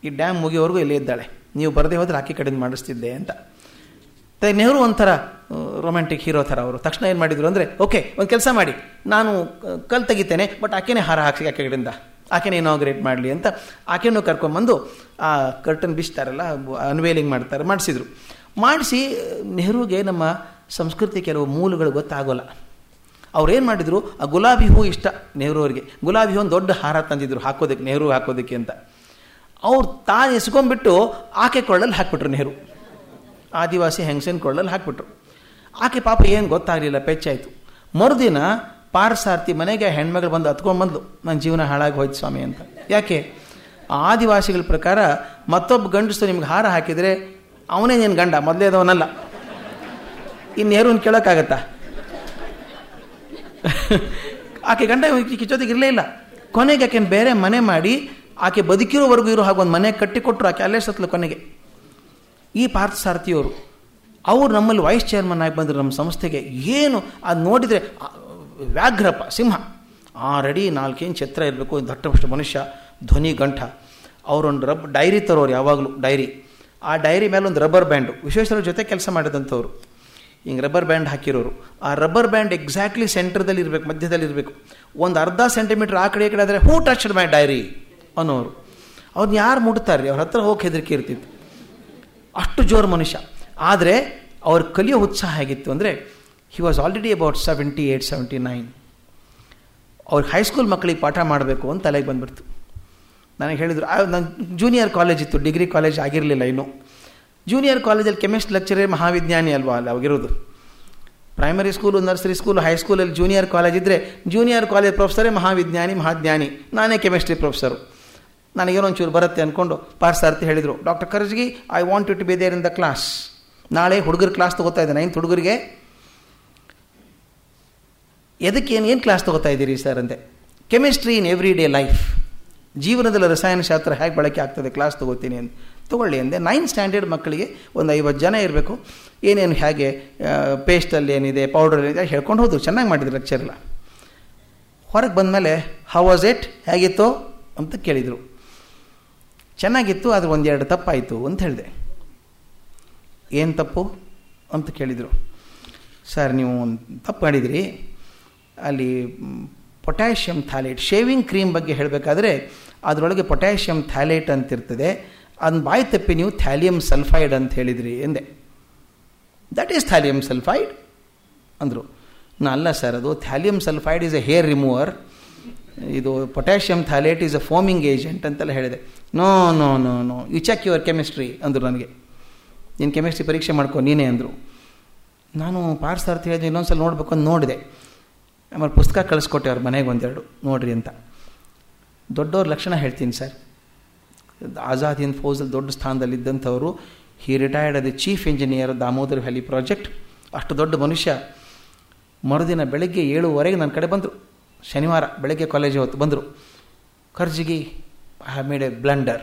ಈ ಡ್ಯಾಮ್ ಮುಗಿಯೋವರೆಗೂ ಇಲ್ಲೇ ಇದ್ದಾಳೆ. ನೀವು ಬರದೇ ಹೋದರೆ ಆಕೆ ಕಡೆಯಿಂದ ಮಾಡಿಸ್ತಿದ್ದೆ ಅಂತ. ನೆಹರು ಒಂಥರ ರೊಮ್ಯಾಂಟಿಕ್ ಹೀರೋ ಥರ ಅವರು. ತಕ್ಷಣ ಏನು ಮಾಡಿದರು ಅಂದರೆ, ಓಕೆ, ಒಂದು ಕೆಲಸ ಮಾಡಿ. ನಾನು ಕಲ್ ತೆಗಿತೇನೆ ಬಟ್ ಆಕೆನೇ ಹಾರ ಹಾಕಿ ಆಕೆ ಕಡೆಯಿಂದ ಆಕೆನೇ ಇನಾಗ್ರೇಟ್ ಮಾಡಲಿ ಅಂತ ಆಕೆನೂ ಕರ್ಕೊಂಬಂದು, ಆ ಕರ್ಟನ್ ಬಿಚ್ತಾರಲ್ಲ ಅನ್ವೇಲಿಂಗ್ ಮಾಡ್ತಾರೆ, ಮಾಡಿಸಿದ್ರು. ಮಾಡಿಸಿ, ನೆಹರುಗೆ ನಮ್ಮ ಸಂಸ್ಕೃತಿ ಕೆಲವು ಮೂಲಗಳು ಗೊತ್ತಾಗೋಲ್ಲ. ಅವ್ರೇನು ಮಾಡಿದರು, ಆ ಗುಲಾಬಿ ಹೂ ಇಷ್ಟ ನೆಹರು ಅವರಿಗೆ. ಗುಲಾಬಿ ಹೂ ಒಂದು ದೊಡ್ಡ ಹಾರ ತಂದಿದ್ರು, ಹಾಕೋದಕ್ಕೆ, ನೆಹರು ಹಾಕೋದಕ್ಕೆ ಅಂತ. ಅವ್ರು ತಾನು ಎಸ್ಕೊಂಡ್ಬಿಟ್ಟು ಆಕೆ ಕೊಳ್ಳಲ್ಲಿ ಹಾಕ್ಬಿಟ್ರು ನೆಹರು. ಆದಿವಾಸಿ ಹೆಂಗಸಿನ ಕೊಳ್ಳಲ್ಲಿ ಹಾಕ್ಬಿಟ್ರು. ಆಕೆ ಪಾಪ ಏನು ಗೊತ್ತಾಗಲಿಲ್ಲ, ಪೆಚ್ಚಾಯಿತು. ಮರುದಿನ ಪಾರ್ಸಾರ್ಥಿ ಮನೆಗೆ ಹೆಣ್ಮಗಳು ಬಂದು ಹತ್ಕೊಂಡು ಬಂದ್ಲು ನನ್ನ ಜೀವನ ಹಾಳಾಗಿ ಹೋಯ್ತು ಸ್ವಾಮಿ ಅಂತ. ಯಾಕೆ? ಆದಿವಾಸಿಗಳ ಪ್ರಕಾರ ಮತ್ತೊಬ್ಬ ಗಂಡಸು ನಿಮ್ಗೆ ಹಾರ ಹಾಕಿದರೆ ಅವನೇ ನೀನು ಗಂಡ ಮೊದಲೇದವನಲ್ಲ ಇನ್ನೇರುನ್ ಕೇಳೋಕ್ಕಾಗತ್ತಾ? ಆಕೆ ಗಂಡ ಜೊತೆಗೆ ಇರಲೇ ಇಲ್ಲ. ಕೊನೆಗೆ ಆಕೆನ ಬೇರೆ ಮನೆ ಮಾಡಿ, ಆಕೆ ಬದುಕಿರೋವರೆಗೂ ಇರೋ ಹಾಗೆ ಒಂದು ಮನೆ ಕಟ್ಟಿಕೊಟ್ರು ಆಕೆ, ಅಲ್ಲೇ ಸತ್ಲು ಕೊನೆಗೆ. ಈ ಪಾರ್ಥಸಾರಥಿಯವರು ಅವರು ನಮ್ಮಲ್ಲಿ ವೈಸ್ ಚೇರ್ಮನ್ ಆಗಿ ಬಂದರು ನಮ್ಮ ಸಂಸ್ಥೆಗೆ ಏನು ಅದು ನೋಡಿದರೆ ವ್ಯಾಘ್ರಪ್ಪ ಸಿಂಹ. ಆರಡಿ ನಾಲ್ಕೇನು ಛತ್ರ ಇರಬೇಕು ದಟ್ಟಮಷ್ಟು ಮನುಷ್ಯ, ಧ್ವನಿ ಗಂಠ. ಅವರೊಂದು ರಬ್, ಡೈರಿ ತರೋರು ಯಾವಾಗಲೂ, ಡೈರಿ. ಆ ಡೈರಿ ಮೇಲೆ ಒಂದು ರಬ್ಬರ್ ಬ್ಯಾಂಡು. ವಿಶ್ವೇಶ್ವರ ಜೊತೆ ಕೆಲಸ ಮಾಡಿದಂಥವ್ರು. ಹಿಂಗೆ ರಬ್ಬರ್ ಬ್ಯಾಂಡ್ ಹಾಕಿರೋರು. ಆ ರಬ್ಬರ್ ಬ್ಯಾಂಡ್ ಎಕ್ಸಾಕ್ಟ್ಲಿ ಸೆಂಟ್ರದಲ್ಲಿ ಇರಬೇಕು, ಮಧ್ಯದಲ್ಲಿ ಇರಬೇಕು. ಒಂದು ಅರ್ಧ ಸೆಂಟಿಮೀಟ್ರ್ ಆ ಕಡೆ, ಈ ಕಡೆ ಆದರೆ ಹೂ ಟಚ್ಡ್ ಮೈ ಡೈರಿ ಅನ್ನೋರು. ಅವ್ರನ್ನ ಯಾರು ಮುಟ್ತಾರೆ ಅವ್ರ ಹತ್ರ ಹೋಗಿ ಹೆದರಿಕೆ ಇರ್ತಿತ್ತು. ಅಷ್ಟು ಜೋರು ಮನುಷ್ಯ. ಆದರೆ ಅವ್ರ ಕಲಿಯೋ ಉತ್ಸಾಹ ಹೇಗಿತ್ತು ಅಂದರೆ he was already about seventy eight seventy nine ಅವ್ರಿಗೆ ಹೈಸ್ಕೂಲ್ ಮಕ್ಕಳಿಗೆ ಪಾಠ ಮಾಡಬೇಕು ಅಂತ ತಲೆಗೆ ಬಂದುಬಿಡ್ತು. ನನಗೆ ಹೇಳಿದರು ನನ್ನ ಜೂನಿಯರ್ ಕಾಲೇಜ್ ಇತ್ತು ಡಿಗ್ರಿ ಕಾಲೇಜ್ ಆಗಿರಲಿಲ್ಲ ಇನ್ನೂ. ಜೂನಿಯರ್ ಕಾಲೇಜಲ್ಲಿ ಕೆಮಿಸ್ಟ್ರಿ ಲೆಕ್ಚರೇ ಮಹಾವಿಜ್ಞಾನಿ ಅಲ್ವಾ ಅಲ್ಲಿ ಅವಾಗಿರೋದು ಪ್ರೈಮರಿ ಸ್ಕೂಲು ನರ್ಸರಿ ಸ್ಕೂಲು ಹೈಸ್ಕೂಲಲ್ಲಿ ಜೂನಿಯರ್ ಕಾಲೇಜ್ ಇದ್ದರೆ ಜೂನಿಯರ್ ಕಾಲೇಜ್ ಪ್ರೊಫೆಸರೇ ಮಹಾವಿಜ್ಞಾನಿ, ಮಹಾಜ್ಞಾನಿ. ನಾನೇ ಕೆಮಿಸ್ಟ್ರಿ ಪ್ರೊಫೆಸರು ನನಗೇನೋ ಒಂಚೂರು ಬರುತ್ತೆ ಅಂದ್ಕೊಂಡು ಪಾರ್ಸಾರ್ತಿ ಹೇಳಿದರು, doctor Karajgi I want you to be there in the class ನಾಳೆ ಹುಡುಗರ ಕ್ಲಾಸ್ ತೊಗೋತಾ ಇದ್ದೆ ನೈನ್ತ್ ಹುಡುಗರಿಗೆ ಎದಕ್ಕೆ ಏನು ಏನು ಕ್ಲಾಸ್ ತೊಗೋತಾ ಇದ್ದೀರಿ ಸರ್ ಅಂದೆ. Chemistry in every day life ಜೀವನದಲ್ಲಿ ರಸಾಯನಶಾಸ್ತ್ರ ಹೇಗೆ ಬಳಕೆ ಆಗ್ತದೆ? ಕ್ಲಾಸ್ ತೊಗೋತೀನಿ ಅಂತ ತೊಗೊಳ್ಳಿ ಅಂದೆ. ನೈನ್ ಸ್ಟ್ಯಾಂಡರ್ಡ್ ಮಕ್ಕಳಿಗೆ ಒಂದು ಐವತ್ತು ಜನ ಇರಬೇಕು. ಏನೇನು ಹೇಗೆ ಪೇಸ್ಟಲ್ಲಿ ಏನಿದೆ ಪೌಡರ್ ಏನಿದೆ ಹೇಳ್ಕೊಂಡು ಹೋದ್ರು. ಚೆನ್ನಾಗಿ ಮಾಡಿದ್ರು ಲೆಕ್ಚರ್ ಎಲ್ಲ. ಹೊರಗೆ ಬಂದಮೇಲೆ ಹೌ ವಾಸ್ ಇಟ್ ಹೇಗಿತ್ತು? ಅಂತ ಕೇಳಿದರು. ಚೆನ್ನಾಗಿತ್ತು, ಆದರೆ ಒಂದೆರಡು ತಪ್ಪಾಯಿತು ಅಂತ ಹೇಳಿದೆ. ಏನು ತಪ್ಪು ಅಂತ ಕೇಳಿದರು. ಸರ್, ನೀವು ಒಂದು ತಪ್ಪು ಮಾಡಿದಿರಿ. ಅಲ್ಲಿ ಪೊಟ್ಯಾಷಿಯಮ್ ಥ್ಯಾಲೇಟ್ ಶೇವಿಂಗ್ ಕ್ರೀಮ್ ಬಗ್ಗೆ ಹೇಳಬೇಕಾದ್ರೆ ಅದರೊಳಗೆ ಪೊಟ್ಯಾಷಿಯಮ್ ಥ್ಯಾಲೇಟ್ ಅಂತಿರ್ತದೆ ಅದನ್ನ ಬಾಯಿ ತಪ್ಪಿ ನೀವು ಥ್ಯಾಲಿಯಮ್ ಸಲ್ಫೈಡ್ ಅಂತ ಹೇಳಿದ್ರಿ ಎಂದೆ. ದಟ್ ಈಸ್ ಥ್ಯಾಲಿಯಮ್ ಸಲ್ಫೈಡ್, ಅಂದರು. ನಾ ಅಲ್ಲ ಸರ್, ಅದು thallium sulphide is a hair remover ಇದು potassium phthalate is a foaming agent ಅಂತೆಲ್ಲ ಹೇಳಿದೆ. No no no no you check your chemistry ಅಂದರು ನನಗೆ. ನೀನು ಕೆಮಿಸ್ಟ್ರಿ ಪರೀಕ್ಷೆ ಮಾಡ್ಕೊ, ನೀನೇ ಅಂದರು. ನಾನು ಪಾರ್ಸ್ ಅರ್ಥ ಹೇಳಿದೆ ಇನ್ನೊಂದ್ಸಲ ನೋಡಬೇಕು ಅಂತ ನೋಡಿದೆ. ಆಮೇಲೆ ಪುಸ್ತಕ ಕಳಿಸ್ಕೊಟ್ಟೆ ಅವ್ರ ಮನೆಗೆ ಒಂದೆರಡು, ನೋಡ್ರಿ ಅಂತ. ದೊಡ್ಡವ್ರ ಲಕ್ಷಣ ಹೇಳ್ತೀನಿ ಸರ್. ಆಜಾದ್ ಹಿಂದ್ ಫೌಜಲ್ಲಿ ದೊಡ್ಡ ಸ್ಥಾನದಲ್ಲಿದ್ದಂಥವರು ಹಿ ರಿಟೈರ್ಡ್ ಅದು chief engineer Damodar valley project ಅಷ್ಟು ದೊಡ್ಡ ಮನುಷ್ಯ, ಮರುದಿನ ಬೆಳಗ್ಗೆ ಏಳುವರೆಗೆ ನನ್ನ ಕಡೆ ಬಂದರು. ಶನಿವಾರ ಬೆಳಗ್ಗೆ ಕಾಲೇಜಿಗೆ ಹೊತ್ತು ಬಂದರು. ಖರ್ಜಿಗೆ ಐ ಮೇಡ್ ಎ ಬ್ಲಂಡರ್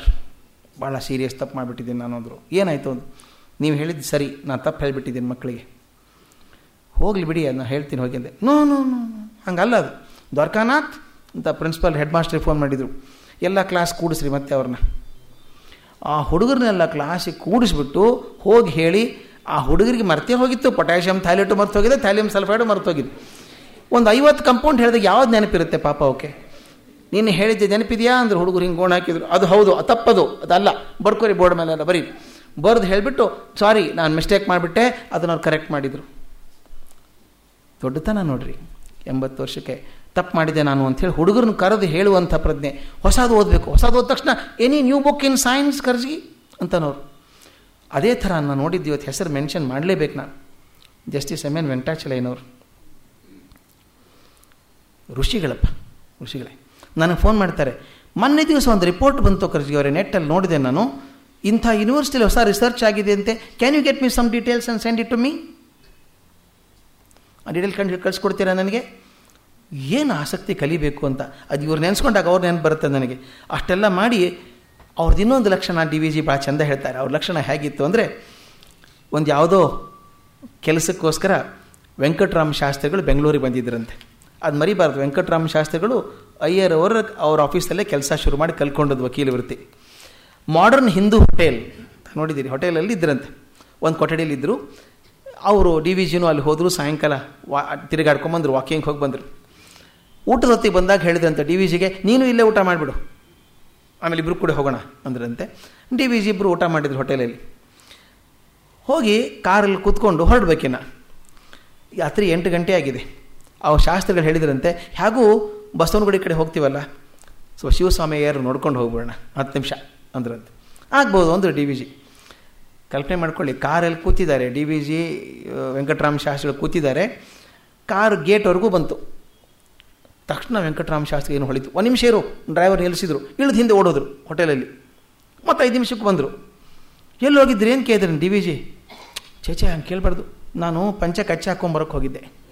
ಭಾಳ ಸೀರಿಯಸ್ ತಪ್ಪು ಮಾಡಿಬಿಟ್ಟಿದ್ದೀನಿ ನಾನು, ಅಂದರು. ಏನಾಯಿತು? ಅಂದು ನೀವು ಹೇಳಿದ್ದು ಸರಿ, ನಾನು ತಪ್ಪು ಹೇಳಿಬಿಟ್ಟಿದ್ದೀನಿ ಮಕ್ಕಳಿಗೆ. ಹೋಗಲಿ ಬಿಡಿ, ಅದನ್ನ ಹೇಳ್ತೀನಿ, ಹೋಗಿ, ಅಂದೆ. ನೋ ನೋ ನೋ ಹಂಗಲ್ಲ ಅದು. ದ್ವಾರಕಾನಾಥ್, ಅಂತ ಪ್ರಿನ್ಸಿಪಲ್ ಹೆಡ್ ಮಾಸ್ಟ್ರಿಗೆ ಫೋನ್ ಮಾಡಿದರು. ಎಲ್ಲ ಕ್ಲಾಸ್ ಕೂಡಿಸ್ರಿ ಮತ್ತೆ ಅವ್ರನ್ನ. ಆ ಹುಡುಗರನ್ನೆಲ್ಲ ಕ್ಲಾಸಿಗೆ ಕೂಡಿಸ್ಬಿಟ್ಟು ಹೋಗಿ ಹೇಳಿ, ಆ ಹುಡುಗರಿಗೆ ಮರ್ತೇ ಹೋಗಿತ್ತು. ಪೊಟ್ಯಾಷಿಯಮ್ ಮರ್ತು ಹೋಗಿದೆ. ಥ್ಯಾಲಿಯಂ ಸಲ್ಫೈಡು ಮರ್ತು ಹೋಗಿದೆ. ಒಂದು ಐವತ್ತು ಕಂಪೌಂಡ್ ಹೇಳಿದಾಗ ಯಾವ್ದು ನೆನಪಿರುತ್ತೆ ಪಾಪ ಓಕೆ ನೀನು ಹೇಳಿದ್ದೆ ನೆನಪಿದೆಯಾ? ಅಂದ್ರೆ ಹುಡುಗರು ಹಿಂಗೆ ಗೋಣ ಹಾಕಿದ್ರು. ಅದು ಹೌದು ತಪ್ಪದು. ಅದಲ್ಲ, ಬರ್ಕೋರಿ ಬೋರ್ಡ್ ಮೇಲೆಲ್ಲ ಬರೀ. ಬರೆದು ಹೇಳಿಬಿಟ್ಟು ಸಾರಿ ನಾನು ಮಿಸ್ಟೇಕ್ ಮಾಡಿಬಿಟ್ಟೆ, ಅದನ್ನು ಅವ್ರು ಕರೆಕ್ಟ್ ಮಾಡಿದರು. ದೊಡ್ಡತನ ನೋಡ್ರಿ, ಎಂಬತ್ತು ವರ್ಷಕ್ಕೆ ತಪ್ಪು ಮಾಡಿದೆ ನಾನು ಅಂಥೇಳಿ ಹುಡುಗರನ್ನ ಕರೆದು ಹೇಳುವಂಥ ಪ್ರಜ್ಞೆ. ಹೊಸದು ಓದಬೇಕು. ಹೊಸದು ಓದ ತಕ್ಷಣ any new book in science Karajgi? ಅಂತನವ್ರು. ಅದೇ ಥರ ನಾನು ನೋಡಿದ್ದು ಇವತ್ತು ಹೆಸರು ಮೆನ್ಷನ್ ಮಾಡಲೇಬೇಕು ನಾನು. ಜಸ್ಟಿಸ್ ಎಂ ಎನ್ ವೆಂಕಟಾಚಲಯ್ಯನವರು. ಋಷಿಗಳಪ್ಪ, ಋಷಿಗಳೇ. ನನಗೆ ಫೋನ್ ಮಾಡ್ತಾರೆ, ಮೊನ್ನೆ ದಿವಸ ಒಂದು ರಿಪೋರ್ಟ್ ಬಂತು ಅವರೇ ನೆಟ್ಟಲ್ಲಿ ನೋಡಿದೆ ನಾನು. ಇಂಥ ಯೂನಿವರ್ಸಿಟಿಲಿ ಹೊಸ ರಿಸರ್ಚ್ ಆಗಿದೆ ಅಂತೆ. Can you get me some details and send it to me ಆ ಡೀಟೇಲ್ ಕಂಡು ಕಳಿಸ್ಕೊಡ್ತೀರಾ ನನಗೆ? ಏನು ಆಸಕ್ತಿ ಕಲಿಬೇಕು ಅಂತ. ಅದು ಇವ್ರು ನೆನೆಸ್ಕೊಂಡಾಗ ಅವ್ರು ನೆನಪು ಬರುತ್ತೆ ನನಗೆ. ಅಷ್ಟೆಲ್ಲ ಮಾಡಿ ಅವ್ರದ್ದು ಇನ್ನೊಂದು ಲಕ್ಷಣ ಡಿ ವಿ ಜಿ ಭಾಳ ಚಂದ ಹೇಳ್ತಾರೆ. ಅವ್ರ ಲಕ್ಷಣ ಹೇಗಿತ್ತು ಅಂದರೆ, ಒಂದು ಯಾವುದೋ ಕೆಲಸಕ್ಕೋಸ್ಕರ ವೆಂಕಟರಾಮ ಶಾಸ್ತ್ರಿಗಳು ಬೆಂಗಳೂರಿಗೆ ಬಂದಿದ್ದರಂತೆ ಅದು ಮರಿಬಾರ್ದು. ವೆಂಕಟರಾಮ ಶಾಸ್ತ್ರಿಗಳು ಅಯ್ಯರ್ ಅವರ ಅವ್ರ ಆಫೀಸಲ್ಲೇ ಕೆಲಸ ಶುರು ಮಾಡಿ ಕಲ್ಕೊಂಡದ್ದು ವಕೀಲ ವೃತ್ತಿ. ಮಾಡರ್ನ್ ಹಿಂದೂ ಹೋಟೆಲ್ ನೋಡಿದ್ದೀರಿ ಹೋಟೆಲಲ್ಲಿ ಇದ್ದರಂತೆ ಒಂದು ಕೊಠಡಿಯಲ್ಲಿ ಇದ್ದರು ಅವರು ಡಿ ವಿ ಜಿನೂ ಅಲ್ಲಿ ಹೋದರು, ಸಾಯಂಕಾಲ ವಾ ತಿರುಗಾಡ್ಕೊಂಬಂದರು ವಾಕಿಂಗ್ ಹೋಗಿ ಬಂದರು. ಊಟದ ಹೊತ್ತಿಗೆ ಬಂದಾಗ ಹೇಳಿದ್ರಂತೆ ಡಿ ವಿ ಜಿಗೆ, ನೀನು ಇಲ್ಲೇ ಊಟ ಮಾಡಿಬಿಡು. ಆಮೇಲೆ ಇಬ್ಬರು ಕೂಡ ಹೋಗೋಣ, ಅಂದ್ರಂತೆ. ಡಿ ವಿ ಜಿ ಇಬ್ಬರು ಊಟ ಮಾಡಿದ್ರು ಹೋಟೆಲಲ್ಲಿ ಹೋಗಿ ಕಾರಲ್ಲಿ ಕೂತ್ಕೊಂಡು ಹೊರಡ್ಬೇಕಿನ್ನ. ರಾತ್ರಿ ಎಂಟು ಗಂಟೆ ಆಗಿದೆ. ಅವು ಶಾಸ್ತ್ರಿಗಳು ಹೇಳಿದ್ರಂತೆ, ಹೇಗೂ ಬಸವನಗುಡಿ ಕಡೆ ಹೋಗ್ತೀವಲ್ಲ? ಸೊ ಶಿವಸ್ವಾಮಿಯರು ನೋಡ್ಕೊಂಡು ಹೋಗ್ಬಿಡೋಣ, ಹತ್ತು ನಿಮಿಷ ಅಂದ್ರಂತೆ. ಆಗ್ಬೋದು ಅಂದರು ಡಿ ವಿ ಜಿ. ಕಲ್ಪನೆ ಮಾಡ್ಕೊಳ್ಳಿ, ಕಾರಲ್ಲಿ ಕೂತಿದ್ದಾರೆ, ಡಿ ವಿ ಜಿ ವೆಂಕಟರಾಮ ಶಾಸ್ತ್ರಿಗಳು ಕೂತಿದ್ದಾರೆ. ಕಾರ್ ಗೇಟ್ವರೆಗೂ ಬಂತು. ತಕ್ಷಣ ವೆಂಕಟರಾಮ ಶಾಸ್ತ್ರಿ ಏನು ಹೊಳಿತು. ಒಂದು ನಿಮಿಷ ಇರು, ಡ್ರೈವರ್ ನಿಲ್ಲಿಸಿದ್ರು. ಇಳಿದು ಹಿಂದೆ ಓಡೋದ್ರು ಹೋಟೆಲಲ್ಲಿ. ಮತ್ತು ಐದು ನಿಮಿಷಕ್ಕೆ ಬಂದರು. ಎಲ್ಲಿ ಹೋಗಿದ್ರು? ಏನು ಕೇಳಿದ್ರಿ ಡಿ ವಿ ಜಿ? ಚೇಚೆ ಹಂಗೆ ಕೇಳಬಾರ್ದು. ನಾನು ಪಂಚ ಕಚ್ಚೆ ಹಾಕೊಂಬರಕ್ಕೆ ಹೋಗಿದ್ದೆ.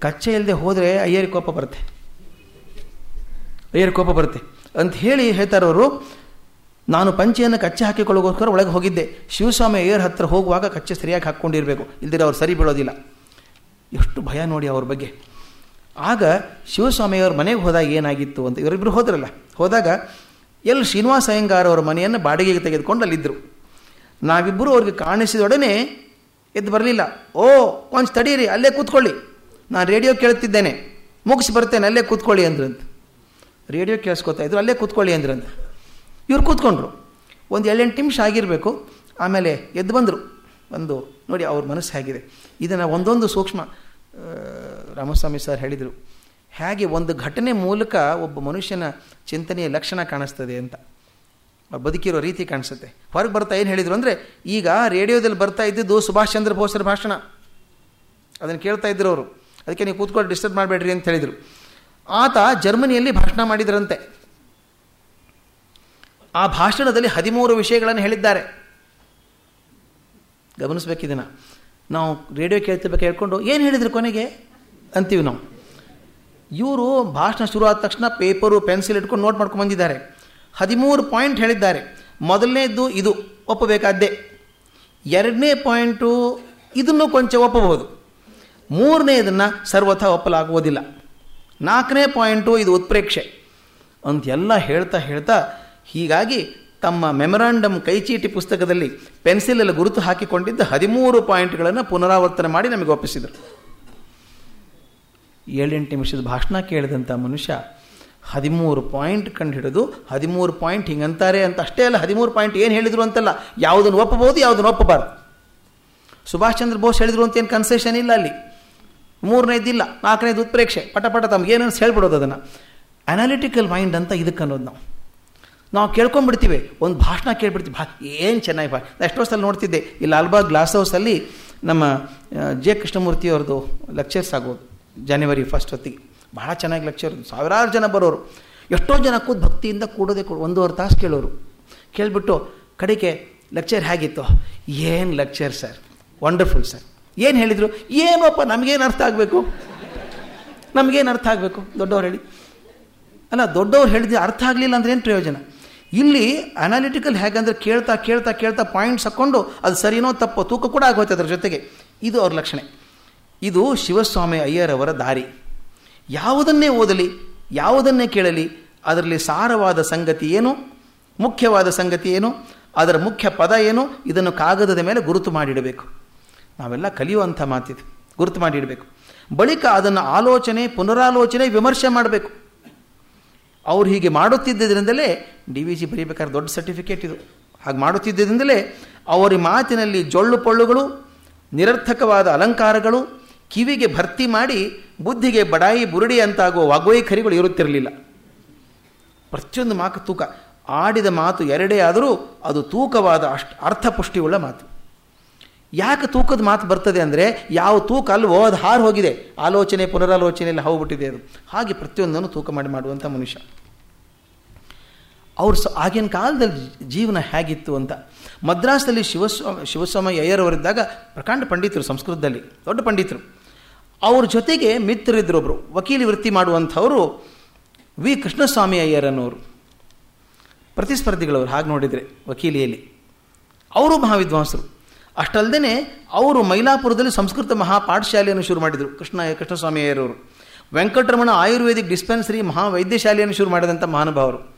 ಕಚ್ಚೆ ಇಲ್ಲದೆ ಹೋದರೆ ಅಯ್ಯರಿ ಕೋಪ ಬರುತ್ತೆ. ಅಯ್ಯರಿ ಕೋಪ ಬರುತ್ತೆ. ಅಂತ ಹೇಳಿ ಹೇಳ್ತಾರವರು ನಾನು ಪಂಚೆಯನ್ನು ಕಚ್ಚೆ ಹಾಕಿಕೊಳ್ಳೋಗೋಸ್ಕರ ಒಳಗೆ ಹೋಗಿದ್ದೆ. ಶಿವಸ್ವಾಮಿ ಅಯ್ಯರ್ ಹತ್ರ ಹೋಗುವಾಗ ಕಚ್ಚೆ ಸರಿಯಾಗಿ ಹಾಕ್ಕೊಂಡಿರಬೇಕು. ಇಲ್ದಿರ ಅವ್ರು ಸರಿ ಬೀಳೋದಿಲ್ಲ. ಎಷ್ಟು ಭಯ ನೋಡಿ ಅವ್ರ ಬಗ್ಗೆ. ಆಗ ಶಿವಸ್ವಾಮಿಯವ್ರ ಮನೆಗೆ ಹೋದಾಗ ಏನಾಗಿತ್ತು ಅಂತ ಇವರಿಬ್ಬರು ಹೋದ್ರಲ್ಲ. ಹೋದಾಗ ಎಲ್ಲಿ ಶ್ರೀನಿವಾಸ ಅಯ್ಯಂಗಾರ್ ಅವರ ಮನೆಯನ್ನು ಬಾಡಿಗೆಗೆ ತೆಗೆದುಕೊಂಡು ಅಲ್ಲಿದ್ದರು ನಾವಿಬ್ಬರು ಅವ್ರಿಗೆ ಕಾಣಿಸಿದೊಡನೆ ಎದ್ದು ಬರಲಿಲ್ಲ. ಓ ಕೊಂಚ ತಡೀರಿ, ಅಲ್ಲೇ ಕೂತ್ಕೊಳ್ಳಿ. ನಾನು ರೇಡಿಯೋ ಕೇಳ್ತಿದ್ದೇನೆ. ಮುಗಿಸಿ ಬರ್ತೇನೆ, ಅಲ್ಲೇ ಕೂತ್ಕೊಳ್ಳಿ ಅಂದ್ರಂತ. ರೇಡಿಯೋ ಕೇಳಿಸ್ಕೊತಾ ಇದ್ರು, ಅಲ್ಲೇ ಕೂತ್ಕೊಳ್ಳಿ ಅಂದ್ರಂತ. ಇವ್ರು ಕೂತ್ಕೊಂಡ್ರು. ಒಂದು ಏಳೆಂಟು ನಿಮಿಷ ಆಗಿರಬೇಕು, ಆಮೇಲೆ ಎದ್ದು ಬಂದರು. ಬಂದು ನೋಡಿ ಅವ್ರ ಮನಸ್ಸು ಹೇಗಿದೆ. ಇದನ್ನು ಒಂದೊಂದು ಸೂಕ್ಷ್ಮ ರಾಮಸ್ವಾಮಿ ಸರ್ ಹೇಳಿದರು. ಹೇಗೆ ಒಂದು ಘಟನೆ ಮೂಲಕ ಒಬ್ಬ ಮನುಷ್ಯನ ಚಿಂತನೆಯ ಲಕ್ಷಣ ಕಾಣಿಸ್ತದೆ ಅಂತ. ಬದುಕಿರೋ ರೀತಿ ಕಾಣಿಸುತ್ತೆ. ಹೊರಗೆ ಬರ್ತಾ ಏನು ಹೇಳಿದರು ಅಂದರೆ, ಈಗ ರೇಡಿಯೋದಲ್ಲಿ ಬರ್ತಾ ಇದ್ದಿದ್ದು ಸುಭಾಷ್ ಚಂದ್ರ ಬೋಸರ ಭಾಷಣ. ಅದನ್ನು ಕೇಳ್ತಾ ಇದ್ರು ಅವರು. ಅದಕ್ಕೆ ನೀವು ಕೂತ್ಕೊಂಡು ಡಿಸ್ಟರ್ಬ್ ಮಾಡಬೇಡ್ರಿ ಅಂತ ಹೇಳಿದರು. ಆತ ಜರ್ಮನಿಯಲ್ಲಿ ಭಾಷಣ ಮಾಡಿದ್ರಂತೆ. ಆ ಭಾಷಣದಲ್ಲಿ ಹದಿಮೂರು ವಿಷಯಗಳನ್ನು ಹೇಳಿದ್ದಾರೆ. ಗಮನಿಸ್ಬೇಕಿದನ್ನು ನಾವು ರೇಡಿಯೋ ಕೇಳ್ತಿರ್ಬೇಕು ಹೇಳ್ಕೊಂಡು, ಏನು ಹೇಳಿದ್ರು ಕೊನೆಗೆ? ಅಂತೀವಿ ನಾವು. ಇವರು ಭಾಷಣ ಶುರು ಆದ ತಕ್ಷಣ ಪೇಪರು, ಪೆನ್ಸಿಲ್ ಇಟ್ಕೊಂಡು ನೋಟ್ ಮಾಡ್ಕೊಂಡು ಬಂದಿದ್ದಾರೆ. ಹದಿಮೂರು ಪಾಯಿಂಟ್ ಹೇಳಿದ್ದಾರೆ. ಮೊದಲನೇದ್ದು ಇದು ಒಪ್ಪಬೇಕಾದ್ದೇ. ಎರಡನೇ ಪಾಯಿಂಟು ಇದನ್ನು ಕೊಂಚ ಒಪ್ಪಬಹುದು. ಮೂರನೇದನ್ನು ಸರ್ವಥ ಒಪ್ಪಲಾಗುವುದಿಲ್ಲ. ನಾಲ್ಕನೇ ಪಾಯಿಂಟು ಇದು ಉತ್ಪ್ರೇಕ್ಷೆ. ಅಂತೆಲ್ಲ ಹೇಳ್ತಾ ಹೇಳ್ತಾ ಹೀಗಾಗಿ ತಮ್ಮ ಮೆಮೊರಾಂಡಮ್ ಕೈಚೀಟಿ ಪುಸ್ತಕದಲ್ಲಿ ಪೆನ್ಸಿಲಲ್ಲಿ ಗುರುತು ಹಾಕಿಕೊಂಡಿದ್ದ ಹದಿಮೂರು ಪಾಯಿಂಟ್ಗಳನ್ನು ಪುನರಾವರ್ತನೆ ಮಾಡಿ ನಮಗೆ ಒಪ್ಪಿಸಿದರು. ಏಳೆಂಟು ನಿಮಿಷದ ಭಾಷಣ ಕೇಳಿದಂಥ ಮನುಷ್ಯ ಹದಿಮೂರು ಪಾಯಿಂಟ್ ಕಂಡು ಹಿಡಿದು ಹದಿಮೂರು ಪಾಯಿಂಟ್ ಹಿಂಗಂತಾರೆ ಅಂತ ಅಷ್ಟೇ ಅಲ್ಲ, ಹದಿಮೂರು ಪಾಯಿಂಟ್ ಏನು ಹೇಳಿದರು ಅಂತಲ್ಲ, ಯಾವುದನ್ನು ಒಪ್ಪಬಹುದು, ಯಾವುದನ್ನು ಒಪ್ಪಬಾರ್ದು. ಸುಭಾಷ್ ಚಂದ್ರ ಬೋಸ್ ಹೇಳಿದರು ಅಂತ ಏನು ಕನ್ಸೆಷನ್ ಇಲ್ಲ ಅಲ್ಲಿ. ಮೂರನೇದಿಲ್ಲ, ನಾಲ್ಕನೇದು ಉತ್ಪ್ರೇಕ್ಷೆ, ಪಟ ಪಟ ತಮ್ಗೆ ಏನನ್ನು ಹೇಳ್ಬಿಡೋದು ಅದನ್ನು. ಅನಾಲಿಟಿಕಲ್ ಮೈಂಡ್ ಅಂತ ಇದಕ್ಕೆ ಅನ್ನೋದು ನಾವು. ನಾವು ಕೇಳ್ಕೊಂಡ್ಬಿಡ್ತೀವಿ ಒಂದು ಭಾಷಣ ಕೇಳ್ಬಿಡ್ತೀವಿ, ಭಾ, ಏನು ಚೆನ್ನಾಗಿ ಭಾ ಎಷ್ಟೋ ಸಲ ನೋಡ್ತಿದ್ದೆ ಇಲ್ಲಿ ಲಾಲ್ಬಾಗ್ ಗ್ಲಾಸ್ ಹೌಸಲ್ಲಿ ನಮ್ಮ ಜೆ ಕೃಷ್ಣಮೂರ್ತಿ ಅವ್ರದ್ದು ಲೆಕ್ಚರ್ಸ್ ಆಗೋದು ಜನವರಿ ಫಸ್ಟ್ ಹೊತ್ತಿಗೆ. ಭಾಳ ಚೆನ್ನಾಗಿ ಲೆಕ್ಚರ್ ಸಾವಿರಾರು ಜನ ಬರೋರು. ಎಷ್ಟೋ ಜನ ಕೂತ್ ಭಕ್ತಿಯಿಂದ ಕೂಡೋದೇ ಕೊಡು, ಒಂದೂವರೆ ತಾಸು ಕೇಳೋರು. ಕೇಳಿಬಿಟ್ಟು, ಕಡೆಗೆ ಲೆಕ್ಚರ್ ಹೇಗಿತ್ತು? ಏನು ಲೆಕ್ಚರ್ ಸರ್ ವಂಡರ್ಫುಲ್ ಸರ್ ಏನು ಹೇಳಿದರು? ಏನೋಪ್ಪ, ನಮಗೇನು ಅರ್ಥ ಆಗಬೇಕು? ನಮಗೇನು ಅರ್ಥ ಆಗಬೇಕು? ದೊಡ್ಡವ್ರು ಹೇಳಿ. ಅಲ್ಲ, ದೊಡ್ಡವ್ರು ಹೇಳಿದ್ರೆ ಅರ್ಥ ಆಗಲಿಲ್ಲ ಅಂದ್ರೆ ಏನು ಪ್ರಯೋಜನ? ಇಲ್ಲಿ ಅನಾಲಿಟಿಕಲ್ ಹೇಗಂದ್ರೆ ಕೇಳ್ತಾ ಕೇಳ್ತಾ ಕೇಳ್ತಾ ಪಾಯಿಂಟ್ಸ್ ಹಾಕ್ಕೊಂಡು ಅದು ಸರಿನೋ ತಪ್ಪೋ ತೂಕ ಕೂಡ ಆಗೋಯ್ತು ಅದರ ಜೊತೆಗೆ. ಇದು ಅವ್ರ ಲಕ್ಷಣೆ. ಇದು ಶಿವಸ್ವಾಮಿ ಅಯ್ಯರವರ ದಾರಿ. ಯಾವುದನ್ನೇ ಓದಲಿ, ಯಾವುದನ್ನೇ ಕೇಳಲಿ, ಅದರಲ್ಲಿ ಸಾರವಾದ ಸಂಗತಿ ಏನು? ಮುಖ್ಯವಾದ ಸಂಗತಿ ಏನು? ಅದರ ಮುಖ್ಯ ಪದ ಏನು? ಇದನ್ನು ಕಾಗದದ ಮೇಲೆ ಗುರುತು ಮಾಡಿಡಬೇಕು. ನಾವೆಲ್ಲ ಕಲಿಯುವಂಥ ಮಾತಿದು. ಗುರುತು ಮಾಡಿಡಬೇಕು. ಬಳಿಕ ಅದನ್ನು ಆಲೋಚನೆ, ಪುನರಾಲೋಚನೆ, ವಿಮರ್ಶೆ ಮಾಡಬೇಕು. ಅವ್ರು ಹೀಗೆ ಮಾಡುತ್ತಿದ್ದರಿಂದಲೇ ಡಿ ವಿ ಜಿ ಬರೀಬೇಕಾದ್ರೆ ದೊಡ್ಡ ಸರ್ಟಿಫಿಕೇಟ್ ಇದು. ಹಾಗೆ ಮಾಡುತ್ತಿದ್ದರಿಂದಲೇ ಅವರ ಮಾತಿನಲ್ಲಿ ಜೊಳ್ಳು ಪೊಳ್ಳುಗಳು, ನಿರರ್ಥಕವಾದ ಅಲಂಕಾರಗಳು, ಕಿವಿಗೆ ಭರ್ತಿ ಮಾಡಿ ಬುದ್ಧಿಗೆ ಬಡಾಯಿ ಬುರುಡಿ ಅಂತಾಗುವ ವಾಗ್ವೈಖರಿಗಳು ಇರುತ್ತಿರಲಿಲ್ಲ. ಪ್ರತಿಯೊಂದು ಮಾತು ತೂಕ. ಆಡಿದ ಮಾತು ಎರಡೇ ಆದರೂ ಅದು ತೂಕವಾದ ಅಷ್ಟು ಅರ್ಥಪುಷ್ಟಿಯುಳ್ಳ ಮಾತು. ಯಾಕೆ ತೂಕದ ಮಾತು ಬರ್ತದೆ ಅಂದರೆ ಯಾವ ತೂಕ ಅಲ್ವೋ ಅದು ಹಾರು ಹೋಗಿದೆ. ಆಲೋಚನೆ ಪುನರಾಲೋಚನೆಯಲ್ಲಿ ಹೋಗ್ಬಿಟ್ಟಿದೆ ಅದು. ಹಾಗೆ ಪ್ರತಿಯೊಂದನ್ನು ತೂಕ ಮಾಡಿ ಮಾಡುವಂಥ ಮನುಷ್ಯ. ಅವರು ಸ, ಆಗಿನ ಕಾಲದಲ್ಲಿ ಜೀವನ ಹೇಗಿತ್ತು ಅಂತ. ಮದ್ರಾಸ್ನಲ್ಲಿ ಶಿವಸ್ವಾಮಿ ಶಿವಸ್ವಾಮಿ ಅಯ್ಯರವರಿದ್ದಾಗ ಪ್ರಕಾಂಡ ಪಂಡಿತರು ಸಂಸ್ಕೃತದಲ್ಲಿ, ದೊಡ್ಡ ಪಂಡಿತರು. ಅವ್ರ ಜೊತೆಗೆ ಮಿತ್ರರಿದ್ದರೊಬ್ಬರು ವಕೀಲಿ ವೃತ್ತಿ ಮಾಡುವಂಥವರು ವಿ. ಕೃಷ್ಣಸ್ವಾಮಿ ಅಯ್ಯರನ್ನೋರು. ಪ್ರತಿಸ್ಪರ್ಧಿಗಳವರು, ಹಾಗೆ ನೋಡಿದರೆ ವಕೀಲಿಯಲ್ಲಿ. ಅವರು ಮಹಾವಿದ್ವಾಂಸರು. ಅಷ್ಟಲ್ಲದೆ ಅವರು ಮೈಲಾಪುರದಲ್ಲಿ ಸಂಸ್ಕೃತ ಮಹಾಪಾಠಶಾಲೆಯನ್ನು ಶುರು ಮಾಡಿದರು. ಕೃಷ್ಣ ಕೃಷ್ಣಸ್ವಾಮಿಯರವರು ವೆಂಕಟರಮಣ ಆಯುರ್ವೇದಿಕ್ ಡಿಸ್ಪೆನ್ಸರಿ ಮಹಾವೈದ್ಯಶಾಲೆಯನ್ನು ಶುರು ಮಾಡಿದಂಥ ಮಹಾನುಭಾವರು.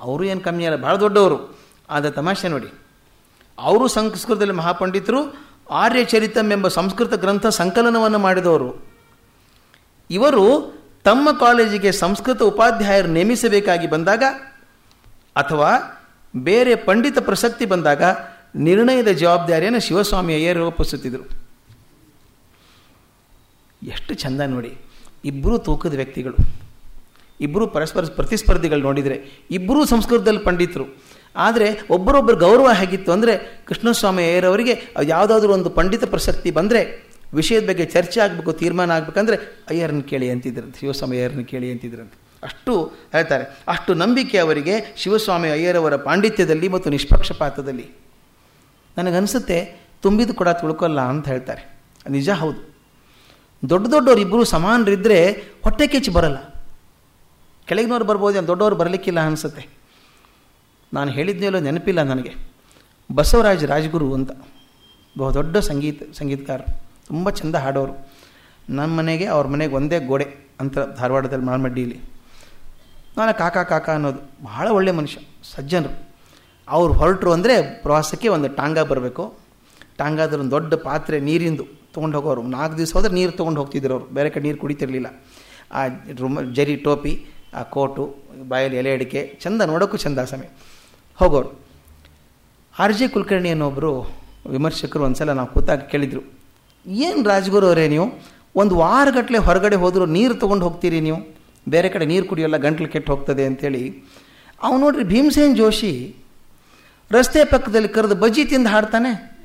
ಅವರು ಏನು ಕಮ್ಮಿ ಅಲ್ಲ ಭಾಳ ದೊಡ್ಡವರು. ಆದ ತಮಾಷೆ ನೋಡಿ. ಅವರು ಸಂಸ್ಕೃತದಲ್ಲಿ ಮಹಾಪಂಡಿತರು, ಆರ್ಯಚರಿತಂ ಎಂಬ ಸಂಸ್ಕೃತ ಗ್ರಂಥ ಸಂಕಲನವನ್ನು ಮಾಡಿದವರು. ಇವರು ತಮ್ಮ ಕಾಲೇಜಿಗೆ ಸಂಸ್ಕೃತ ಉಪಾಧ್ಯಾಯರು ನೇಮಿಸಬೇಕಾಗಿ ಬಂದಾಗ ಅಥವಾ ಬೇರೆ ಪಂಡಿತ ಪ್ರಸಕ್ತಿ ಬಂದಾಗ ನಿರ್ಣಯದ ಜವಾಬ್ದಾರಿಯನ್ನು ಶಿವಸ್ವಾಮಿ ಅಯ್ಯರು ರೂಪಿಸುತ್ತಿದ್ದರು ಎಷ್ಟು ಚಂದ ನೋಡಿ. ಇಬ್ಬರೂ ತೂಕದ ವ್ಯಕ್ತಿಗಳು. ಇಬ್ಬರೂ ಪರಸ್ಪರ ಪ್ರತಿಸ್ಪರ್ಧಿಗಳು ನೋಡಿದರೆ ಇಬ್ಬರೂ ಸಂಸ್ಕೃತದಲ್ಲಿ ಪಂಡಿತರು. ಆದರೆ ಒಬ್ಬರೊಬ್ಬರು ಗೌರವ ಹೇಗಿತ್ತು ಅಂದರೆ ಕೃಷ್ಣಸ್ವಾಮಿ ಅಯ್ಯರವರಿಗೆ ಯಾವುದಾದ್ರೂ ಒಂದು ಪಂಡಿತ ಪ್ರಸಕ್ತಿ ಬಂದರೆ ವಿಷಯದ ಬಗ್ಗೆ ಚರ್ಚೆ ಆಗಬೇಕು, ತೀರ್ಮಾನ ಆಗಬೇಕಂದ್ರೆ ಅಯ್ಯರನ್ನು ಕೇಳಿ ಅಂತಿದ್ರಂತೆ, ಶಿವಸ್ವಾಮಿ ಅಯ್ಯರನ್ನು ಕೇಳಿ ಅಂತಿದ್ರಂತೆ. ಅಷ್ಟು ಹೇಳ್ತಾರೆ. ಅಷ್ಟು ನಂಬಿಕೆ ಅವರಿಗೆ ಶಿವಸ್ವಾಮಿ ಅಯ್ಯರವರ ಪಾಂಡಿತ್ಯದಲ್ಲಿ ಮತ್ತು ನಿಷ್ಪಕ್ಷಪಾತದಲ್ಲಿ. ನನಗನ್ಸುತ್ತೆ ತುಂಬಿದ ಕೂಡ ತುಳ್ಕೊಲ್ಲ ಅಂತ ಹೇಳ್ತಾರೆ. ನಿಜ ಹೌದು. ದೊಡ್ಡ ದೊಡ್ಡವ್ರು ಇಬ್ಬರು ಸಮಾನರಿದ್ದರೆ ಹೊಟ್ಟೆ ಕೆಚ್ಚಿ ಬರಲ್ಲ. ಕೆಳಗಿನವ್ರು ಬರ್ಬೋದು ದೊಡ್ಡವರು ಬರಲಿಕ್ಕಿಲ್ಲ ಅನಿಸುತ್ತೆ. ನಾನು ಹೇಳಿದ್ನೇಲೋ ನೆನಪಿಲ್ಲ ನನಗೆ. ಬಸವರಾಜ್ ರಾಜಗುರು ಅಂತ. ಬಹು ದೊಡ್ಡ ಸಂಗೀತ ಸಂಗೀತಕಾರ ತುಂಬ ಚೆಂದ ಹಾಡೋರು. ನಮ್ಮ ಮನೆಗೆ, ಅವ್ರ ಮನೆಗೆ ಒಂದೇ ಗೋಡೆ ಅಂತ ಧಾರವಾಡದಲ್ಲಿ ಮಾಲ್ಮಡ್ಡಿಯಲ್ಲಿ ನಾನು ಕಾಕ ಕಾಕ ಅನ್ನೋದು. ಬಹಳ ಒಳ್ಳೆಯ ಮನುಷ್ಯ. ಸಜ್ಜನರು. ಅವ್ರು ಹೊರಟರು ಅಂದರೆ ಪ್ರವಾಸಕ್ಕೆ ಒಂದು ಟಾಂಗ ಬರಬೇಕು. ಟಾಂಗಾದ್ರೆ ಒಂದು ದೊಡ್ಡ ಪಾತ್ರೆ ನೀರಿಂದು ತೊಗೊಂಡು ಹೋಗೋರು ನಾಲ್ಕು ದಿವಸ ಹೋದ್ರೆ ನೀರು ತೊಗೊಂಡು ಹೋಗ್ತಿದ್ರು ಅವರು. ಬೇರೆ ಕಡೆ ನೀರು ಕುಡಿತಿರಲಿಲ್ಲ. ಆ ರುಮ, ಜರಿ, ಟೋಪಿ, ಆ ಕೋಟು, ಬಾಯಲ್ಲಿ ಎಲೆ ಅಡಿಕೆ, ಚಂದ ನೋಡೋಕ್ಕೂ ಚಂದ ಸಮಯ ಹೋಗೋರು. ಆರ್ ಜೆ ಕುಲಕರ್ಣಿ ಅನ್ನೊಬ್ಬರು ವಿಮರ್ಶಕರು ಒಂದ್ಸಲ ನಾವು ಕೂತಾಗ ಕೇಳಿದರು, ಏನು ರಾಜ್ಗುರು ಅವರೇ ನೀವು? ಒಂದು ವಾರಗಟ್ಟಲೆ ಹೊರಗಡೆ ಹೋದರೂ ನೀರು ತೊಗೊಂಡು ಹೋಗ್ತೀರಿ ನೀವು? ಬೇರೆ ಕಡೆ ನೀರು ಕುಡಿಯೋಲ್ಲ ಗಂಟ್ಲು ಕೆಟ್ಟು ಹೋಗ್ತದೆ ಅಂಥೇಳಿ ಅವನು ನೋಡ್ರಿ ಭೀಮಸೇನ್ ಜೋಶಿ ರಸ್ತೆ ಪಕ್ಕದಲ್ಲಿ ಕರೆದು ಬಜ್ಜಿ ತಿಂದು ಹಾಡ್ತಾನೆ.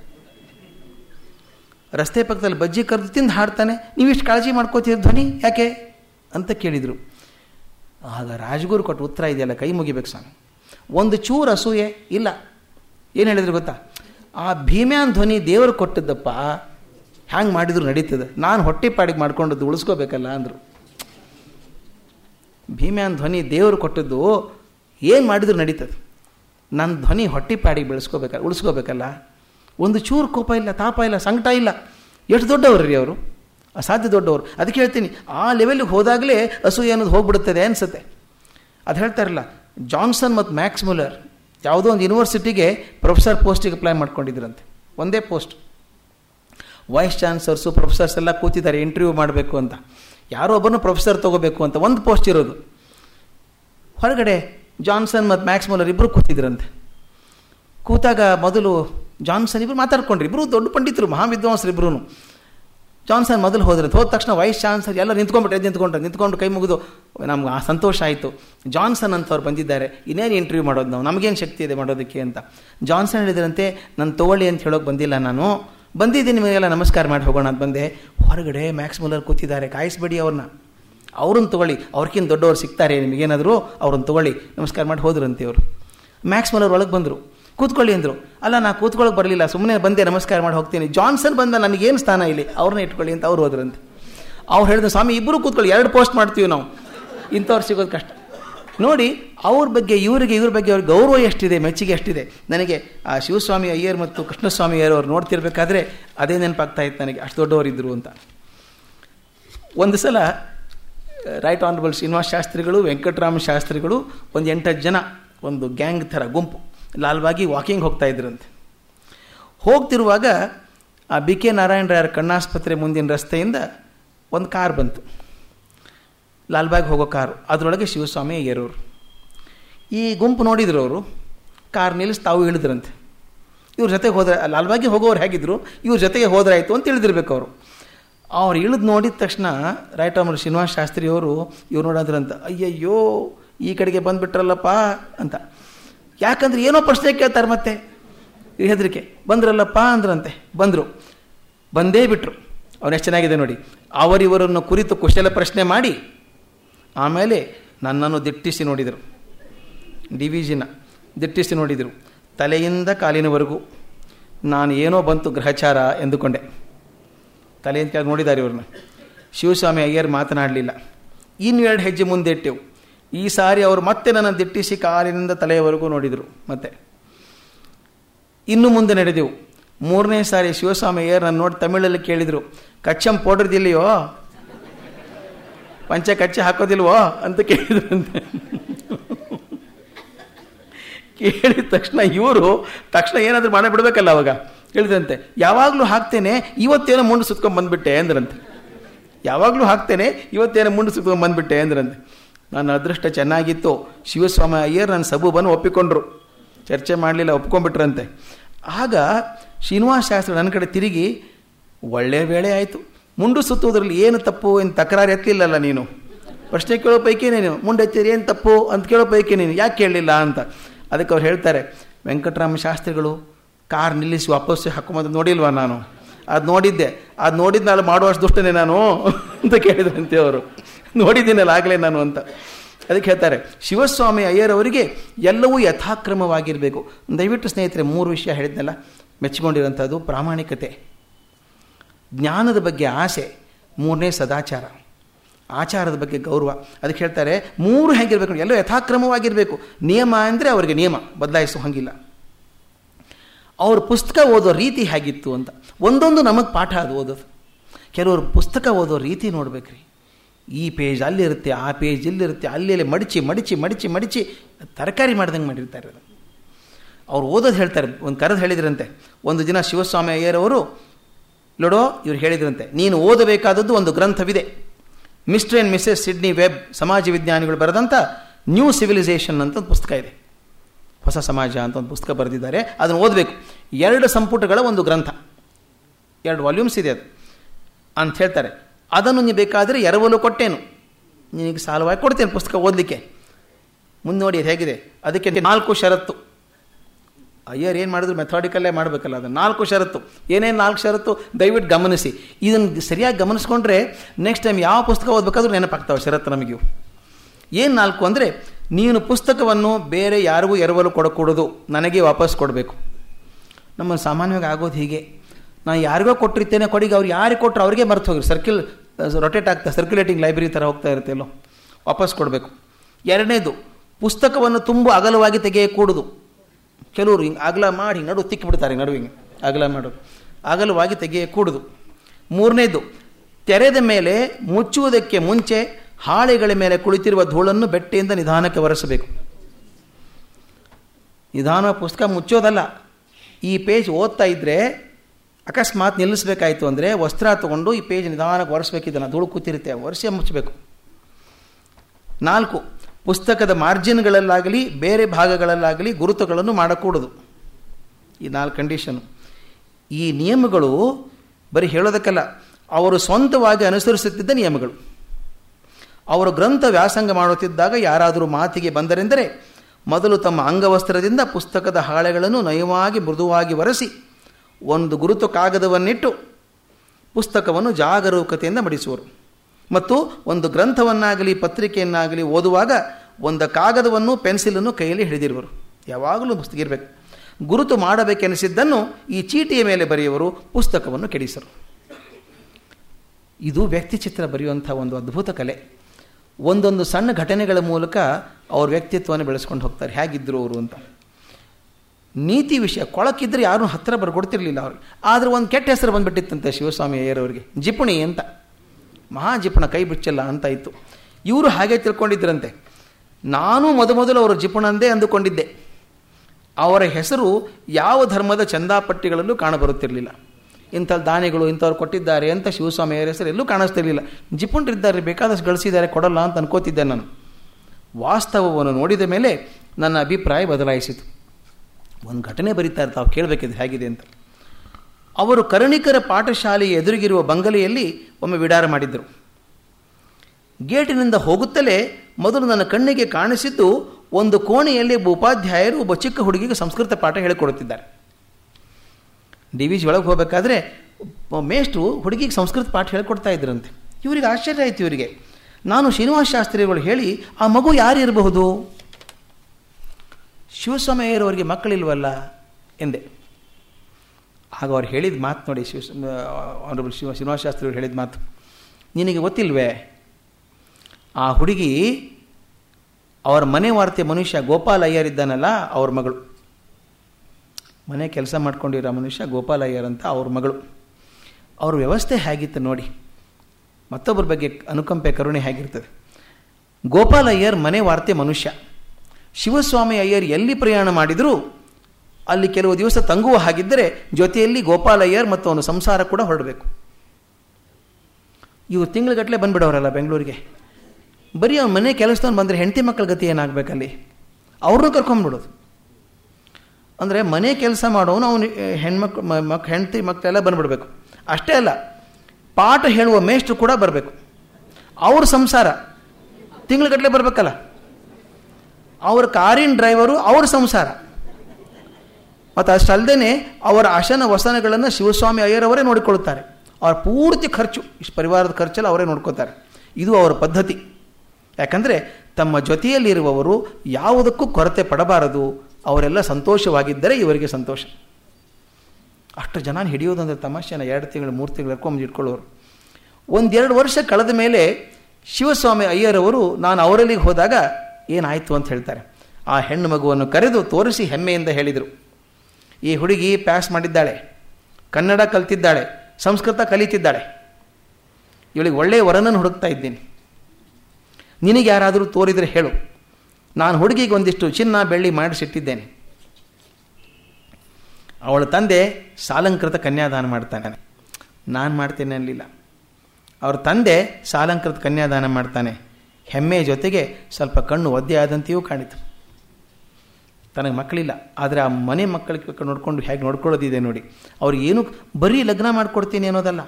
ರಸ್ತೆ ಪಕ್ಕದಲ್ಲಿ ಬಜ್ಜಿ ಕರೆದು ತಿಂದು ಹಾಡ್ತಾನೆ. ನೀವಿಷ್ಟು ಕಾಳಜಿ ಮಾಡ್ಕೋತೀರಿ ಧ್ವನಿ? ಯಾಕೆ? ಅಂತ ಕೇಳಿದರು. ಆಗ ರಾಜಗುರು ಕೊಟ್ಟು ಉತ್ತರ ಇದೆಯಲ್ಲ, ಕೈ ಮುಗಿಬೇಕು ಸ್ವಾಮಿ. ಒಂದು ಚೂರು ಅಸೂಯೆ ಇಲ್ಲ. ಏನು ಹೇಳಿದ್ರು ಗೊತ್ತಾ? ಆ ಭೀಮ್ಯಾನ್ ಧ್ವನಿ ದೇವರು ಕೊಟ್ಟಿದ್ದಪ್ಪ, ಹ್ಯಾಂಗೆ ಮಾಡಿದ್ರು ನಡೀತದೆ. ನಾನು ಹೊಟ್ಟೆ ಪಾಡಿಗೆ ಮಾಡ್ಕೊಂಡದ್ದು ಉಳಿಸ್ಕೋಬೇಕಲ್ಲ ಅಂದರು. ಭೀಮ್ಯಾನ್ ಧ್ವನಿ ದೇವರು ಕೊಟ್ಟಿದ್ದು ಏನು ಮಾಡಿದ್ರು ನಡೀತದೆ. ನನ್ನ ಧ್ವನಿ ಹೊಟ್ಟೆ ಪ್ಯಾಡಿಗೆ ಬೆಳೆಸ್ಕೋಬೇಕಲ್ಲ ಉಳಿಸ್ಕೋಬೇಕಲ್ಲ? ಒಂದು ಚೂರು ಕೋಪ ಇಲ್ಲ, ತಾಪ ಇಲ್ಲ, ಸಂಕಟ ಇಲ್ಲ. ಎಷ್ಟು ದೊಡ್ಡವರು ರೀ ಅವರು? ಅಸಾಧ್ಯ ದೊಡ್ಡವರು. ಅದಕ್ಕೆ ಹೇಳ್ತೀನಿ, ಆ ಲೆವೆಲ್ಗೆ ಹೋದಾಗಲೇ ಅಸೂಯೆ ಅನ್ನೋದು ಹೋಗ್ಬಿಡುತ್ತದೆ ಅನಿಸುತ್ತೆ. ಅದು ಹೇಳ್ತಾರಲ್ಲ ಜಾನ್ಸನ್ ಮತ್ತು ಮ್ಯಾಕ್ಸ್ ಮುಲರ್ ಯಾವುದೋ ಒಂದು ಯೂನಿವರ್ಸಿಟಿಗೆ ಪ್ರೊಫೆಸರ್ ಪೋಸ್ಟಿಗೆ ಅಪ್ಲೈ ಮಾಡ್ಕೊಂಡಿದ್ರಂತೆ. ಒಂದೇ ಪೋಸ್ಟ್ ವೈಸ್ ಚಾನ್ಸಲರ್ಸು ಪ್ರೊಫೆಸರ್ಸ್ ಎಲ್ಲ ಕೂತಿದ್ದಾರೆ ಇಂಟರ್ವ್ಯೂ ಮಾಡಬೇಕು ಅಂತ. ಯಾರೋ ಒಬ್ಬನು ಪ್ರೊಫೆಸರ್ ತೊಗೋಬೇಕು ಅಂತ, ಒಂದು ಪೋಸ್ಟ್ ಇರೋದು. ಹೊರಗಡೆ ಜಾನ್ಸನ್ ಮತ್ತು ಮ್ಯಾಕ್ಸ್ ಮೊಲರ್ ಇಬ್ಬರು ಕೂತಿದ್ರಂತೆ. ಕೂತಾಗ ಮೊದಲು ಜಾನ್ಸನ್ ಇಬ್ಬರು ಮಾತಾಡ್ಕೊಂಡ್ರಿ. ಇಬ್ಬರು ದೊಡ್ಡ ಪಂಡಿತರು, ಮಹಾವಿದ್ವಾಂಸರು ಇಬ್ಬರು ಜಾನ್ಸನ್ ಮೊದಲು ಹೋದ್ರೆ ಹೋದ ತಕ್ಷಣ ವೈಸ್ ಚಾನ್ಸಲರ್ ಎಲ್ಲ ನಿಂತ್ಕೊಂಡ್ಬಿಟ್ಟು ಎದ್ದು ನಿಂತ್ಕೊಂಡ್ರೆ. ನಿಂತ್ಕೊಂಡು ಕೈ ಮುಗಿದು ನಮ್ಗೆ ಆ ಸಂತೋಷ ಆಯಿತು. ಜಾನ್ಸನ್ ಅಂತವ್ರು ಬಂದಿದ್ದಾರೆ. ಇನ್ನೇನು ಇಂಟರ್ವ್ಯೂ ಮಾಡೋದು ನಾವು? ನಮಗೇನು ಶಕ್ತಿ ಇದೆ ಮಾಡೋದಕ್ಕೆ ಅಂತ. ಜಾನ್ಸನ್ ಹೇಳಿದ್ರಂತೆ, ನಾನು ತೋಳಿ ಅಂತ ಹೇಳೋಕೆ ಬಂದಿಲ್ಲ ನಾನು. ಬಂದಿದ್ದೀನಿ ನಿಮಗೆಲ್ಲ ನಮಸ್ಕಾರ ಮಾಡಿ ಹೋಗೋಣ ಅಂತ ಬಂದೆ. ಹೊರಗಡೆ ಮ್ಯಾಕ್ಸ್ ಮುಲ್ಲರ್ ಕೂತಿದ್ದಾರೆ. ಕಾಯಿಸ್ಬೇಡಿ ಅವ್ರನ್ನ. ಅವ್ರನ್ನ ತೊಗೊಳ್ಳಿ. ಅವ್ರಕ್ಕಿಂತ ದೊಡ್ಡವರು ಸಿಗ್ತಾರೆ, ನಿಮಗೇನಾದರೂ ಅವ್ರನ್ನ ತೊಗೊಳ್ಳಿ. ನಮಸ್ಕಾರ ಮಾಡಿ ಹೋದ್ರಂತೆ ಅವರು ಮ್ಯಾಕ್ಸ್ ಮನೋರು ಒಳಗೆ ಬಂದರು. ಕೂತ್ಕೊಳ್ಳಿ ಅಂದರು. ಅಲ್ಲ, ನಾ ಕೂತ್ಕೊಳ್ಳೋಕೆ ಬರಲಿಲ್ಲ. ಸುಮ್ಮನೆ ಬಂದೆ, ನಮಸ್ಕಾರ ಮಾಡಿ ಹೋಗ್ತೀನಿ. ಜಾನ್ಸನ್ ಬಂದ, ನನಗೇನು ಸ್ಥಾನ ಇಲ್ಲಿ? ಅವ್ರನ್ನ ಇಟ್ಕೊಳ್ಳಿ ಅಂತ ಅವ್ರು ಹೋದ್ರಂತೆ. ಅವ್ರು ಹೇಳಿದ್ರು, ಸ್ವಾಮಿ ಇಬ್ಬರು ಕೂತ್ಕೊಳ್ಳಿ. ಎರಡು ಪೋಸ್ಟ್ ಮಾಡ್ತೀವಿ ನಾವು. ಇಂಥವ್ರು ಸಿಗೋದು ಕಷ್ಟ. ನೋಡಿ, ಅವ್ರ ಬಗ್ಗೆ, ಇವರಿಗೆ, ಇವ್ರ ಬಗ್ಗೆ ಅವ್ರಿಗೆ ಗೌರವ ಎಷ್ಟಿದೆ, ಮೆಚ್ಚುಗೆ ಎಷ್ಟಿದೆ? ನನಗೆ, ಆ ಶಿವಸ್ವಾಮಿ ಅಯ್ಯರ್ ಮತ್ತು ಕೃಷ್ಣಸ್ವಾಮಿ ಅಯ್ಯರ್ ಅವ್ರು ನೋಡ್ತಿರ್ಬೇಕಾದ್ರೆ ಅದೇ ನೆನಪಾಗ್ತಾ ಇತ್ತು ನನಗೆ. ಅಷ್ಟು ದೊಡ್ಡವರಿದ್ದರು ಅಂತ. ಒಂದು ಸಲ ರೈಟ್ ಆನರಬಲ್ ಶ್ರೀನಿವಾಸ ಶಾಸ್ತ್ರಿಗಳು ವೆಂಕಟರಾಮ ಶಾಸ್ತ್ರಿಗಳು ಒಂದು ಎಂಟತ್ತು ಜನ, ಒಂದು ಗ್ಯಾಂಗ್ ಥರ, ಗುಂಪು, ಲಾಲ್ಬಾಗಿ ವಾಕಿಂಗ್ ಹೋಗ್ತಾ ಇದ್ರಂತೆ. ಹೋಗ್ತಿರುವಾಗ, ಆ ಬಿ ಕೆ ನಾರಾಯಣರಾಯರ ಕಣ್ಣಾಸ್ಪತ್ರೆ ಮುಂದಿನ ರಸ್ತೆಯಿಂದ ಒಂದು ಕಾರ್ ಬಂತು. ಲಾಲ್ಬಾಗ್ ಹೋಗೋ ಕಾರು, ಅದರೊಳಗೆ ಶಿವಸ್ವಾಮಿ ಅಯ್ಯರವರು ಈ ಗುಂಪು ನೋಡಿದ್ರು ಅವರು, ಕಾರ್ ನಿಲ್ಲಿಸಿ ತಾವು ಇಳಿದ್ರಂತೆ. ಇವ್ರ ಜೊತೆಗೆ ಹೋದ್ರೆ, ಲಾಲ್ಬಾಗಿ ಹೋಗೋರು ಹೇಗಿದ್ರು, ಇವ್ರ ಜೊತೆಗೆ ಹೋದ್ರಾಯ್ತು ಅಂತ ತಿಳಿದಿರ್ಬೇಕು ಅವರು. ಅವ್ರು ಇಳಿದು ನೋಡಿದ ತಕ್ಷಣ ರೈಟ್ ಆಮರ್ ಶ್ರೀನಿವಾಸ ಶಾಸ್ತ್ರಿ ಅವರು, ಇವ್ರು ನೋಡೋದ್ರಂತ ಅಯ್ಯಯ್ಯೋ, ಈ ಕಡೆಗೆ ಬಂದುಬಿಟ್ರಲ್ಲಪ್ಪ ಅಂತ. ಯಾಕಂದ್ರೆ ಏನೋ ಪ್ರಶ್ನೆ ಕೇಳ್ತಾರೆ ಮತ್ತೆ. ಹೆದರಿಕೆ. ಬಂದ್ರಲ್ಲಪ್ಪ ಅಂದ್ರಂತೆ. ಬಂದರು. ಬಂದೇ ಬಿಟ್ರು. ಎಷ್ಟು ಚೆನ್ನಾಗಿದೆ ನೋಡಿ. ಅವರಿವರನ್ನು ಕುರಿತು ಕುಶಲ ಪ್ರಶ್ನೆ ಮಾಡಿ, ಆಮೇಲೆ ನನ್ನನ್ನು ದಿಟ್ಟಿಸಿ ನೋಡಿದರು. ಡಿವಿಜಿನ ದಿಟ್ಟಿಸಿ ನೋಡಿದರು. ತಲೆಯಿಂದ ಕಾಲಿನವರೆಗೂ. ನಾನು ಏನೋ ಬಂತು ಗ್ರಹಚಾರ ಎಂದುಕೊಂಡೆ. ತಲೆಯಿಂದ ಕೇಳಿ ನೋಡಿದ್ದಾರೆ ಇವ್ರನ್ನ. ಶಿವಸ್ವಾಮಿ ಅಯ್ಯರ್ ಮಾತನಾಡಲಿಲ್ಲ. ಇನ್ನೆರಡು ಹೆಜ್ಜೆ ಮುಂದೆ ಇಟ್ಟೆವು. ಈ ಸಾರಿ ಅವರು ಮತ್ತೆ ನನ್ನ ದಿಟ್ಟಿಸಿ ಕಾಲಿನಿಂದ ತಲೆಯವರೆಗೂ ನೋಡಿದರು ಮತ್ತೆ. ಇನ್ನು ಮುಂದೆ ನಡೆದೆವು. ಮೂರನೇ ಸಾರಿ ಶಿವಸ್ವಾಮಿ ಅಯ್ಯರ್ ನನ್ನ ನೋಡಿ ತಮಿಳಲ್ಲಿ ಕೇಳಿದರು, ಕಚ್ಚಂ ಪೋಡ್ರದಿಲ್ಲೋ ಪಂಚ ಕಚ್ಚೆ ಹಾಕೋದಿಲ್ವೋ? ಅಂತ ಕೇಳಿದ್ರಂತೆ ಕೇಳಿದ ತಕ್ಷಣ ಇವರು ತಕ್ಷಣ ಏನಾದರೂ ಮಾಡೇ ಬಿಡಬೇಕಲ್ಲ ಅವಾಗ. ಹೇಳಿದಂತೆ, ಯಾವಾಗಲೂ ಹಾಕ್ತೇನೆ, ಇವತ್ತೇನೋ ಮುಂಡು ಸುತ್ಕೊಂಡು ಬಂದುಬಿಟ್ಟೆ ಅಂದ್ರಂತೆ. ಯಾವಾಗಲೂ ಹಾಕ್ತೇನೆ, ಇವತ್ತೇನೋ ಮುಂಡು ಸುತ್ಕೊಂಡು ಬಂದುಬಿಟ್ಟೆ ಅಂದ್ರಂತೆ. ನನ್ನ ಅದೃಷ್ಟ ಚೆನ್ನಾಗಿತ್ತು, ಶಿವಸ್ವಾಮಿ ಅಯ್ಯರ್ ನನ್ನ ಸಬೂಬನ್ನು ಒಪ್ಪಿಕೊಂಡ್ರು. ಚರ್ಚೆ ಮಾಡಲಿಲ್ಲ, ಒಪ್ಕೊಂಡ್ಬಿಟ್ರಂತೆ. ಆಗ ಶ್ರೀನಿವಾಸ ಶಾಸ್ತ್ರಿ ನನ್ನ ಕಡೆ ತಿರುಗಿ, ಒಳ್ಳೆ ವೇಳೆ ಆಯಿತು. ಮುಂಡು ಸುತ್ತುವುದರಲ್ಲಿ ಏನು ತಪ್ಪು ಏನು ತಕರಾರು ಎತ್ತಲಿಲ್ಲಲ್ಲ ನೀನು? ಪ್ರಶ್ನೆ ಕೇಳೋ ಪೈಕಿ ನೀನು? ಮುಂಡೆತ್ತೀರಿ ಏನು ತಪ್ಪು ಅಂತ ಕೇಳೋ ಪೈಕಿ ನೀನು? ಯಾಕೆ ಕೇಳಲಿಲ್ಲ? ಅಂತ. ಅದಕ್ಕೆ ಅವ್ರು ಹೇಳ್ತಾರೆ, ವೆಂಕಟರಾಮ ಶಾಸ್ತ್ರಿಗಳು ಕಾರ್ ನಿಲ್ಲಿಸಿ ವಾಪಸ್ಸು ಹಾಕೊಂಬಂದು ನೋಡಿಲ್ವಾ ನಾನು? ಅದು ನೋಡಿದ್ದೆ. ಅದು ನೋಡಿದ್ಮೇಲೆ ಮಾಡುವಷ್ಟು ದುಷ್ಟನೇ ನಾನು ಅಂತ ಕೇಳಿದ್ರಂತೆ ಅವರು. ನೋಡಿದ್ದೀನಲ್ಲ ಆಗಲೇ ನಾನು ಅಂತ. ಅದಕ್ಕೆ ಹೇಳ್ತಾರೆ, ಶಿವಸ್ವಾಮಿ ಅಯ್ಯರವರಿಗೆ ಎಲ್ಲವೂ ಯಥಾಕ್ರಮವಾಗಿರಬೇಕು. ದಯವಿಟ್ಟು ಸ್ನೇಹಿತರೆ, ಮೂರು ವಿಷಯ ಹೇಳಿದ್ನಲ್ಲ ಮೆಚ್ಚಿಕೊಂಡಿರೋಂಥದ್ದು ಪ್ರಾಮಾಣಿಕತೆ. ಜ್ಞಾನದ ಬಗ್ಗೆ ಆಸೆ, ಮೂರನೇ ಸದಾಚಾರ. ಆಚಾರದ ಬಗ್ಗೆ ಗೌರವ. ಅದಕ್ಕೆ ಹೇಳ್ತಾರೆ, ಮೂರು ಹೇಗಿರಬೇಕು ಎಲ್ಲೋ ಯಥಾಕ್ರಮವಾಗಿರಬೇಕು. ನಿಯಮ ಅಂದರೆ ಅವರಿಗೆ ನಿಯಮ, ಬದಲಾಯಿಸೋ ಹಂಗಿಲ್ಲ. ಅವ್ರ ಪುಸ್ತಕ ಓದೋ ರೀತಿ ಹೇಗಿತ್ತು ಅಂತ. ಒಂದೊಂದು ನಮಗೆ ಪಾಠ ಅದು ಓದೋದು. ಕೆಲವರು ಪುಸ್ತಕ ಓದೋ ರೀತಿ ನೋಡ್ಬೇಕ್ರಿ. ಈ ಪೇಜ್ ಅಲ್ಲಿರುತ್ತೆ, ಆ ಪೇಜ್ ಇಲ್ಲಿರುತ್ತೆ ಅಲ್ಲಿ ಮಡಿಚಿ ಮಡಿಚಿ ಮಡಿಚಿ ಮಡಿಚಿ ತರಕಾರಿ ಮಾಡ್ದಂಗೆ ಮಾಡಿರ್ತಾರೆ ಅದು ಅವ್ರು ಓದೋದು ಹೇಳ್ತಾರೆ, ಒಂದು ಕರೆದು ಹೇಳಿದ್ರಂತೆ. ಒಂದು ದಿನ ಶಿವಸ್ವಾಮಿ ಅಯ್ಯರವರು ನೋಡೋ ಇವ್ರು ಹೇಳಿದ್ರಂತೆ, ನೀನು ಓದಬೇಕಾದದ್ದು ಒಂದು ಗ್ರಂಥವಿದೆ. Mr and Mrs Sidney Webb ಸಮಾಜ ವಿಜ್ಞಾನಿಗಳು ಬರೆದಂಥ ನ್ಯೂ ಸಿವಿಲೈಸೇಷನ್ ಅಂತ ಒಂದು ಪುಸ್ತಕ ಇದೆ. ಹೊಸ ಸಮಾಜ ಅಂತ ಒಂದು ಪುಸ್ತಕ ಬರೆದಿದ್ದಾರೆ. ಅದನ್ನು ಓದಬೇಕು. ಎರಡು ಸಂಪುಟಗಳ ಒಂದು ಗ್ರಂಥ. ಎರಡು ವಾಲ್ಯೂಮ್ಸ್ ಇದೆ ಅದು. ಅಂತ ಹೇಳ್ತಾರೆ. ಅದನ್ನು ನೀವು ಬೇಕಾದರೆ ಎರವಲು ಕೊಟ್ಟೇನು. ನಿನಗೆ ಸಾಲವಾಗಿ ಕೊಡ್ತೇನೆ ಪುಸ್ತಕ ಓದಲಿಕ್ಕೆ. ಮುಂದೆ ನೋಡಿ ಅದು ಹೇಗಿದೆ. ಅದಕ್ಕೆ ನಾಲ್ಕು ಷರತ್ತು. ಅಯ್ಯರ್ ಏನು ಮಾಡಿದ್ರು? ಮೆಥಾಡಿಕಲ್ಲೇ ಮಾಡಬೇಕಲ್ಲ ಅದು ನಾಲ್ಕು ಷರತ್ತು. ಏನೇನು ನಾಲ್ಕು ಷರತ್ತು? ದಯವಿಟ್ಟು ಗಮನಿಸಿ. ಇದನ್ನು ಸರಿಯಾಗಿ ಗಮನಿಸ್ಕೊಂಡ್ರೆ ನೆಕ್ಸ್ಟ್ ಟೈಮ್ ಯಾವ ಪುಸ್ತಕ ಓದಬೇಕಾದ್ರೂ ನೆನಪಾಗ್ತಾವೆ ಷರತ್ತು ನಮಗಿವು. ಏನು ನಾಲ್ಕು ಅಂದರೆ ನೀನು ಪುಸ್ತಕವನ್ನು ಬೇರೆ ಯಾರಿಗೂ ಎರವಲು ಕೊಡಕೂಡದು, ನನಗೆ ವಾಪಸ್ ಕೊಡಬೇಕು. ನಮ್ಮ ಸಾಮಾನ್ಯವಾಗಿ ಆಗೋದು ಹೀಗೆ. ನಾನು ಯಾರಿಗೋ ಕೊಟ್ಟಿರ್ತೇನೆ, ಕೊಡಿಗೆ ಅವ್ರು ಯಾರಿಗೆ ಕೊಟ್ಟರು ಅವ್ರಿಗೆ ಮರ್ತು ಹೋಗಿರಿ ಸರ್ಕ್ಯುಲ್ ರೊಟೇಟ್ ಆಗ್ತಾ ಸರ್ಕ್ಯುಲೇಟಿಂಗ್ ಲೈಬ್ರರಿ ಥರ ಹೋಗ್ತಾ ಇರ್ತಿಲ್ಲೋ ವಾಪಸ್ ಕೊಡಬೇಕು. ಎರಡನೇದು, ಪುಸ್ತಕವನ್ನು ತುಂಬ ಅಗಲವಾಗಿ ತೆಗೆಯಕೂಡದು. ಕೆಲವರು ಹಿಂಗೆ ಅಗಲ ಮಾಡಿ ಹಿಂಗೆ ನಡು ತಿಕ್ಕಿಬಿಡ್ತಾರೆ ಹಿಂಗೆ ನಡು ಹಿಂಗೆ ಅಗಲ ಮಾಡು. ಅಗಲವಾಗಿ ತೆಗೆಯಕೂಡದು. ಮೂರನೇದು, ತೆರೆದ ಮೇಲೆ ಮುಚ್ಚುವುದಕ್ಕೆ ಮುಂಚೆ ಹಾಳೆಗಳ ಮೇಲೆ ಕುಳಿತಿರುವ ಧೂಳನ್ನು ಬೆಟ್ಟೆಯಿಂದ ನಿಧಾನಕ್ಕೆ ಒರೆಸಬೇಕು. ನಿಧಾನ ಪುಸ್ತಕ ಮುಚ್ಚೋದಲ್ಲ. ಈ ಪೇಜ್ ಓದ್ತಾ ಇದ್ದರೆ ಅಕಸ್ಮಾತ್ ನಿಲ್ಲಿಸಬೇಕಾಯಿತು ಅಂದರೆ ವಸ್ತ್ರ ತಗೊಂಡು ಈ ಪೇಜ್ ನಿಧಾನಕ್ಕೆ ಒರೆಸಬೇಕಿದ್ದಲ್ಲ ಧೂಳು ಕೂತಿರುತ್ತೆ, ಒರೆಸಿ ಮುಚ್ಚಬೇಕು. ನಾಲ್ಕು, ಪುಸ್ತಕದ ಮಾರ್ಜಿನ್ಗಳಲ್ಲಾಗಲಿ, ಬೇರೆ ಭಾಗಗಳಲ್ಲಾಗಲಿ ಗುರುತುಗಳನ್ನು ಮಾಡಕೂಡದು. ಈ ನಾಲ್ಕು ಕಂಡೀಷನು. ಈ ನಿಯಮಗಳು ಬರೀ ಹೇಳೋದಕ್ಕಲ್ಲ, ಅವರು ಸ್ವಂತವಾಗಿ ಅನುಸರಿಸುತ್ತಿದ್ದ ನಿಯಮಗಳು. ಅವರು ಗ್ರಂಥ ವ್ಯಾಸಂಗ ಮಾಡುತ್ತಿದ್ದಾಗ ಯಾರಾದರೂ ಮಾತಿಗೆ ಬಂದರೆಂದರೆ ಮೊದಲು ತಮ್ಮ ಅಂಗವಸ್ತ್ರದಿಂದ ಪುಸ್ತಕದ ಹಾಳೆಗಳನ್ನು ನಯವಾಗಿ ಮೃದುವಾಗಿ ಒರೆಸಿ ಒಂದು ಗುರುತು ಕಾಗದವನ್ನಿಟ್ಟು ಪುಸ್ತಕವನ್ನು ಜಾಗರೂಕತೆಯಿಂದ ಮಡಿಸುವರು. ಮತ್ತು ಒಂದು ಗ್ರಂಥವನ್ನಾಗಲಿ ಪತ್ರಿಕೆಯನ್ನಾಗಲಿ ಓದುವಾಗ ಒಂದು ಕಾಗದವನ್ನು ಪೆನ್ಸಿಲನ್ನು ಕೈಯಲ್ಲಿ ಹಿಡಿದಿರುವರು. ಯಾವಾಗಲೂ ಪುಸ್ತಕ ಇರಬೇಕು ಗುರುತು ಮಾಡಬೇಕೆನಿಸಿದ್ದನ್ನು ಈ ಚೀಟಿಯ ಮೇಲೆ ಬರೆಯುವರು, ಪುಸ್ತಕವನ್ನು ಕೆಡಿಸರು. ಇದು ವ್ಯಕ್ತಿಚಿತ್ರ ಬರೆಯುವಂಥ ಒಂದು ಅದ್ಭುತ ಕಲೆ. ಒಂದೊಂದು ಸಣ್ಣ ಘಟನೆಗಳ ಮೂಲಕ ಅವ್ರ ವ್ಯಕ್ತಿತ್ವವನ್ನು ಬೆಳೆಸ್ಕೊಂಡು ಹೋಗ್ತಾರೆ. ಹೇಗಿದ್ದರು ಅವರು ಅಂತ. ನೀತಿ ವಿಷಯ, ಕೊಳಕಿದ್ರೆ ಯಾರೂ ಹತ್ತಿರ ಬರ್ಕೊಡ್ತಿರ್ಲಿಲ್ಲ ಅವ್ರಿಗೆ. ಆದರೆ ಒಂದು ಕೆಟ್ಟ ಹೆಸರು ಬಂದುಬಿಟ್ಟಿತ್ತಂತೆ ಶಿವಸ್ವಾಮಿ ಅಯ್ಯರವರಿಗೆ. ಜಿಪುಣಿ ಅಂತ. ಮಹಾ ಜಿಪುಣ ಕೈ ಬಿಚ್ಚಲ್ಲ ಅಂತ ಇತ್ತು. ಇವರು ಹಾಗೆ ತಿಳ್ಕೊಂಡಿದ್ರಂತೆ. ನಾನು ಮೊದಮೊದಲು ಅವರು ಜಿಪುಣಂದೇ ಅಂದುಕೊಂಡಿದ್ದೆ. ಅವರ ಹೆಸರು ಯಾವ ಧರ್ಮದ ಚಂದಾಪಟ್ಟಿಗಳಲ್ಲೂ ಕಾಣಬರುತ್ತಿರಲಿಲ್ಲ. ಇಂಥ ದಾನಿಗಳು ಇಂಥವ್ರು ಕೊಟ್ಟಿದ್ದಾರೆ ಅಂತ ಶಿವಸ್ವಾಮಿ ಅವರ ಹೆಸರು ಎಲ್ಲೂ ಕಾಣಿಸ್ತಿರ್ಲಿಲ್ಲ. ಜಿಪುಂಡ್ರಿದ್ದಾರೆ ಬೇಕಾದಷ್ಟು ಗಳಿಸಿದ್ದಾರೆ, ಕೊಡಲ್ಲ ಅಂತ ಅನ್ಕೋತಿದ್ದೆ ನಾನು. ವಾಸ್ತವವನ್ನು ನೋಡಿದ ಮೇಲೆ ನನ್ನ ಅಭಿಪ್ರಾಯ ಬದಲಾಯಿಸಿತು. ಒಂದು ಘಟನೆ ಬರೀತಾರೆ ತಾವು ಕೇಳಬೇಕಿದ್ರೆ ಹೇಗಿದೆ ಅಂತ. ಅವರು ಕರುಣಿಕರ ಪಾಠಶಾಲೆಯ ಎದುರಿಗಿರುವ ಬಂಗಲೆಯಲ್ಲಿ ಒಮ್ಮೆ ವಿಡಾರ ಮಾಡಿದ್ದರು ಗೇಟಿನಿಂದ ಹೋಗುತ್ತಲೇ ಮೊದಲು ನನ್ನ ಕಣ್ಣಿಗೆ ಕಾಣಿಸಿದ್ದು ಒಂದು ಕೋಣೆಯಲ್ಲಿ ಉಪಾಧ್ಯಾಯರು, ಒಬ್ಬ ಚಿಕ್ಕ ಹುಡುಗಿಗೆ ಸಂಸ್ಕೃತ ಪಾಠ ಹೇಳಿಕೊಡುತ್ತಿದ್ದಾರೆ. ಡಿ ವಿ ಜಿ ಒಳಗೆ ಹೋಗಬೇಕಾದ್ರೆ ಮೇಷ್ಟ್ರು ಹುಡುಗಿಗೆ ಸಂಸ್ಕೃತ ಪಾಠ ಹೇಳ್ಕೊಡ್ತಾ ಇದ್ರಂತೆ. ಇವರಿಗೆ ಆಶ್ಚರ್ಯ ಆಯಿತು ಇವರಿಗೆ. ನಾನು ಶ್ರೀನಿವಾಸ ಶಾಸ್ತ್ರಿಗಳು ಹೇಳಿ, ಆ ಮಗು ಯಾರು ಇರಬಹುದು? ಶಿವಸ್ವಾಮಿಯರವರಿಗೆ ಮಕ್ಕಳಿಲ್ವಲ್ಲ? ಎಂದೆ. ಆಗ ಅವ್ರು ಹೇಳಿದ ಮಾತು ನೋಡಿ ಶಿವ ಆನರಬಲ್ ಶಿವ, ಶ್ರೀನಿವಾಸ ಶಾಸ್ತ್ರಿಗಳು ಹೇಳಿದ ಮಾತು. ನಿನಗೆ ಗೊತ್ತಿಲ್ವೇ? ಆ ಹುಡುಗಿ ಅವರ ಮನೆ ವಾರ್ತೆ ಮನುಷ್ಯ ಗೋಪಾಲ್ ಅಯ್ಯರ್ ಇದ್ದಾನಲ್ಲ ಅವ್ರ ಮಗಳು. ಮನೆ ಕೆಲಸ ಮಾಡ್ಕೊಂಡಿರೋ ಮನುಷ್ಯ ಗೋಪಾಲಯ್ಯರ್ ಅಂತ ಅವ್ರ ಮಗಳು. ಅವ್ರ ವ್ಯವಸ್ಥೆ ಹೇಗಿತ್ತು ನೋಡಿ. ಮತ್ತೊಬ್ಬರ ಬಗ್ಗೆ ಅನುಕಂಪೆ, ಕರುಣೆ ಹೇಗಿರ್ತದೆ. ಗೋಪಾಲಯ್ಯರ್ ಮನೆ ವಾರ್ತೆ ಮನುಷ್ಯ. ಶಿವಸ್ವಾಮಿ ಅಯ್ಯರ್ ಎಲ್ಲಿ ಪ್ರಯಾಣ ಮಾಡಿದರೂ ಅಲ್ಲಿ ಕೆಲವು ದಿವಸ ತಂಗುವ ಹಾಗಿದ್ದರೆ ಜೊತೆಯಲ್ಲಿ ಗೋಪಾಲಯ್ಯರ್ ಮತ್ತು ಅವನು ಸಂಸಾರ ಕೂಡ ಹೊರಡಬೇಕು. ಇವರು ತಿಂಗಳಗಟ್ಟಲೆ ಬಂದ್ಬಿಡೋರಲ್ಲ ಬೆಂಗಳೂರಿಗೆ. ಬರೀ ಅವ್ನ ಮನೆ ಕೆಲಸದವ್ನು ಬಂದರೆ ಹೆಂಡತಿ ಮಕ್ಕಳ ಗತಿ ಏನಾಗಬೇಕಲ್ಲಿ? ಅವ್ರನ್ನೂ ಕರ್ಕೊಂಡ್ಬಿಡೋದು. ಅಂದರೆ ಮನೆ ಕೆಲಸ ಮಾಡೋನು ಅವನು ಹೆಣ್ಮಕ್ಳು ಮಕ್ ಹೆಂಡತಿ ಮಕ್ಕಳೆಲ್ಲ ಬಂದುಬಿಡಬೇಕು. ಅಷ್ಟೇ ಅಲ್ಲ, ಪಾಠ ಹೇಳುವ ಮೇಷ್ಟ್ರು ಕೂಡ ಬರಬೇಕು. ಅವ್ರ ಸಂಸಾರ ತಿಂಗಳಗಟ್ಟಲೆ ಬರಬೇಕಲ್ಲ. ಅವ್ರ ಕಾರಿನ ಡ್ರೈವರು ಅವ್ರ ಸಂಸಾರ. ಮತ್ತು ಅಷ್ಟಲ್ಲದೆ ಅವರ ಅಶನ ವಸನಗಳನ್ನು ಶಿವಸ್ವಾಮಿ ಅಯ್ಯರವರೇ ನೋಡಿಕೊಳ್ಳುತ್ತಾರೆ. ಅವರ ಪೂರ್ತಿ ಖರ್ಚು, ಇಷ್ಟು ಪರಿವಾರದ ಖರ್ಚಲ್ಲಿ ಅವರೇ ನೋಡ್ಕೋತಾರೆ. ಇದು ಅವರ ಪದ್ಧತಿ. ಯಾಕಂದರೆ ತಮ್ಮ ಜೊತೆಯಲ್ಲಿರುವವರು ಯಾವುದಕ್ಕೂ ಕೊರತೆ ಪಡಬಾರದು. ಅವರೆಲ್ಲ ಸಂತೋಷವಾಗಿದ್ದರೆ ಇವರಿಗೆ ಸಂತೋಷ. ಅಷ್ಟು ಜನ ಹಿಡಿಯೋದಂದ್ರೆ ತಮಾಷೆನ, ಎರಡು ತಿಂಗಳು, ಮೂರು ತಿಂಗಳು ಎರ್ಕೊಂಬಂದು ಇಟ್ಕೊಳ್ಳೋರು. ಒಂದೆರಡು ವರ್ಷ ಕಳೆದ ಮೇಲೆ ಶಿವಸ್ವಾಮಿ ಅಯ್ಯರವರು, ನಾನು ಅವರಲ್ಲಿಗೆ ಹೋದಾಗ ಏನಾಯಿತು ಅಂತ ಹೇಳ್ತಾರೆ. ಆ ಹೆಣ್ಣು ಮಗುವನ್ನು ಕರೆದು ತೋರಿಸಿ ಹೆಮ್ಮೆಯಿಂದ ಹೇಳಿದರು. ಈ ಹುಡುಗಿ ಪ್ಯಾಸ್ ಮಾಡಿದ್ದಾಳೆ. ಕನ್ನಡ ಕಲ್ತಿದ್ದಾಳೆ. ಸಂಸ್ಕೃತ ಕಲಿತಿದ್ದಾಳೆ. ಇವಳಿಗೆ ಒಳ್ಳೆಯ ವರನನ್ನು ಹುಡುಕ್ತಾ ಇದ್ದೀನಿ. ನಿನಗೆ ಯಾರಾದರೂ ತೋರಿದರೆ ಹೇಳು. ನಾನು ಹುಡುಗಿಗೆ ಒಂದಿಷ್ಟು ಚಿನ್ನ, ಬೆಳ್ಳಿ ಮಾಡಿಸಿಟ್ಟಿದ್ದೇನೆ. ಅವಳ ತಂದೆ ಸಾಲಂಕೃತ ಕನ್ಯಾದಾನ ಮಾಡ್ತಾನೆ. ನಾನು ಮಾಡ್ತೇನೆ ಅನ್ನಲಿಲ್ಲ. ಅವ್ರ ತಂದೆ ಸಾಲಂಕೃತ ಕನ್ಯಾದಾನ ಮಾಡ್ತಾನೆ. ಹೆಮ್ಮೆ ಜೊತೆಗೆ ಸ್ವಲ್ಪ ಕಣ್ಣು ಒದ್ದೆ ಆದಂತೆಯೂ ಕಾಣಿತು. ತನಗೆ ಮಕ್ಕಳಿಲ್ಲ. ಆದರೆ ಆ ಮನೆ ಮಕ್ಕಳಿಗೆ ನೋಡಿಕೊಂಡು ಹೇಗೆ ನೋಡ್ಕೊಳ್ಳೋದಿದೆ ನೋಡಿ. ಅವ್ರು ಏನು ಬರೀ ಲಗ್ನ ಮಾಡಿಕೊಡ್ತೀನಿ ಅನ್ನೋದಲ್ಲ.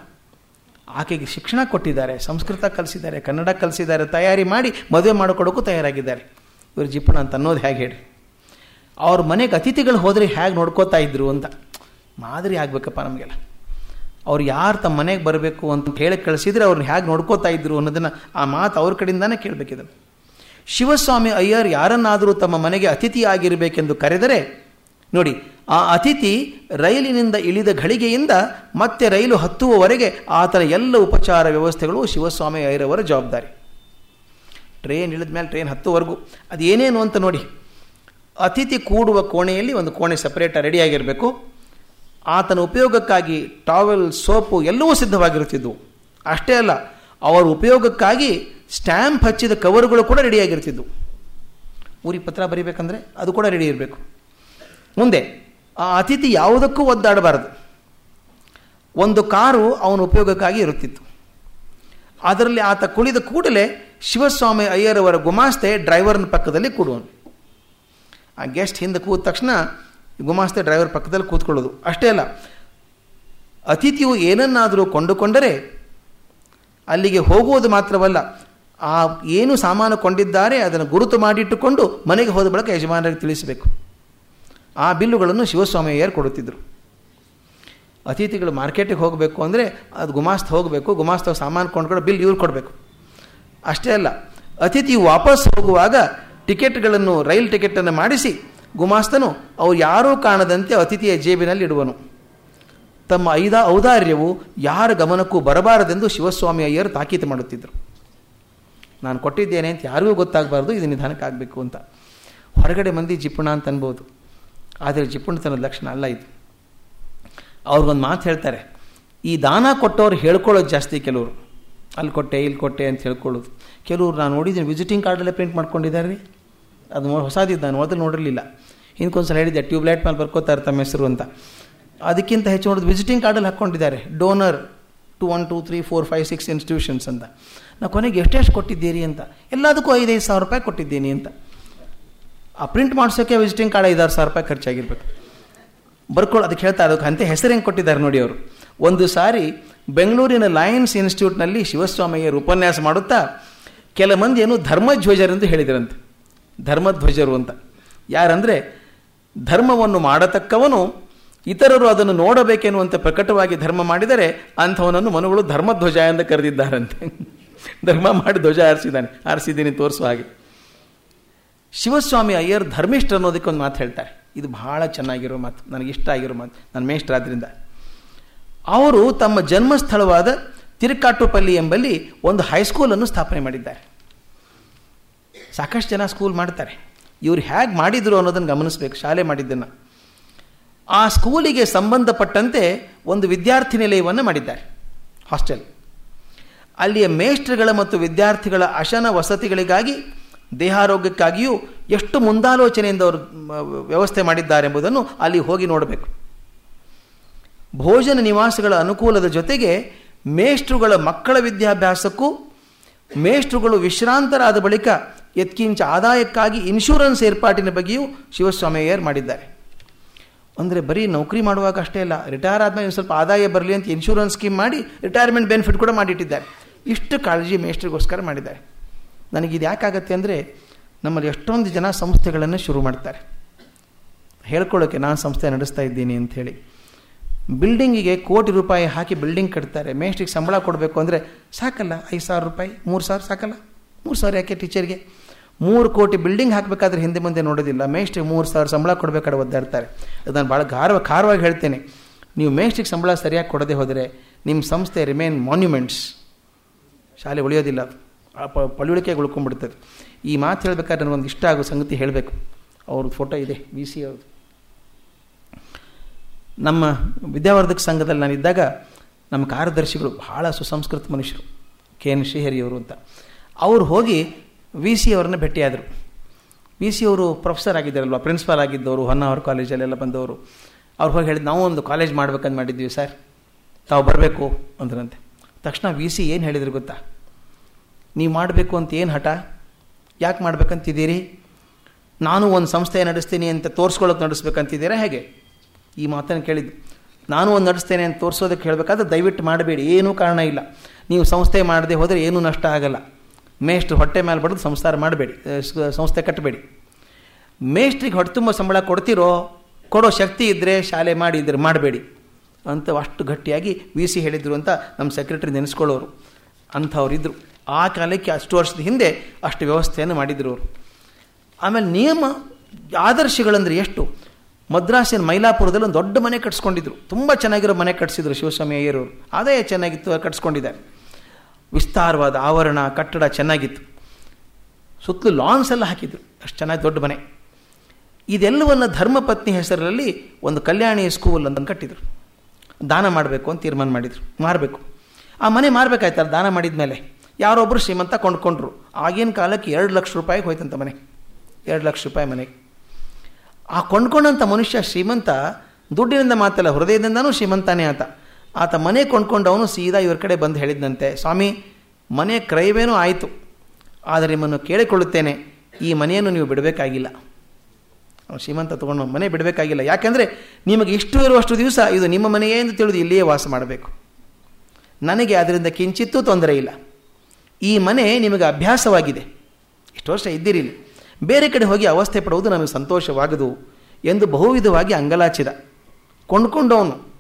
ಆಕೆಗೆ ಶಿಕ್ಷಣ ಕೊಟ್ಟಿದ್ದಾರೆ, ಸಂಸ್ಕೃತ ಕಲಿಸಿದ್ದಾರೆ, ಕನ್ನಡ ಕಲಿಸಿದ್ದಾರೆ, ತಯಾರಿ ಮಾಡಿ ಮದುವೆ ಮಾಡಿಕೊಡೋಕ್ಕೂ ತಯಾರಾಗಿದ್ದಾರೆ. ಇವರು ಜಿಪ್ಪಣ ಅಂತ ಅನ್ನೋದು ಹೇಗೆ ಹೇಳಿ ಅವ್ರ ಮನೆಗೆ ಅತಿಥಿಗಳು ಹೋದರೆ ಹೇಗೆ ನೋಡ್ಕೋತಾ ಇದ್ರು ಅಂತ ಮಾದರಿ ಆಗಬೇಕಪ್ಪ ನಮಗೆಲ್ಲ. ಅವ್ರು ಯಾರು ತಮ್ಮ ಮನೆಗೆ ಬರಬೇಕು ಅಂತ ಹೇಳಿ ಕಳಿಸಿದ್ರೆ ಅವ್ರನ್ನ ಹೇಗೆ ನೋಡ್ಕೋತಾ ಇದ್ರು ಅನ್ನೋದನ್ನು ಆ ಮಾತು ಅವ್ರ ಕಡೆಯಿಂದಾನೇ ಕೇಳಬೇಕಿದ್ರು ಶಿವಸ್ವಾಮಿ ಅಯ್ಯರ್ ಯಾರನ್ನಾದರೂ ತಮ್ಮ ಮನೆಗೆ ಅತಿಥಿಯಾಗಿರಬೇಕೆಂದು ಕರೆದರೆ, ನೋಡಿ, ಆ ಅತಿಥಿ ರೈಲಿನಿಂದ ಇಳಿದ ಘಳಿಗೆಯಿಂದ ಮತ್ತೆ ರೈಲು ಹತ್ತುವವರೆಗೆ ಆತನ ಎಲ್ಲ ಉಪಚಾರ ವ್ಯವಸ್ಥೆಗಳು ಶಿವಸ್ವಾಮಿ ಅಯ್ಯರವರ ಜವಾಬ್ದಾರಿ. ಟ್ರೈನ್ ಇಳಿದ ಮೇಲೆ ಟ್ರೈನ್ ಹತ್ತುವರೆಗೂ. ಅದು ಏನೇನು ಅಂತ ನೋಡಿ. ಅತಿಥಿ ಕೂಡುವ ಕೋಣೆಯಲ್ಲಿ ಒಂದು ಕೋಣೆ ಸಪ್ರೇಟ್ ರೆಡಿಯಾಗಿರಬೇಕು ಆತನ ಉಪಯೋಗಕ್ಕಾಗಿ ಟಾವೆಲ್ ಸೋಪು ಎಲ್ಲವೂ ಸಿದ್ಧವಾಗಿರುತ್ತಿದ್ದವು ಅಷ್ಟೇ ಅಲ್ಲ, ಅವರ ಉಪಯೋಗಕ್ಕಾಗಿ ಸ್ಟ್ಯಾಂಪ್ ಹಚ್ಚಿದ ಕವರ್ಗಳು ಕೂಡ ರೆಡಿಯಾಗಿರ್ತಿದ್ವು ಊರಿ ಪತ್ರ ಬರೀಬೇಕಂದ್ರೆ ಅದು ಕೂಡ ರೆಡಿ ಇರಬೇಕು. ಮುಂದೆ, ಆ ಅತಿಥಿ ಯಾವುದಕ್ಕೂ ಒದ್ದಾಡಬಾರದು. ಒಂದು ಕಾರು ಅವನ ಉಪಯೋಗಕ್ಕಾಗಿ ಇರುತ್ತಿತ್ತು. ಅದರಲ್ಲಿ ಆತ ಕುಳಿದ ಕೂಡಲೇ ಶಿವಸ್ವಾಮಿ ಅಯ್ಯರವರ ಗುಮಾಸ್ತೆ ಡ್ರೈವರ್ನ ಪಕ್ಕದಲ್ಲಿ ಕೂಡುವನು. ಆ ಗೆಸ್ಟ್ ಹಿಂದೆ ಕೂದ ತಕ್ಷಣ ಗುಮಾಸ್ತೆ ಡ್ರೈವರ್ ಪಕ್ಕದಲ್ಲಿ ಕೂತ್ಕೊಳ್ಳೋದು. ಅಷ್ಟೇ ಅಲ್ಲ, ಅತಿಥಿಯು ಏನನ್ನಾದರೂ ಕೊಂಡುಕೊಂಡರೆ ಅಲ್ಲಿಗೆ ಹೋಗುವುದು ಮಾತ್ರವಲ್ಲ, ಆ ಏನು ಸಾಮಾನು ಕೊಂಡಿದ್ದಾರೆ ಅದನ್ನು ಗುರುತು ಮಾಡಿಟ್ಟುಕೊಂಡು ಮನೆಗೆ ಹೋದ ಬಳಿಕ ಯಜಮಾನರಿಗೆ ತಿಳಿಸಬೇಕು. ಆ ಬಿಲ್ಲುಗಳನ್ನು ಶಿವಸ್ವಾಮಿ ಅಯ್ಯರ್ ಕೊಡುತ್ತಿದ್ದರು. ಅತಿಥಿಗಳು ಮಾರ್ಕೆಟಿಗೆ ಹೋಗಬೇಕು ಅಂದರೆ ಅದು ಗುಮಾಸ್ತ ಹೋಗಬೇಕು ಗುಮಾಸ್ತ ಸಾಮಾನು ಕೊಂಡ್ಕೊಂಡು ಬಿಲ್ ಇವ್ರು ಕೊಡಬೇಕು. ಅಷ್ಟೇ ಅಲ್ಲ, ಅತಿಥಿ ವಾಪಸ್ ಹೋಗುವಾಗ ಟಿಕೆಟ್ಗಳನ್ನು, ರೈಲ್ ಟಿಕೆಟನ್ನು ಮಾಡಿಸಿ ಗುಮಾಸ್ತನು ಅವ್ರು ಯಾರೂ ಕಾಣದಂತೆ ಅತಿಥಿಯ ಜೇಬಿನಲ್ಲಿ ಇಡುವನು. ತಮ್ಮ ಐದಾ ಔದಾರ್ಯವು ಯಾರ ಗಮನಕ್ಕೂ ಬರಬಾರದೆಂದು ಶಿವಸ್ವಾಮಿ ಅಯ್ಯರು ತಾಕೀತು ಮಾಡುತ್ತಿದ್ದರು. ನಾನು ಕೊಟ್ಟಿದ್ದೇನೆ ಅಂತ ಯಾರಿಗೂ ಗೊತ್ತಾಗಬಾರ್ದು, ಇದು ನಿಧಾನಕ್ಕಾಗಬೇಕು ಅಂತ. ಹೊರಗಡೆ ಮಂದಿ ಜಿಪ್ಪುಣ ಅಂತ ಅನ್ಬೋದು. ಆದರೆ ಜಿಪ್ಪುಣತನದ ಲಕ್ಷಣ ಅಲ್ಲ ಇದು. ಅವ್ರಿಗೊಂದು ಮಾತು ಹೇಳ್ತಾರೆ, ಈ ದಾನ ಕೊಟ್ಟವ್ರು ಹೇಳ್ಕೊಳ್ಳೋದು ಜಾಸ್ತಿ ಕೆಲವರು. ಅಲ್ಲಿ ಕೊಟ್ಟೆ, ಇಲ್ಲಿ ಕೊಟ್ಟೆ ಅಂತ ಹೇಳ್ಕೊಳ್ಳೋದು. ಕೆಲವರು ನಾನು ನೋಡಿದ್ದೀನಿ ವಿಸಿಟಿಂಗ್ ಕಾರ್ಡಲ್ಲೇ ಪ್ರಿಂಟ್ ಮಾಡ್ಕೊಂಡಿದ್ದಾರೆ ರೀ. ಅದು ಹೊಸದಿದ್ದು ನಾನು, ಮೊದಲು ನೋಡಿರಲಿಲ್ಲ. ಹಿಂದ್ಕೊಂದ್ಸಲ ಹೇಳಿದ್ದೆ, ಟ್ಯೂಬ್ಲೈಟ್ ಮೇಲೆ ಬರ್ಕೋತಾರೆ ತಮ್ಮ ಹೆಸರು ಅಂತ. ಅದಕ್ಕಿಂತ ಹೆಚ್ಚು ನೋಡಿದ್ರು ವಿಸಿಟಿಂಗ್ ಕಾರ್ಡಲ್ಲಿ ಹಾಕ್ಕೊಂಡಿದ್ದಾರೆ. Donor to one two three four five six institutions ಅಂತ. ನಾ ಕೊನೆಗೆ ಎಷ್ಟೆಷ್ಟು ಕೊಟ್ಟಿದ್ದೀರಿ ಅಂತ. ಎಲ್ಲದಕ್ಕೂ ಐದೈದು ಸಾವಿರ ರೂಪಾಯಿ ಕೊಟ್ಟಿದ್ದೀನಿ ಅಂತ. ಆ ಪ್ರಿಂಟ್ ಮಾಡಿಸೋಕ್ಕೆ ವಿಸಿಟಿಂಗ್ ಕಾರ್ಡ್ ಐದಾರು ಸಾವಿರ ರೂಪಾಯಿ ಖರ್ಚಾಗಿರ್ಬೇಕು. ಬರ್ಕೊಳ್ಳೋ, ಅದಕ್ಕೆ ಹೇಳ್ತಾ ಅದಕ್ಕೆ ಅಂತ ಹೆಸರು ಹೆಂಗೆ ಕೊಟ್ಟಿದ್ದಾರೆ ನೋಡಿ ಅವರು. ಒಂದು ಸಾರಿ ಬೆಂಗಳೂರಿನ ಲಯನ್ಸ್ ಇನ್ಸ್ಟಿಟ್ಯೂಟ್ನಲ್ಲಿ ಶಿವಸ್ವಾಮಯ್ಯರು ಉಪನ್ಯಾಸ ಮಾಡುತ್ತಾ ಕೆಲ ಮಂದಿ ಏನು ಧರ್ಮಧ್ವಜರೆಂದು ಹೇಳಿದರಂತೆ. ಧರ್ಮಧ್ವಜರು ಅಂತ. ಯಾರಂದರೆ ಧರ್ಮವನ್ನು ಮಾಡತಕ್ಕವನು, ಇತರರು ಅದನ್ನು ನೋಡಬೇಕೆನ್ನುವಂತೆ ಪ್ರಕಟವಾಗಿ ಧರ್ಮ ಮಾಡಿದರೆ ಅಂಥವನನ್ನು ಮನುಗಳು ಧರ್ಮಧ್ವಜ ಎಂದು ಕರೆದಿದ್ದಾರಂತೆ. ಧರ್ಮ ಮಾಡಿ ಧ್ವಜ ಆರಿಸಿದ್ದಾನೆ ಆರಿಸಿದ್ದೀನಿ ತೋರಿಸುವ ಹಾಗೆ. ಶಿವಸ್ವಾಮಿ ಅಯ್ಯರ್ ಧರ್ಮಿಷ್ಠ ಅನ್ನೋದಕ್ಕೆ ಒಂದು ಮಾತು ಹೇಳ್ತಾರೆ. ಇದು ಬಹಳ ಚೆನ್ನಾಗಿರೋ ಮಾತು ನನಗೆ ಇಷ್ಟ ಆಗಿರೋ ಮಾತು, ನನ್ನ ಮೇಷ್ಟ್ರಾದ್ರಿಂದ. ಅವರು ತಮ್ಮ ಜನ್ಮಸ್ಥಳವಾದ ತಿರುಕಾಟುಪಲ್ಲಿ ಎಂಬಲ್ಲಿ ಒಂದು ಹೈಸ್ಕೂಲನ್ನು ಸ್ಥಾಪನೆ ಮಾಡಿದ್ದಾರೆ. ಸಾಕಷ್ಟು ಜನ ಸ್ಕೂಲ್ ಮಾಡ್ತಾರೆ. ಇವರು ಹೇಗೆ ಮಾಡಿದರು ಅನ್ನೋದನ್ನು ಗಮನಿಸಬೇಕು, ಶಾಲೆ ಮಾಡಿದ್ದನ್ನು. ಆ ಸ್ಕೂಲಿಗೆ ಸಂಬಂಧಪಟ್ಟಂತೆ ಒಂದು ವಿದ್ಯಾರ್ಥಿ ನಿಲಯವನ್ನು ಮಾಡಿದ್ದಾರೆ ಹಾಸ್ಟೆಲ್ ಅಲ್ಲಿಯ ಮೇಷ್ಟ್ರಗಳ ಮತ್ತು ವಿದ್ಯಾರ್ಥಿಗಳ ಅಶನ ವಸತಿಗಳಿಗಾಗಿ ದೇಹಾರೋಗ್ಯಕ್ಕಾಗಿಯೂ ಎಷ್ಟು ಮುಂದಾಲೋಚನೆಯಿಂದ ಅವರು ವ್ಯವಸ್ಥೆ ಮಾಡಿದ್ದಾರೆ ಎಂಬುದನ್ನು ಅಲ್ಲಿ ಹೋಗಿ ನೋಡಬೇಕು. ಭೋಜನ ನಿವಾಸಗಳ ಅನುಕೂಲದ ಜೊತೆಗೆ ಮೇಷ್ಟ್ರುಗಳ ಮಕ್ಕಳ ವಿದ್ಯಾಭ್ಯಾಸಕ್ಕೂ ಮೇಷ್ಟ್ರುಗಳು ವಿಶ್ರಾಂತರಾದ ಬಳಿಕ ಎತ್ಕಿಂಚ ಆದಾಯಕ್ಕಾಗಿ ಇನ್ಶೂರೆನ್ಸ್ ಏರ್ಪಾಟಿನ ಬಗ್ಗೆಯೂ ಶಿವಸ್ವಾಮಯ್ಯರ್ ಮಾಡಿದ್ದಾರೆ. ಅಂದರೆ ಬರೀ ನೌಕರಿ ಮಾಡುವಾಗ ಅಷ್ಟೇ ಇಲ್ಲ ರಿಟೈರ್ ಆದಮೇಲೆ ಸ್ವಲ್ಪ ಆದಾಯ ಬರಲಿ ಅಂತ ಇನ್ಶೂರೆನ್ಸ್ ಸ್ಕೀಮ್ ಮಾಡಿ ರಿಟೈರ್ಮೆಂಟ್ ಬೆನಿಫಿಟ್ ಕೂಡ ಮಾಡಿಟ್ಟಿದ್ದಾರೆ. ಇಷ್ಟು ಕಾಳಜಿ ಮೇಷ್ಟ್ರಿಗೋಸ್ಕರ ಮಾಡಿದ್ದಾರೆ. ನನಗಿದು ಯಾಕಾಗತ್ತೆ ಅಂದರೆ ನಮ್ಮಲ್ಲಿ ಎಷ್ಟೊಂದು ಜನ ಸಂಸ್ಥೆಗಳನ್ನು ಶುರು ಮಾಡ್ತಾರೆ. ಹೇಳ್ಕೊಳ್ಳೋಕ್ಕೆ ನಾನು ಸಂಸ್ಥೆ ನಡೆಸ್ತಾ ಇದ್ದೀನಿ ಅಂಥೇಳಿ ಬಿಲ್ಡಿಂಗಿಗೆ ಕೋಟಿ ರೂಪಾಯಿ ಹಾಕಿ ಬಿಲ್ಡಿಂಗ್ ಕಟ್ತಾರೆ. ಮೇಷ್ಟ್ರಿಗೆ ಸಂಬಳ ಕೊಡಬೇಕು ಅಂದರೆ ಸಾಕಲ್ಲ, ಐದು ಸಾವಿರ ರೂಪಾಯಿ, ಮೂರು ಸಾವಿರ ಸಾಕಲ್ಲ. ಮೂರು ಸಾವಿರ ಯಾಕೆ ಟೀಚರ್ಗೆ? ಮೂರು ಕೋಟಿ ಬಿಲ್ಡಿಂಗ್ ಹಾಕಬೇಕಾದ್ರೆ ಹಿಂದೆ ಮುಂದೆ ನೋಡೋದಿಲ್ಲ. ಮೇಸ್ಟ್ರಿಗೆ ಮೂರು ಸಾವಿರ ಸಂಬಳ ಕೊಡಬೇಕಾದ್ರೆ ಒದ್ದಾಡ್ತಾರೆ. ಅದು ನಾನು ಭಾಳ ಗಾರ್ವ, ಖಾರವಾಗಿ ಹೇಳ್ತೇನೆ. ನೀವು ಮೇಸ್ಟ್ರಿಗೆ ಸಂಬಳ ಸರಿಯಾಗಿ ಕೊಡದೆ ಹೋದರೆ ನಿಮ್ಮ ಸಂಸ್ಥೆ ರಿಮೇನ್ ಮಾನ್ಯುಮೆಂಟ್ಸ್ ಶಾಲೆ ಉಳಿಯೋದಿಲ್ಲ. ಪಳುವಳಿಕೆ ಉಳ್ಕೊಂಡ್ಬಿಡ್ತದೆ. ಈ ಮಾತು ಹೇಳಬೇಕಾದ್ರೆ ನನಗೊಂದು ಇಷ್ಟ ಆಗೋ ಸಂಗತಿ ಹೇಳಬೇಕು. ಅವ್ರದ್ದು ಫೋಟೋ ಇದೆ ವಿ ಸಿ ಅವ್ರದ್ದು. ನಮ್ಮ ವಿದ್ಯಾವರ್ಧಕ ಸಂಘದಲ್ಲಿ ನಾನಿದ್ದಾಗ ನಮ್ಮ ಕಾರ್ಯದರ್ಶಿಗಳು ಬಹಳ ಸುಸಂಸ್ಕೃತ ಮನುಷ್ಯರು, ಕೆ ಎನ್ ಶ್ರೀಹರಿಯವರು ಅಂತ. ಅವರು ಹೋಗಿ ವಿ ಸಿ ಅವರನ್ನ ಭೇಟಿಯಾದರು. ವಿ ಸಿ ಅವರು ಪ್ರೊಫೆಸರ್ ಆಗಿದ್ದಾರಲ್ವ, ಪ್ರಿನ್ಸಿಪಾಲ್ ಆಗಿದ್ದವರು, ಹೊನ್ನಾವರ ಕಾಲೇಜಲ್ಲೆಲ್ಲ ಬಂದವರು. ಅವ್ರು ಹೋಗಿ ಹೇಳಿದ್ದು ನಾವು ಒಂದು ಕಾಲೇಜ್ ಮಾಡ್ಬೇಕಂತ ಮಾಡಿದ್ವಿ ಸರ್, ತಾವು ಬರಬೇಕು ಅಂದ್ರಂತೆ. ತಕ್ಷಣ ವಿ ಸಿ ಏನು ಹೇಳಿದ್ರು ಗೊತ್ತಾ? ನೀವು ಮಾಡಬೇಕು ಅಂತ ಏನು ಹಠ? ಯಾಕೆ ಮಾಡ್ಬೇಕಂತಿದ್ದೀರಿ? ನಾನು ಒಂದು ಸಂಸ್ಥೆ ನಡೆಸ್ತೀನಿ ಅಂತ ತೋರಿಸ್ಕೊಳ್ಳೋಕೆ ನಡೆಸ್ಬೇಕಂತಿದ್ದೀರಾ ಹೇಗೆ? ಈ ಮಾತನ್ನು ಕೇಳಿದ್ದು. ನಾನು ಒಂದು ನಡೆಸ್ತೇನೆ ಅಂತ ತೋರಿಸೋದಕ್ಕೆ ಹೇಳಬೇಕಾದ್ರೆ ದಯವಿಟ್ಟು ಮಾಡಬೇಡಿ, ಏನೂ ಕಾರಣ ಇಲ್ಲ. ನೀವು ಸಂಸ್ಥೆ ಮಾಡದೆ ಹೋದರೆ ಏನೂ ನಷ್ಟ ಆಗಲ್ಲ. ಮೇಷ್ಟ್ರು ಹೊಟ್ಟೆ ಮೇಲೆ ಬಡಿದು ಸಂಸಾರ ಮಾಡಬೇಡಿ ಸಂಸ್ಥೆ ಕಟ್ಟಬೇಡಿ. ಮೇಷ್ಟ್ರಿಗೆ ಹೊಟ್ಟೆ ತುಂಬ ಸಂಬಳ ಕೊಡ್ತಿರೋ, ಕೊಡೋ ಶಕ್ತಿ ಇದ್ದರೆ ಶಾಲೆ ಮಾಡಿ ಇದ್ರೆ ಮಾಡಬೇಡಿ ಅಂತ ಅಷ್ಟು ಗಟ್ಟಿಯಾಗಿ ವಿ ಸಿ ಹೇಳಿದರು ಅಂತ ನಮ್ಮ ಸೆಕ್ರೆಟರಿ ನೆನೆಸ್ಕೊಳ್ಳೋರು. ಅಂಥವ್ರಿದ್ದರು ಆ ಕಾಲಕ್ಕೆ ಅಷ್ಟು ವರ್ಷದ ಹಿಂದೆ ಅಷ್ಟು ವ್ಯವಸ್ಥೆಯನ್ನು ಮಾಡಿದ್ರು ಅವರು. ಆಮೇಲೆ ನಿಯಮ, ಆದರ್ಶಗಳಂದರೆ ಎಷ್ಟು? ಮದ್ರಾಸಿನ ಮೈಲಾಪುರದಲ್ಲಿ ಒಂದು ದೊಡ್ಡ ಮನೆ ಕಟ್ಸ್ಕೊಂಡಿದ್ರು. ತುಂಬ ಚೆನ್ನಾಗಿರೋ ಮನೆ ಕಟ್ಸಿದ್ರು ಶಿವಸ್ವಾಮಿ ಅಯ್ಯರವರು. ಅದೇ ಚೆನ್ನಾಗಿತ್ತು ಕಟ್ಸ್ಕೊಂಡಿದ್ದಾರೆ ವಿಸ್ತಾರವಾದ ಆವರಣ, ಕಟ್ಟಡ ಚೆನ್ನಾಗಿತ್ತು. ಸುತ್ತಲೂ ಲಾನ್ಸ್ ಎಲ್ಲ ಹಾಕಿದ್ರು. ಅಷ್ಟು ಚೆನ್ನಾಗಿ ದೊಡ್ಡ ಮನೆ. ಇದೆಲ್ಲವನ್ನು ಧರ್ಮಪತ್ನಿ ಹೆಸರಲ್ಲಿ ಒಂದು ಕಲ್ಯಾಣಿ ಸ್ಕೂಲ್ ಅಂತ ಕಟ್ಟಿದ್ರು. ದಾನ ಮಾಡಬೇಕು ಅಂತ ತೀರ್ಮಾನ ಮಾಡಿದರು. ಮಾರಬೇಕು. ಆ ಮನೆ ಮಾರಬೇಕಾಯ್ತಲ್ಲ, ದಾನ ಮಾಡಿದ ಮೇಲೆ ಯಾರೊಬ್ಬರು ಶ್ರೀಮಂತ ಕೊಂಡ್ಕೊಂಡ್ರು. ಆಗಿನ ಕಾಲಕ್ಕೆ ಎರಡು ಲಕ್ಷ ರೂಪಾಯಿಗೆ ಹೋಯ್ತಂತ ಮನೆ. ಎರಡು ಲಕ್ಷ ರೂಪಾಯಿ ಮನೆಗೆ ಆ ಕೊಂಡ್ಕೊಂಡಂಥ ಮನುಷ್ಯ ಶ್ರೀಮಂತ, ದುಡ್ಡಿನಿಂದ ಮಾತಲ್ಲ ಹೃದಯದಿಂದನೂ ಶ್ರೀಮಂತಾನೇ ಆತ. ಆತ ಮನೆ ಕೊಂಡ್ಕೊಂಡವನು ಸೀದಾ ಇವ್ರ ಕಡೆ ಬಂದು ಹೇಳಿದ್ದಂತೆ ಸ್ವಾಮಿ, ಮನೆ ಕ್ರಯವೇನೂ ಆಯಿತು. ಆದರೆ ನಿಮ್ಮನ್ನು ಕೇಳಿಕೊಳ್ಳುತ್ತೇನೆ. ಈ ಮನೆಯನ್ನು ನೀವು ಬಿಡಬೇಕಾಗಿಲ್ಲ. ಶ್ರೀಮಂತ ತೊಗೊಂಡು ಮನೆ ಬಿಡಬೇಕಾಗಿಲ್ಲ. ಯಾಕೆಂದರೆ ನಿಮಗೆ ಇಷ್ಟು ಇರುವಷ್ಟು ದಿವಸ ಇದು ನಿಮ್ಮ ಮನೆಯೇ ಎಂದು ತಿಳಿದು ಇಲ್ಲಿಯೇ ವಾಸ ಮಾಡಬೇಕು. ನನಗೆ ಅದರಿಂದ ಕಿಂಚಿತ್ತೂ ತೊಂದರೆ ಇಲ್ಲ. ಈ ಮನೆ ನಿಮಗೆ ಅಭ್ಯಾಸವಾಗಿದೆ. ಇಷ್ಟು ವರ್ಷ ಇದ್ದೀರಿ ಬೇರೆ ಕಡೆ ಹೋಗಿ ಅವಸ್ಥೆ ಪಡುವುದು ನಮಗೆ ಸಂತೋಷವಾಗದು ಎಂದು ಬಹುವಿಧವಾಗಿ ಅಂಗಲಾಚಿದ. ಕೊಂಡ್ಕೊಂಡವನು.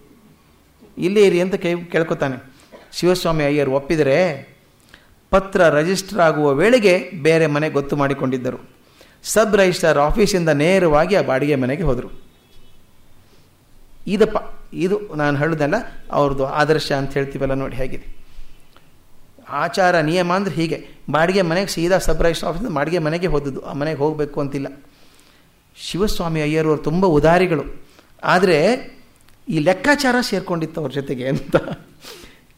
ಇಲ್ಲೇ ಇರಿ ಅಂತ ಕೈ, ಕೇಳ್ಕೊತಾನೆ. ಶಿವಸ್ವಾಮಿ ಅಯ್ಯರು ಒಪ್ಪಿದರೆ ಪತ್ರ ರಿಜಿಸ್ಟರ್ ಆಗುವ ವೇಳೆಗೆ ಬೇರೆ ಮನೆ ಗೊತ್ತು ಮಾಡಿಕೊಂಡಿದ್ದರು. ಸಬ್ ರಿಜಿಸ್ಟ್ರಾರ್ ಆಫೀಸಿಂದ ನೇರವಾಗಿ ಆ ಬಾಡಿಗೆ ಮನೆಗೆ ಹೋದರು. ಇದಪ್ಪ, ಇದು ನಾನು ಹೇಳೋದಲ್ಲ, ಅವ್ರದ್ದು ಆದರ್ಶ ಅಂತ ಹೇಳ್ತೀವಲ್ಲ ನೋಡಿ ಹೇಗಿದೆ. ಆಚಾರ ನಿಯಮ ಅಂದರೆ ಹೀಗೆ. ಬಾಡಿಗೆ ಮನೆಗೆ ಸೀದಾ ಸಬ್ ಆಫೀಸ್ ಬಾಡಿಗೆ ಮನೆಗೆ ಹೋದದ್ದು. ಆ ಮನೆಗೆ ಹೋಗಬೇಕು ಅಂತಿಲ್ಲ. ಶಿವಸ್ವಾಮಿ ಅಯ್ಯರವರು ತುಂಬ ಉದಾರಿಗಳು. ಆದರೆ ಈ ಲೆಕ್ಕಾಚಾರ ಸೇರ್ಕೊಂಡಿತ್ತು ಅವ್ರ ಜೊತೆಗೆ ಅಂತ.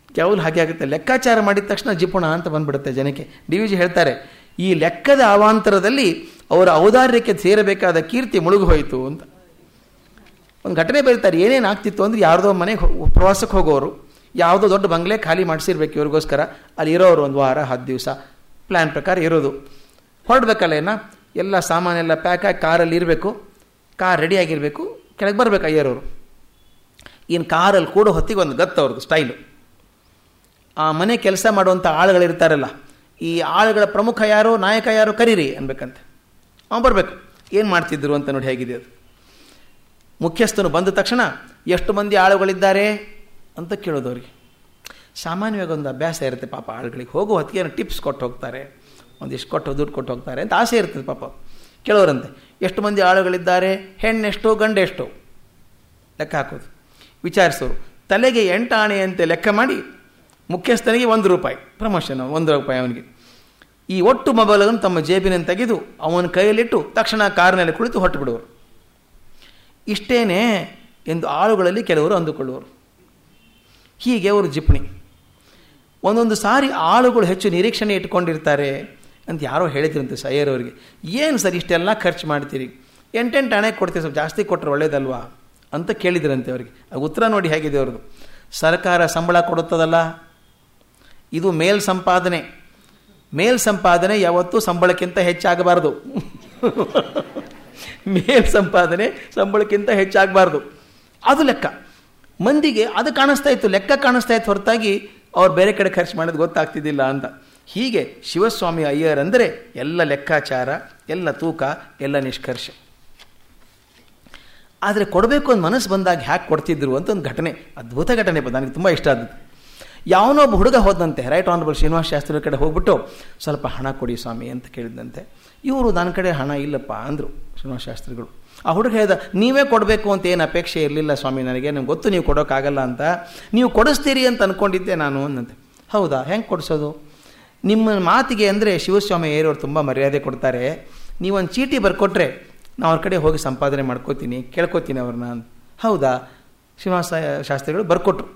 ಯಾವಾಗಲೂ ಹಾಗೆ ಆಗುತ್ತೆ. ಲೆಕ್ಕಾಚಾರ ಮಾಡಿದ ತಕ್ಷಣ ಜಿಪುಣ ಅಂತ ಬಂದ್ಬಿಡುತ್ತೆ ಜನಕ್ಕೆ. ಡಿ ವಿ ಜಿ ಹೇಳ್ತಾರೆ, ಈ ಲೆಕ್ಕದ ಅವಾಂತರದಲ್ಲಿ ಅವರ ಔದಾರ್ಯಕ್ಕೆ ಸೇರಬೇಕಾದ ಕೀರ್ತಿ ಮುಳುಗು ಹೋಯಿತು ಅಂತ. ಒಂದು ಘಟನೆ ಬರೀತಾರೆ. ಏನೇನು ಆಗ್ತಿತ್ತು ಅಂದರೆ ಯಾರದೋ ಮನೆಗೆ ಪ್ರವಾಸಕ್ಕೆ ಹೋಗೋರು. ಯಾವುದೋ ದೊಡ್ಡ ಬಂಗ್ಲೆ ಖಾಲಿ ಮಾಡಿಸಿರ್ಬೇಕು ಇವ್ರಿಗೋಸ್ಕರ. ಅಲ್ಲಿ ಇರೋರು ಒಂದು ವಾರ, ಹತ್ತು ದಿವಸ. ಪ್ಲ್ಯಾನ್ ಪ್ರಕಾರ ಇರೋದು. ಹೊರಡ್ಬೇಕಲ್ಲ ಏನ ಎಲ್ಲ ಸಾಮಾನೆಲ್ಲ ಪ್ಯಾಕ್ ಆಗಿ ಕಾರಲ್ಲಿ ಇರಬೇಕು. ಕಾರ್ ರೆಡಿಯಾಗಿರಬೇಕು ಕೆಳಗೆ ಬರಬೇಕು ಅಯ್ಯರವರು ಇನ್ನು ಕಾರಲ್ಲಿ ಕೂಡ ಹೊತ್ತಿಗೆ ಒಂದು ಗತ್ತು ಅವ್ರದ್ದು ಸ್ಟೈಲು ಆ ಮನೆ ಕೆಲಸ ಮಾಡುವಂಥ ಆಳುಗಳಿರ್ತಾರಲ್ಲ ಈ ಆಳುಗಳ ಪ್ರಮುಖ ಯಾರು, ನಾಯಕ ಯಾರು ಕರೀರಿ ಅನ್ಬೇಕಂತೆ. ಅವ್ನು ಬರಬೇಕು. ಏನು ಮಾಡ್ತಿದ್ರು ಅಂತ ನೋಡಿ ಹೇಗಿದೆ ಅದು. ಮುಖ್ಯಸ್ಥನು ಬಂದ ತಕ್ಷಣ ಎಷ್ಟು ಮಂದಿ ಆಳುಗಳಿದ್ದಾರೆ? ಅಂತ ಕೇಳೋದು ಅವರಿಗೆ ಸಾಮಾನ್ಯವಾಗಿ ಒಂದು ಅಭ್ಯಾಸ ಇರುತ್ತೆ ಪಾಪ ಆಳುಗಳಿಗೆ. ಹೋಗೋ ಹೊತ್ತಿಗೆ ಟಿಪ್ಸ್ ಕೊಟ್ಟು ಹೋಗ್ತಾರೆ. ಒಂದಿಷ್ಟು ಕೊಟ್ಟು ದುಡ್ಡು ಕೊಟ್ಟು ಹೋಗ್ತಾರೆ ಅಂತ ಆಸೆ ಇರ್ತದೆ ಪಾಪ. ಕೇಳೋರಂತೆ, ಎಷ್ಟು ಮಂದಿ ಆಳುಗಳಿದ್ದಾರೆ? ಹೆಣ್ಣೆಷ್ಟು, ಗಂಡೆಷ್ಟು? ಲೆಕ್ಕ ಹಾಕೋದು. ವಿಚಾರಿಸೋರು, ತಲೆಗೆ ಎಂಟು ಆಣೆಯಂತೆ ಲೆಕ್ಕ ಮಾಡಿ ಮುಖ್ಯಸ್ಥನಿಗೆ ಒಂದು ರೂಪಾಯಿ ಪ್ರಮೋಷನ್ ಒಂದು ರೂಪಾಯಿ ಅವನಿಗೆ. ಈ ಒಟ್ಟು ಮೊಬೈಲನ್ನು ತಮ್ಮ ಜೇಬಿನಿಂದ ತೆಗೆದು ಅವನ ಕೈಯಲ್ಲಿಟ್ಟು ತಕ್ಷಣ ಕಾರಿನಲ್ಲಿ ಕುಳಿತು ಹೊಟ್ಟು ಬಿಡುವರು. ಇಷ್ಟೇನೆ ಎಂದು ಆಳುಗಳಲ್ಲಿ ಕೆಲವರು ಅಂದುಕೊಳ್ಳುವರು. ಹೀಗೆ ಅವರು ಜಿಪ್ಣಿ. ಒಂದೊಂದು ಸಾರಿ ಆಳುಗಳು ಹೆಚ್ಚು ನಿರೀಕ್ಷಣೆ ಇಟ್ಕೊಂಡಿರ್ತಾರೆ ಅಂತ ಯಾರೋ ಹೇಳಿದ್ರಂತೆ ಸಯ್ಯರವರಿಗೆ ಏನು ಸರ್ ಇಷ್ಟೆಲ್ಲ ಖರ್ಚು ಮಾಡ್ತೀರಿ? ಎಂಟೆಂಟು ಹಣೆ ಕೊಡ್ತೀವಿ ಸ್ವಲ್ಪ ಜಾಸ್ತಿ ಕೊಟ್ಟರೆ ಒಳ್ಳೇದಲ್ವಾ? ಅಂತ ಕೇಳಿದ್ರಂತೆ ಅವರಿಗೆ. ಉತ್ತರ ನೋಡಿ ಹೇಗಿದೆ ಅವ್ರದ್ದು. ಸರ್ಕಾರ ಸಂಬಳ ಕೊಡುತ್ತದಲ್ಲ? ಇದು ಮೇಲ್ ಸಂಪಾದನೆ ಮೇಲ್ ಸಂಪಾದನೆ ಯಾವತ್ತೂ ಸಂಬಳಕ್ಕಿಂತ ಹೆಚ್ಚಾಗಬಾರ್ದು. ಮೇಲ್ ಸಂಪಾದನೆ ಸಂಬಳಕ್ಕಿಂತ ಹೆಚ್ಚಾಗಬಾರ್ದು. ಅದು ಲೆಕ್ಕ. ಮಂದಿಗೆ ಅದು ಕಾಣಿಸ್ತಾ ಇತ್ತು, ಲೆಕ್ಕ ಕಾಣಿಸ್ತಾ ಇತ್ತು ಹೊರತಾಗಿ ಅವ್ರು ಬೇರೆ ಕಡೆ ಖರ್ಚು ಮಾಡೋದು ಗೊತ್ತಾಗ್ತಿದ್ದಿಲ್ಲ ಅಂತ. ಹೀಗೆ ಶಿವಸ್ವಾಮಿ ಅಯ್ಯರ್ ಅಂದರೆ ಎಲ್ಲ ಲೆಕ್ಕಾಚಾರ, ಎಲ್ಲ ತೂಕ, ಎಲ್ಲ ನಿಷ್ಕರ್ಷ. ಆದರೆ ಕೊಡಬೇಕು ಅಂತ ಮನಸ್ಸು ಬಂದಾಗ ಹ್ಯಾಕ್ ಕೊಡ್ತಿದ್ರು ಅಂತ ಒಂದು ಘಟನೆ, ಅದ್ಭುತ ಘಟನೆ ನನಗೆ ತುಂಬ ಇಷ್ಟ ಆದದ್ದು. ಯಾವನೋ ಒಬ್ಬ ಹುಡುಗ ಹೋದಂತೆ, ರೈಟ್ ಆನರಬಲ್ ಶ್ರೀನಿವಾಸ ಶಾಸ್ತ್ರಿ ಕಡೆ ಹೋಗ್ಬಿಟ್ಟು, ಸ್ವಲ್ಪ ಹಣ ಕೊಡಿ ಸ್ವಾಮಿ ಅಂತ ಕೇಳಿದಂತೆ ಇವರು, ನನ್ನ ಕಡೆ ಹಣ ಇಲ್ಲಪ್ಪ ಅಂದರು ಶ್ರೀನಿವಾಸ ಶಾಸ್ತ್ರಿಗಳು. ಆ ಹುಡುಗ ಹೇಳ್ದ, ನೀವೇ ಕೊಡಬೇಕು ಅಂತ ಏನು ಅಪೇಕ್ಷೆ ಇರಲಿಲ್ಲ ಸ್ವಾಮಿ, ನನಗೆ, ನಿಮ್ಗೆ ಗೊತ್ತು, ನೀವು ಕೊಡೋಕ್ಕಾಗಲ್ಲ ಅಂತ. ನೀವು ಕೊಡಿಸ್ತೀರಿ ಅಂತ ಅಂದ್ಕೊಂಡಿದ್ದೆ ನಾನು, ಅನ್ನಂತೆ. ಹೌದಾ, ಹೆಂಗೆ ಕೊಡಿಸೋದು? ನಿಮ್ಮ ಮಾತಿಗೆ ಅಂದರೆ ಶಿವಸ್ವಾಮಿ ಏರೋರು ತುಂಬ ಮರ್ಯಾದೆ ಕೊಡ್ತಾರೆ. ನೀವೊಂದು ಚೀಟಿ ಬರ್ಕೊಟ್ರೆ ನಾವು ಅವ್ರ ಕಡೆ ಹೋಗಿ ಸಂಪಾದನೆ ಮಾಡ್ಕೋತೀನಿ, ಕೇಳ್ಕೊತೀನಿ ಅವ್ರನ್ನ ಹೌದಾ? ಶ್ರೀನಿವಾಸ ಶಾಸ್ತ್ರಿಗಳು ಬರ್ಕೊಟ್ರು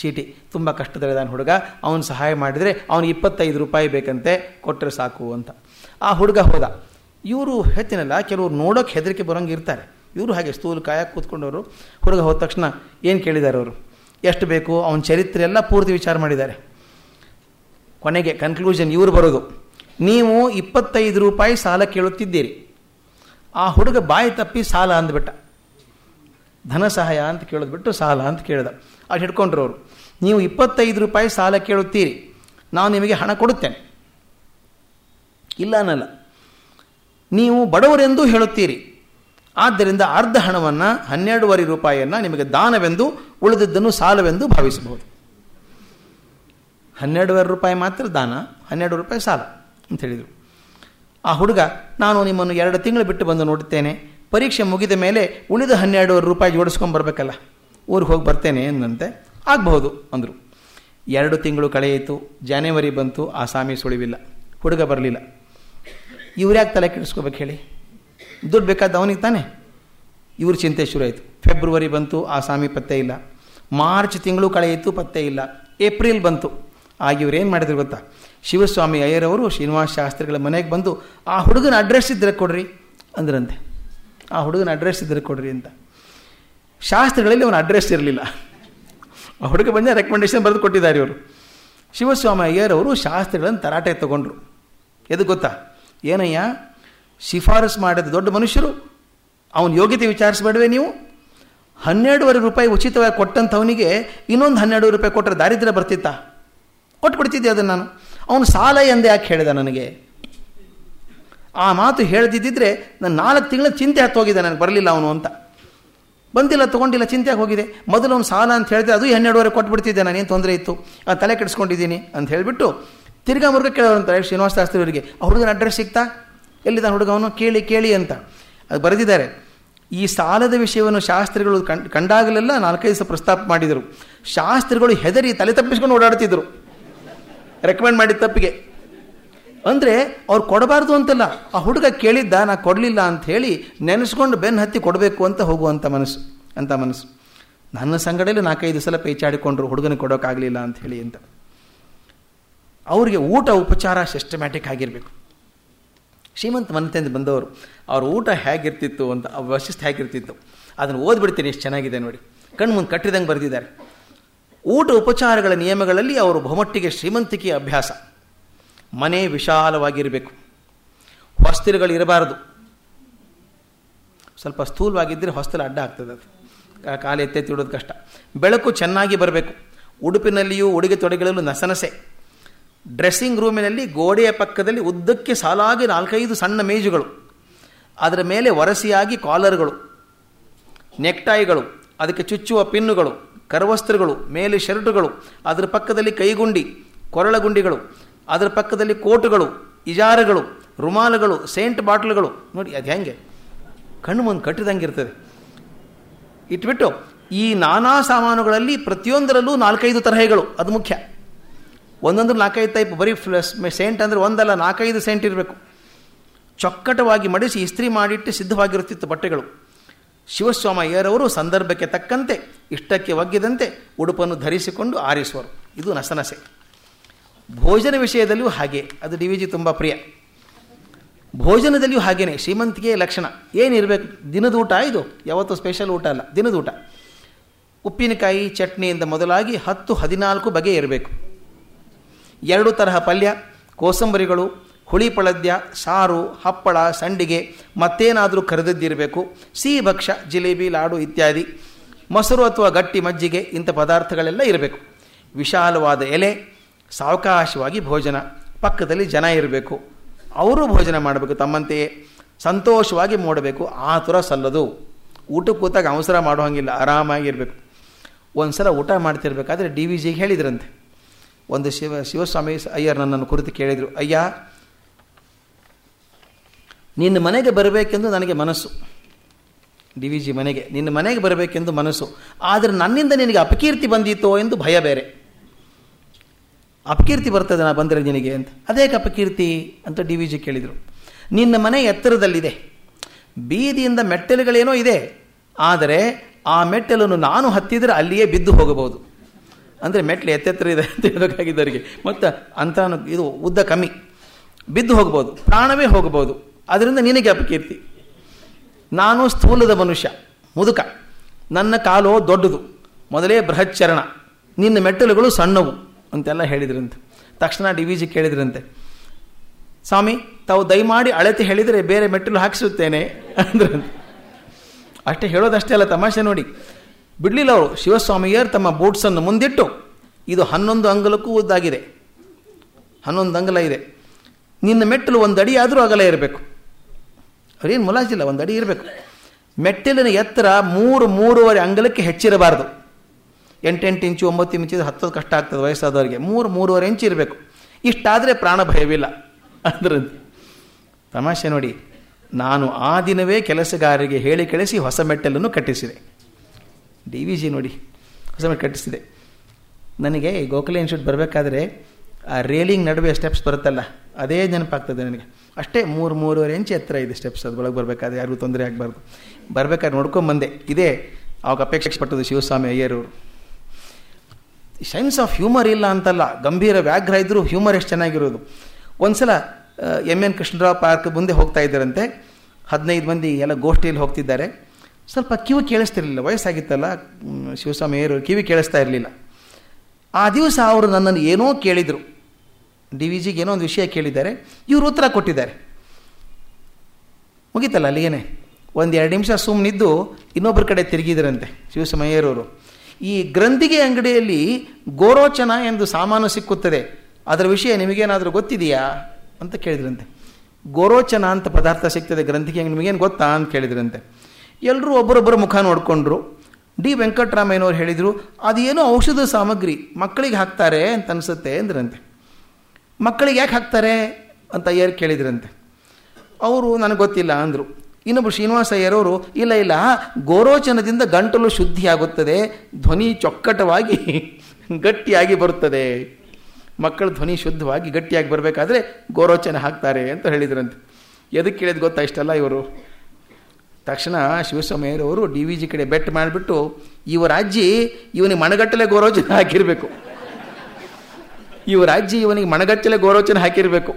ಚೀಟಿ. ತುಂಬ ಕಷ್ಟದಲ್ಲಿದ್ದಾನೆ ಹುಡುಗ. ಅವನು ಸಹಾಯ ಮಾಡಿದರೆ ಅವನಿಗೆ ಇಪ್ಪತ್ತೈದು ರೂಪಾಯಿ ಬೇಕಂತೆ ಕೊಟ್ಟರೆ ಸಾಕು ಅಂತ. ಆ ಹುಡುಗ ಹೋದ. ಇವರು ಹೇಳ್ತೀನಲ್ಲ, ಕೆಲವರು ನೋಡೋಕೆ ಹೆದರಿಕೆ ಬರೋಂಗೆ ಇರ್ತಾರೆ. ಇವರು ಹಾಗೆ ಸ್ಥೂಲ ಕಾಯಕ್ಕೆ ಕೂತ್ಕೊಂಡವರು ಹುಡುಗ ಹೋದ ತಕ್ಷಣ ಏನು ಕೇಳಿದ್ದಾರೆ ಅವರು? ಎಷ್ಟು ಬೇಕು? ಅವನ ಚರಿತ್ರೆ ಎಲ್ಲ ಪೂರ್ತಿ ವಿಚಾರ ಮಾಡಿದ್ದಾರೆ. ಕೊನೆಗೆ ಕನ್ಕ್ಲೂಷನ್ ಇವರು ಬರೋದು. ನೀವು ಇಪ್ಪತ್ತೈದು ರೂಪಾಯಿ ಸಾಲ ಕೇಳುತ್ತಿದ್ದೀರಿ. ಆ ಹುಡುಗ ಬಾಯಿ ತಪ್ಪಿ ಸಾಲ ಅಂದ್ಬಿಟ್ಟ. ಧನ ಸಹಾಯ ಅಂತ ಕೇಳೋದು ಬಿಟ್ಟು ಸಾಲ ಅಂತ ಕೇಳಿದ. ಅದು ಹಿಡ್ಕೊಂಡ್ರು ಅವರು. ನೀವು ಇಪ್ಪತ್ತೈದು ರೂಪಾಯಿ ಸಾಲ ಕೇಳುತ್ತೀರಿ. ನಾನು ನಿಮಗೆ ಹಣ ಕೊಡುತ್ತೇನೆ. ಇಲ್ಲ ಅನ್ನಲ್ಲ. ನೀವು ಬಡವರೆಂದು ಹೇಳುತ್ತೀರಿ. ಆದ್ದರಿಂದ ಅರ್ಧ ಹಣವನ್ನು, ಹನ್ನೆರಡೂವರೆ ರೂಪಾಯಿಯನ್ನು ನಿಮಗೆ ದಾನವೆಂದು, ಉಳಿದಿದ್ದನ್ನು ಸಾಲವೆಂದು ಭಾವಿಸಬಹುದು. ಹನ್ನೆರಡುವರೆ ರೂಪಾಯಿ ಮಾತ್ರ ದಾನ, ಹನ್ನೆರಡು ರೂಪಾಯಿ ಸಾಲ ಅಂತ ಹೇಳಿದರು. ಆ ಹುಡುಗ, ನಾನು ನಿಮ್ಮನ್ನು ಎರಡು ತಿಂಗಳು ಬಿಟ್ಟು ಬಂದು ನೋಡುತ್ತೇನೆ. ಪರೀಕ್ಷೆ ಮುಗಿದ ಮೇಲೆ ಉಳಿದ ಹನ್ನೆರಡುವರೆ ರೂಪಾಯಿ ಜೋಡಿಸ್ಕೊಂಡು ಬರಬೇಕಲ್ಲ, ಊರಿಗೆ ಹೋಗಿ ಬರ್ತೇನೆ ಎಂದಂತೆ ಆಗಬಹುದು ಅಂದರು. ಎರಡು ತಿಂಗಳು ಕಳೆಯಿತು, ಜಾನ್ವರಿ ಬಂತು, ಆ ಸಾಮಿ ಸುಳಿವಿಲ್ಲ, ಹುಡುಗ ಬರಲಿಲ್ಲ. ಇವ್ರ್ಯಾಕೆ ತಲೆ ಕೆಡಿಸ್ಕೋಬೇಕು ಹೇಳಿ? ದುಡ್ಡು ಬೇಕಾದ ಅವನಿಗೆ ತಾನೆ? ಇವ್ರ ಚಿಂತೆ ಶುರು ಆಯಿತು. ಫೆಬ್ರವರಿ ಬಂತು, ಆ ಸ್ವಾಮಿ ಪತ್ತೆ ಇಲ್ಲ. ಮಾರ್ಚ್ ತಿಂಗಳು ಕಳೆಯಿತು, ಪತ್ತೆ ಇಲ್ಲ. ಏಪ್ರಿಲ್ ಬಂತು. ಆಗ ಇವ್ರು ಏನು ಮಾಡಿದ್ರು ಗೊತ್ತಾ? ಶಿವಸ್ವಾಮಿ ಅಯ್ಯರವರು ಶ್ರೀನಿವಾಸ ಶಾಸ್ತ್ರಿಗಳ ಮನೆಗೆ ಬಂದು, ಆ ಹುಡುಗನ ಅಡ್ರೆಸ್ ಇದ್ದರೆ ಕೊಡ್ರಿ ಅಂದ್ರಂತೆ. ಆ ಹುಡುಗನ ಅಡ್ರೆಸ್ ಇದ್ದರೆ ಕೊಡ್ರಿ ಅಂತ. ಶಾಸ್ತ್ರಗಳಲ್ಲಿ ಅವನ ಅಡ್ರೆಸ್ ಇರಲಿಲ್ಲ. ಆ ಹುಡುಗ ಬಂದ ರೆಕಮೆಂಡೇಶನ್ ಬರೆದು ಕೊಟ್ಟಿದ್ದಾರೆ ಇವರು. ಶಿವಸ್ವಾಮಿ ಅಯ್ಯರವರು ಶಾಸ್ತ್ರಗಳನ್ನು ತರಾಟೆ ತಗೊಂಡ್ರು. ಎದು ಗೊತ್ತಾ? ಏನಯ್ಯ? ಶಿಫಾರಸು ಮಾಡಿದ ದೊಡ್ಡ ಮನುಷ್ಯರು, ಅವನ ಯೋಗ್ಯತೆ ವಿಚಾರಿಸಬೇಡವೆ ನೀವು? ಹನ್ನೆರಡುವರೆ ರೂಪಾಯಿ ಉಚಿತವಾಗಿ ಕೊಟ್ಟಂಥವನಿಗೆ ಇನ್ನೊಂದು ಹನ್ನೆರಡು ರೂಪಾಯಿ ಕೊಟ್ಟರೆ ದಾರಿದ್ರ್ಯ ಬರ್ತಿತ್ತಾ? ಕೊಟ್ಬಿಡ್ತಿದ್ದೆ ಅದನ್ನು ನಾನು. ಅವನು ಸಾಲ ಎಂದೇ ಯಾಕೆ ಹೇಳಿದ ನನಗೆ? ಆ ಮಾತು ಹೇಳ್ದಿದ್ದಿದ್ರೆ ನಾನು ನಾಲ್ಕು ತಿಂಗಳ ಚಿಂತೆ ಹತ್ತು ಹೋಗಿದೆ, ನನಗೆ ಬರಲಿಲ್ಲ ಅವನು ಅಂತ. ಬಂದಿಲ್ಲ, ತೊಗೊಂಡಿಲ್ಲ, ಚಿಂತೆಯಾಗಿ ಹೋಗಿದೆ. ಮೊದಲು ಅವನು ಸಾಲ ಅಂತ ಹೇಳಿದೆ, ಅದು ಹನ್ನೆರಡುವರೆ ಕೊಟ್ಬಿಡ್ತಿದ್ದೆ ನಾನು ಏನು ತೊಂದರೆ ಇತ್ತು? ಆ ತಲೆ ಕೆಡಿಸ್ಕೊಂಡಿದ್ದೀನಿ ಅಂತ ಹೇಳಿಬಿಟ್ಟು ತಿರ್ಗಾ ಮುರುಗ ಕೇಳೋರಂತಾರೆ ಶ್ರೀನಿವಾಸ ಶಾಸ್ತ್ರಿ ಅವರಿಗೆ ಹುಡುಗನ ಅಡ್ರೆಸ್ ಸಿಗ್ತಾ? ಎಲ್ಲಿದ್ದ ಹುಡುಗ? ಅವನು ಕೇಳಿ ಕೇಳಿ ಅಂತ. ಅದು ಬರೆದಿದ್ದಾರೆ. ಈ ಸಾಲದ ವಿಷಯವನ್ನು ಶಾಸ್ತ್ರಿಗಳು ಕಂಡ್, ಕಂಡಾಗಲೆಲ್ಲ ನಾಲ್ಕೈದು ದಿವಸ ಪ್ರಸ್ತಾಪ ಮಾಡಿದರು. ಶಾಸ್ತ್ರಿಗಳು ಹೆದರಿ ತಲೆ ತಪ್ಪಿಸ್ಕೊಂಡು ಓಡಾಡ್ತಿದ್ರು. ರೆಕಮೆಂಡ್ ಮಾಡಿದ ತಪ್ಪಿಗೆ. ಅಂದರೆ ಅವ್ರು ಕೊಡಬಾರ್ದು ಅಂತಲ್ಲ. ಆ ಹುಡುಗ ಕೇಳಿದ್ದ, ನಾ ಕೊಡಲಿಲ್ಲ ಅಂತ ಹೇಳಿ ನೆನೆಸ್ಕೊಂಡು ಬೆನ್ನು ಹತ್ತಿ ಕೊಡಬೇಕು ಅಂತ ಹೋಗುವಂಥ ಮನಸ್ಸು, ಅಂತ ಮನಸ್ಸು. ನನ್ನ ಸಂಗಡಲ್ಲಿ ನಾಲ್ಕೈದು ಸಲ ಪೇಚಾಡಿಕೊಂಡ್ರು, ಹುಡುಗನಿಗೆ ಕೊಡೋಕ್ಕಾಗಲಿಲ್ಲ ಅಂತ ಹೇಳಿ ಅಂತ. ಅವರಿಗೆ ಊಟ ಉಪಚಾರ ಸಿಸ್ಟಮ್ಯಾಟಿಕ್ ಆಗಿರಬೇಕು. ಶ್ರೀಮಂತ ಮನತೆಯಿಂದ ಬಂದವರು, ಅವ್ರ ಊಟ ಹೇಗಿರ್ತಿತ್ತು ಅಂತ ವಶಿಷ್ಠ ಹೇಗಿರ್ತಿತ್ತು, ಅದನ್ನು ಓದ್ಬಿಡ್ತೀನಿ ಎಷ್ಟು ಚೆನ್ನಾಗಿದೆ ನೋಡಿ. ಕಣ್ಣು ಮುಂದೆ ಕಟ್ಟಿದಂಗೆ ಬರೆದಿದ್ದಾರೆ. ಊಟ ಉಪಚಾರಗಳ ನಿಯಮಗಳಲ್ಲಿ ಅವರು ಬಹುಮಟ್ಟಿಗೆ ಶ್ರೀಮಂತಿಕೆಯ ಅಭ್ಯಾಸ. ಮನೆ ವಿಶಾಲವಾಗಿರಬೇಕು. ಹೊಸ್ತಿಲುಗಳು ಇರಬಾರದು. ಸ್ವಲ್ಪ ಸ್ಥೂಲವಾಗಿದ್ದರೆ ಹೊಸ್ತಲು ಅಡ್ಡ ಆಗ್ತದೆ ಅದು. ಕಾಲು ಎತ್ತೆತ್ತಿ ಇಡೋದು ಕಷ್ಟ. ಬೆಳಕು ಚೆನ್ನಾಗಿ ಬರಬೇಕು. ಉಡುಪಿನಲ್ಲಿಯೂ ಉಡುಗೆ ತೊಡೆಗಳಲ್ಲೂ ನಸನಸೆ. ಡ್ರೆಸ್ಸಿಂಗ್ ರೂಮಿನಲ್ಲಿ ಗೋಡೆಯ ಪಕ್ಕದಲ್ಲಿ ಉದ್ದಕ್ಕೆ ಸಾಲಾಗಿ ನಾಲ್ಕೈದು ಸಣ್ಣ ಮೇಜುಗಳು, ಅದರ ಮೇಲೆ ವರಸಿಯಾಗಿ ಕಾಲರ್ಗಳು ನೆಕ್ಟೈಗಳು ಅದಕ್ಕೆ ಚುಚ್ಚುವ ಪಿನ್ನುಗಳು, ಕರವಸ್ತ್ರಗಳು, ಮೇಲೆ ಶರ್ಟುಗಳು, ಅದರ ಪಕ್ಕದಲ್ಲಿ ಕೈಗುಂಡಿ, ಕೊರಳಗುಂಡಿಗಳು, ಅದರ ಪಕ್ಕದಲ್ಲಿ ಕೋಟುಗಳು, ಇಜಾರಗಳು, ರುಮಾಲುಗಳು, ಸೇಂಟ್ ಬಾಟ್ಲುಗಳು. ನೋಡಿ, ಅದು ಹೆಂಗೆ? ಕಣ್ಣು ಮುಂದೆ ಕಟ್ಟಿದಂಗೆ ಇರ್ತದೆ ಇಟ್ಬಿಟ್ಟು ಈ ನಾನಾ ಸಾಮಾನುಗಳಲ್ಲಿ ಪ್ರತಿಯೊಂದರಲ್ಲೂ ನಾಲ್ಕೈದು ತರಹಗಳು, ಅದು ಮುಖ್ಯ. ಒಂದೊಂದು ನಾಲ್ಕೈದು ಟೈಪ್ ಬರೀ ಫ್ಲಸ್ ಸೆಂಟ್ ಅಂದರೆ ಒಂದಲ್ಲ, ನಾಲ್ಕೈದು ಸೆಂಟ್ ಇರಬೇಕು. ಚೊಕ್ಕಟವಾಗಿ ಮಡಿಸಿ ಇಸ್ತ್ರಿ ಮಾಡಿಟ್ಟು ಸಿದ್ಧವಾಗಿರುತ್ತಿತ್ತು ಬಟ್ಟೆಗಳು. ಶಿವಸ್ವಾಮಯ್ಯರವರು ಸಂದರ್ಭಕ್ಕೆ ತಕ್ಕಂತೆ, ಇಷ್ಟಕ್ಕೆ ಒಗ್ಗಿದಂತೆ ಉಡುಪನ್ನು ಧರಿಸಿಕೊಂಡು ಆರಿಸುವರು. ಇದು ನಸನಸೆ. ಭೋಜನ ವಿಷಯದಲ್ಲಿಯೂ ಹಾಗೆ, ಅದು ಡಿ ವಿ ಜಿ ತುಂಬ ಪ್ರಿಯ. ಭೋಜನದಲ್ಲಿಯೂ ಹಾಗೇನೆ ಶ್ರೀಮಂತಿಗೆ ಲಕ್ಷಣ. ಏನಿರಬೇಕು, ದಿನದ ಊಟ ಇದು, ಯಾವತ್ತೂ ಸ್ಪೆಷಲ್ ಊಟ ಅಲ್ಲ, ದಿನದ ಊಟ. ಉಪ್ಪಿನಕಾಯಿ, ಚಟ್ನಿಯಿಂದ ಮೊದಲಾಗಿ ಹತ್ತು ಹದಿನಾಲ್ಕು ಬಗೆ ಇರಬೇಕು. ಎರಡು ತರಹ ಪಲ್ಯ, ಕೋಸಂಬರಿಗಳು, ಹುಳಿ ಪಳದ್ಯ, ಸಾರು, ಹಪ್ಪಳ, ಸಂಡಿಗೆ, ಮತ್ತೇನಾದರೂ ಕರೆದದ್ದಿರಬೇಕು. ಸಿಹಿ ಭಕ್ಷ್ಯ ಜಿಲೇಬಿ, ಲಾಡು ಇತ್ಯಾದಿ. ಮೊಸರು ಅಥವಾ ಗಟ್ಟಿ ಮಜ್ಜಿಗೆ, ಇಂಥ ಪದಾರ್ಥಗಳೆಲ್ಲ ಇರಬೇಕು. ವಿಶಾಲವಾದ ಎಲೆ, ಸಾವಕಾಶವಾಗಿ ಭೋಜನ. ಪಕ್ಕದಲ್ಲಿ ಜನ ಇರಬೇಕು. ಅವರು ಭೋಜನ ಮಾಡಬೇಕು, ತಮ್ಮಂತೆಯೇ. ಸಂತೋಷವಾಗಿ ಮೂಡಬೇಕು. ಆತುರ ಸಲ್ಲದು. ಊಟ ಕೂತಾಗ ಅವಸರ ಮಾಡೋ ಹಂಗಿಲ್ಲ ಆರಾಮಾಗಿರಬೇಕು. ಒಂದು ಸಲ ಊಟ ಮಾಡ್ತಿರ್ಬೇಕಾದ್ರೆ ಡಿ ವಿ ಜಿಗೆ ಹೇಳಿದ್ರಂತೆ. ಒಂದು ಶಿವ, ಶಿವಸ್ವಾಮಿ ಅಯ್ಯರ್ ನನ್ನನ್ನು ಕುರಿತು ಕೇಳಿದರು, ಅಯ್ಯ, ನಿನ್ನ ಮನೆಗೆ ಬರಬೇಕೆಂದು ನನಗೆ ಮನಸ್ಸು. ಡಿ ವಿ ಜಿ ಮನೆಗೆ, ನಿನ್ನ ಮನೆಗೆ ಬರಬೇಕೆಂದು ಮನಸ್ಸು. ಆದರೆ ನನ್ನಿಂದ ನಿನಗೆ ಅಪಕೀರ್ತಿ ಬಂದಿತ್ತೋ ಎಂದು ಭಯ ಬೇರೆ. ಅಪಕೀರ್ತಿ ಬರ್ತದೆ, ನಾ ಬಂದರೆ ನಿನಗೆ ಅಂತ. ಅದೇ ಅಪಕೀರ್ತಿ ಅಂತ ಡಿ ವಿ ಜಿ ಕೇಳಿದರು. ನಿನ್ನ ಮನೆ ಎತ್ತರದಲ್ಲಿದೆ. ಬೀದಿಯಿಂದ ಮೆಟ್ಟಲುಗಳೇನೋ ಇದೆ. ಆದರೆ ಆ ಮೆಟ್ಟಲನ್ನು ನಾನು ಹತ್ತಿದರೆ ಅಲ್ಲಿಯೇ ಬಿದ್ದು ಹೋಗಬಹುದು. ಅಂದರೆ ಮೆಟ್ಲು ಎತ್ತೆತ್ತರ ಇದೆ ಅಂತ ಹೇಳಬೇಕಾಗಿದ್ದವರಿಗೆ ಮತ್ತು ಅಂತ ಇದು ಉದ್ದ ಕಮ್ಮಿ. ಬಿದ್ದು ಹೋಗ್ಬೋದು, ಪ್ರಾಣವೇ ಹೋಗ್ಬೋದು. ಅದರಿಂದ ನಿನಗೆ ಅಪಕೀರ್ತಿ ನಾನು ಸ್ಥೂಲದ ಮನುಷ್ಯ, ಮುದುಕ. ನನ್ನ ಕಾಲು ದೊಡ್ಡದು. ಮೊದಲೇ ಬೃಹಚ್ಚರಣ. ನಿನ್ನ ಮೆಟ್ಟಲುಗಳು ಸಣ್ಣವು ಅಂತೆಲ್ಲ ಹೇಳಿದ್ರಂತೆ. ತಕ್ಷಣ ಡಿ ವಿ ಜಿ ಕೇಳಿದ್ರಂತೆ. ಸ್ವಾಮಿ, ತಾವು ದಯಮಾಡಿ ಅಳತೆ ಹೇಳಿದರೆ ಬೇರೆ ಮೆಟ್ಟಲು ಹಾಕಿಸುತ್ತೇನೆ ಅಂದ್ರಂತೆ. ಅಷ್ಟೇ ಹೇಳೋದಷ್ಟೇ ಅಲ್ಲ, ತಮಾಷೆ ನೋಡಿ. ಬಿಡಲಿಲ್ಲ ಅವರು. ಶಿವಸ್ವಾಮಿಯರ್ ತಮ್ಮ ಬೂಟ್ಸನ್ನು ಮುಂದಿಟ್ಟು, ಇದು ಹನ್ನೊಂದು ಅಂಗಲಕ್ಕೂ ಉದ್ದಾಗಿದೆ. ಹನ್ನೊಂದು ಅಂಗಲ ಇದೆ. ನಿನ್ನ ಮೆಟ್ಟಲು ಒಂದು ಅಡಿ ಆದರೂ ಅಗಲ ಇರಬೇಕು. ಅವ್ರೇನು ಮುಲಾಜಿಲ್ಲ, ಒಂದು ಅಡಿ ಇರಬೇಕು. ಮೆಟ್ಟಿಲಿನ ಎತ್ತರ ಮೂರು, ಮೂರುವರೆ ಅಂಗಲಕ್ಕೆ ಹೆಚ್ಚಿರಬಾರ್ದು. ಎಂಟೆಂಟು ಇಂಚು, ಒಂಬತ್ತು ಇಂಚು ಹತ್ತೋದು ಕಷ್ಟ ಆಗ್ತದೆ ವಯಸ್ಸಾದವರಿಗೆ. ಮೂರು, ಮೂರುವರೆ ಇಂಚು ಇರಬೇಕು. ಇಷ್ಟಾದರೆ ಪ್ರಾಣ ಭಯವಿಲ್ಲ. ಅಂದ್ರೆ ತಮಾಷೆ ನೋಡಿ, ನಾನು ಆ ದಿನವೇ ಕೆಲಸಗಾರರಿಗೆ ಹೇಳಿ, ಕಳಿಸಿ ಹೊಸ ಮೆಟ್ಟಲನ್ನು ಕಟ್ಟಿಸಿದೆ. ಡಿ ವಿ ಜಿ ನೋಡಿ ಹೊಸ ಮೇಲೆ ಕಟ್ಟಿಸಿದೆ. ನನಗೆ ಈ ಗೋಖಲೆ ಇನ್ಸ್ಟಿಟ್ಯೂಟ್ ಬರಬೇಕಾದ್ರೆ ಆ ರೇಲಿಂಗ್ ನಡುವೆ ಸ್ಟೆಪ್ಸ್ ಬರುತ್ತಲ್ಲ, ಅದೇ ನೆನಪಾಗ್ತದೆ ನನಗೆ. ಅಷ್ಟೇ ಮೂರು, ಮೂರುವರೆ ಇಂಚು ಎತ್ತರ ಇದೆ ಸ್ಟೆಪ್ಸ್ ಅದು ಒಳಗೆ ಬರಬೇಕಾದ್ರೆ, ಯಾರಿಗೂ ತೊಂದರೆ ಆಗಬಾರ್ದು. ಬರಬೇಕಾದ್ರೆ ನೋಡ್ಕೊಂಬಂದೆ ಇದೇ ಅವಾಗ ಅಪೇಕ್ಷೆ ಪಟ್ಟದ್ದು ಶಿವಸ್ವಾಮಿ ಅಯ್ಯರವರು ಸೈನ್ಸ್ ಆಫ್ ಹ್ಯೂಮರ್ ಇಲ್ಲ ಅಂತಲ್ಲ, ಗಂಭೀರ ವ್ಯಾಘ್ರ ಇದ್ದರೂ ಹ್ಯೂಮರ್ ಎಷ್ಟು ಚೆನ್ನಾಗಿರೋದು. ಒಂದು ಸಲ ಎಂ ಎನ್ ಕೃಷ್ಣರಾವ್ ಪಾರ್ಕ್ ಮುಂದೆ ಹೋಗ್ತಾ ಇದ್ದಾರಂತೆ. ಹದಿನೈದು ಮಂದಿ ಎಲ್ಲ ಗೋಷ್ಠಿಯಲ್ಲಿ ಹೋಗ್ತಿದ್ದಾರೆ. ಸ್ವಲ್ಪ ಕಿವಿ ಕೇಳಿಸ್ತಿರ್ಲಿಲ್ಲ, ವಯಸ್ಸಾಗಿತ್ತಲ್ಲ ಶಿವಸ್ವಾಮಿ ಅಯ್ಯರು ಕಿವಿ ಕೇಳಿಸ್ತಾ ಇರಲಿಲ್ಲ. ಆ ದಿವಸ ಅವರು ನನ್ನನ್ನು ಏನೋ ಕೇಳಿದರು. ಡಿ ವಿ ಜಿಗೆ ಏನೋ ಒಂದು ವಿಷಯ ಕೇಳಿದ್ದಾರೆ, ಇವರು ಉತ್ತರ ಕೊಟ್ಟಿದ್ದಾರೆ. ಮುಗೀತಲ್ಲ ಅಲ್ಲಿಗೇನೆ. ಒಂದು ಎರಡು ನಿಮಿಷ ಸುಮ್ಮನಿದ್ದು ಇನ್ನೊಬ್ಬರ ಕಡೆ ತಿರುಗಿದ್ರಂತೆ ಶಿವಸಮಯ್ಯರವರು ಈ ಗ್ರಂಥಿಗೆ ಅಂಗಡಿಯಲ್ಲಿ ಗೋರೋಚನ ಎಂದು ಸಾಮಾನು ಸಿಕ್ಕುತ್ತದೆ, ಅದರ ವಿಷಯ ನಿಮಗೇನಾದರೂ ಗೊತ್ತಿದೆಯಾ ಅಂತ ಕೇಳಿದ್ರಂತೆ. ಗೋರೋಚನ ಅಂತ ಪದಾರ್ಥ ಸಿಗ್ತದೆ ಗ್ರಂಥಿಗೆ, ನಿಮಗೇನು ಗೊತ್ತಾ ಅಂತ ಕೇಳಿದ್ರಂತೆ. ಎಲ್ಲರೂ ಒಬ್ಬರೊಬ್ಬರ ಮುಖ ನೋಡಿಕೊಂಡ್ರು. ಡಿ ವೆಂಕಟರಾಮಯ್ಯನವ್ರು ಹೇಳಿದರು, ಅದೇನೋ ಔಷಧ ಸಾಮಗ್ರಿ ಮಕ್ಕಳಿಗೆ ಹಾಕ್ತಾರೆ ಅಂತ ಅನಿಸುತ್ತೆ ಅಂದ್ರಂತೆ. ಮಕ್ಕಳಿಗೆ ಯಾಕೆ ಹಾಕ್ತಾರೆ? ಅಂತ ಅಯ್ಯರ್ ಕೇಳಿದ್ರಂತೆ. ಅವರು ನನಗೆ ಗೊತ್ತಿಲ್ಲ ಅಂದರು. ಇನ್ನೊಬ್ಬರು ಶ್ರೀನಿವಾಸ ಅಯ್ಯರವರು, ಇಲ್ಲ ಇಲ್ಲ, ಗೋರೋಚನದಿಂದ ಗಂಟಲು ಶುದ್ಧಿಯಾಗುತ್ತದೆ, ಧ್ವನಿ ಚೊಕ್ಕಟವಾಗಿ ಗಟ್ಟಿಯಾಗಿ ಬರುತ್ತದೆ. ಮಕ್ಕಳ ಧ್ವನಿ ಶುದ್ಧವಾಗಿ ಗಟ್ಟಿಯಾಗಿ ಬರಬೇಕಾದ್ರೆ ಗೋರೋಚನ ಹಾಕ್ತಾರೆ ಅಂತ ಹೇಳಿದ್ರಂತೆ. ಎದಕ್ಕೆ ಕೇಳಿದ್ ಗೊತ್ತಾ ಇಷ್ಟಲ್ಲ ಇವರು? ತಕ್ಷಣ ಶಿವಸ್ವಾಮಿಯವರು ಡಿ ವಿ ಜಿ ಕಡೆ ಬೆಟ್ ಮಾಡಿಬಿಟ್ಟು ಇವರ ಅಜ್ಜಿ ಇವನಿಗೆ ಮಣಗಟ್ಟಲೆ ಗೌರವಚನ ಹಾಕಿರಬೇಕು. ಇವರ ಅಜ್ಜಿ ಇವನಿಗೆ ಮಣಗಟ್ಟಲೆ ಗೌರವಚನ ಹಾಕಿರಬೇಕು.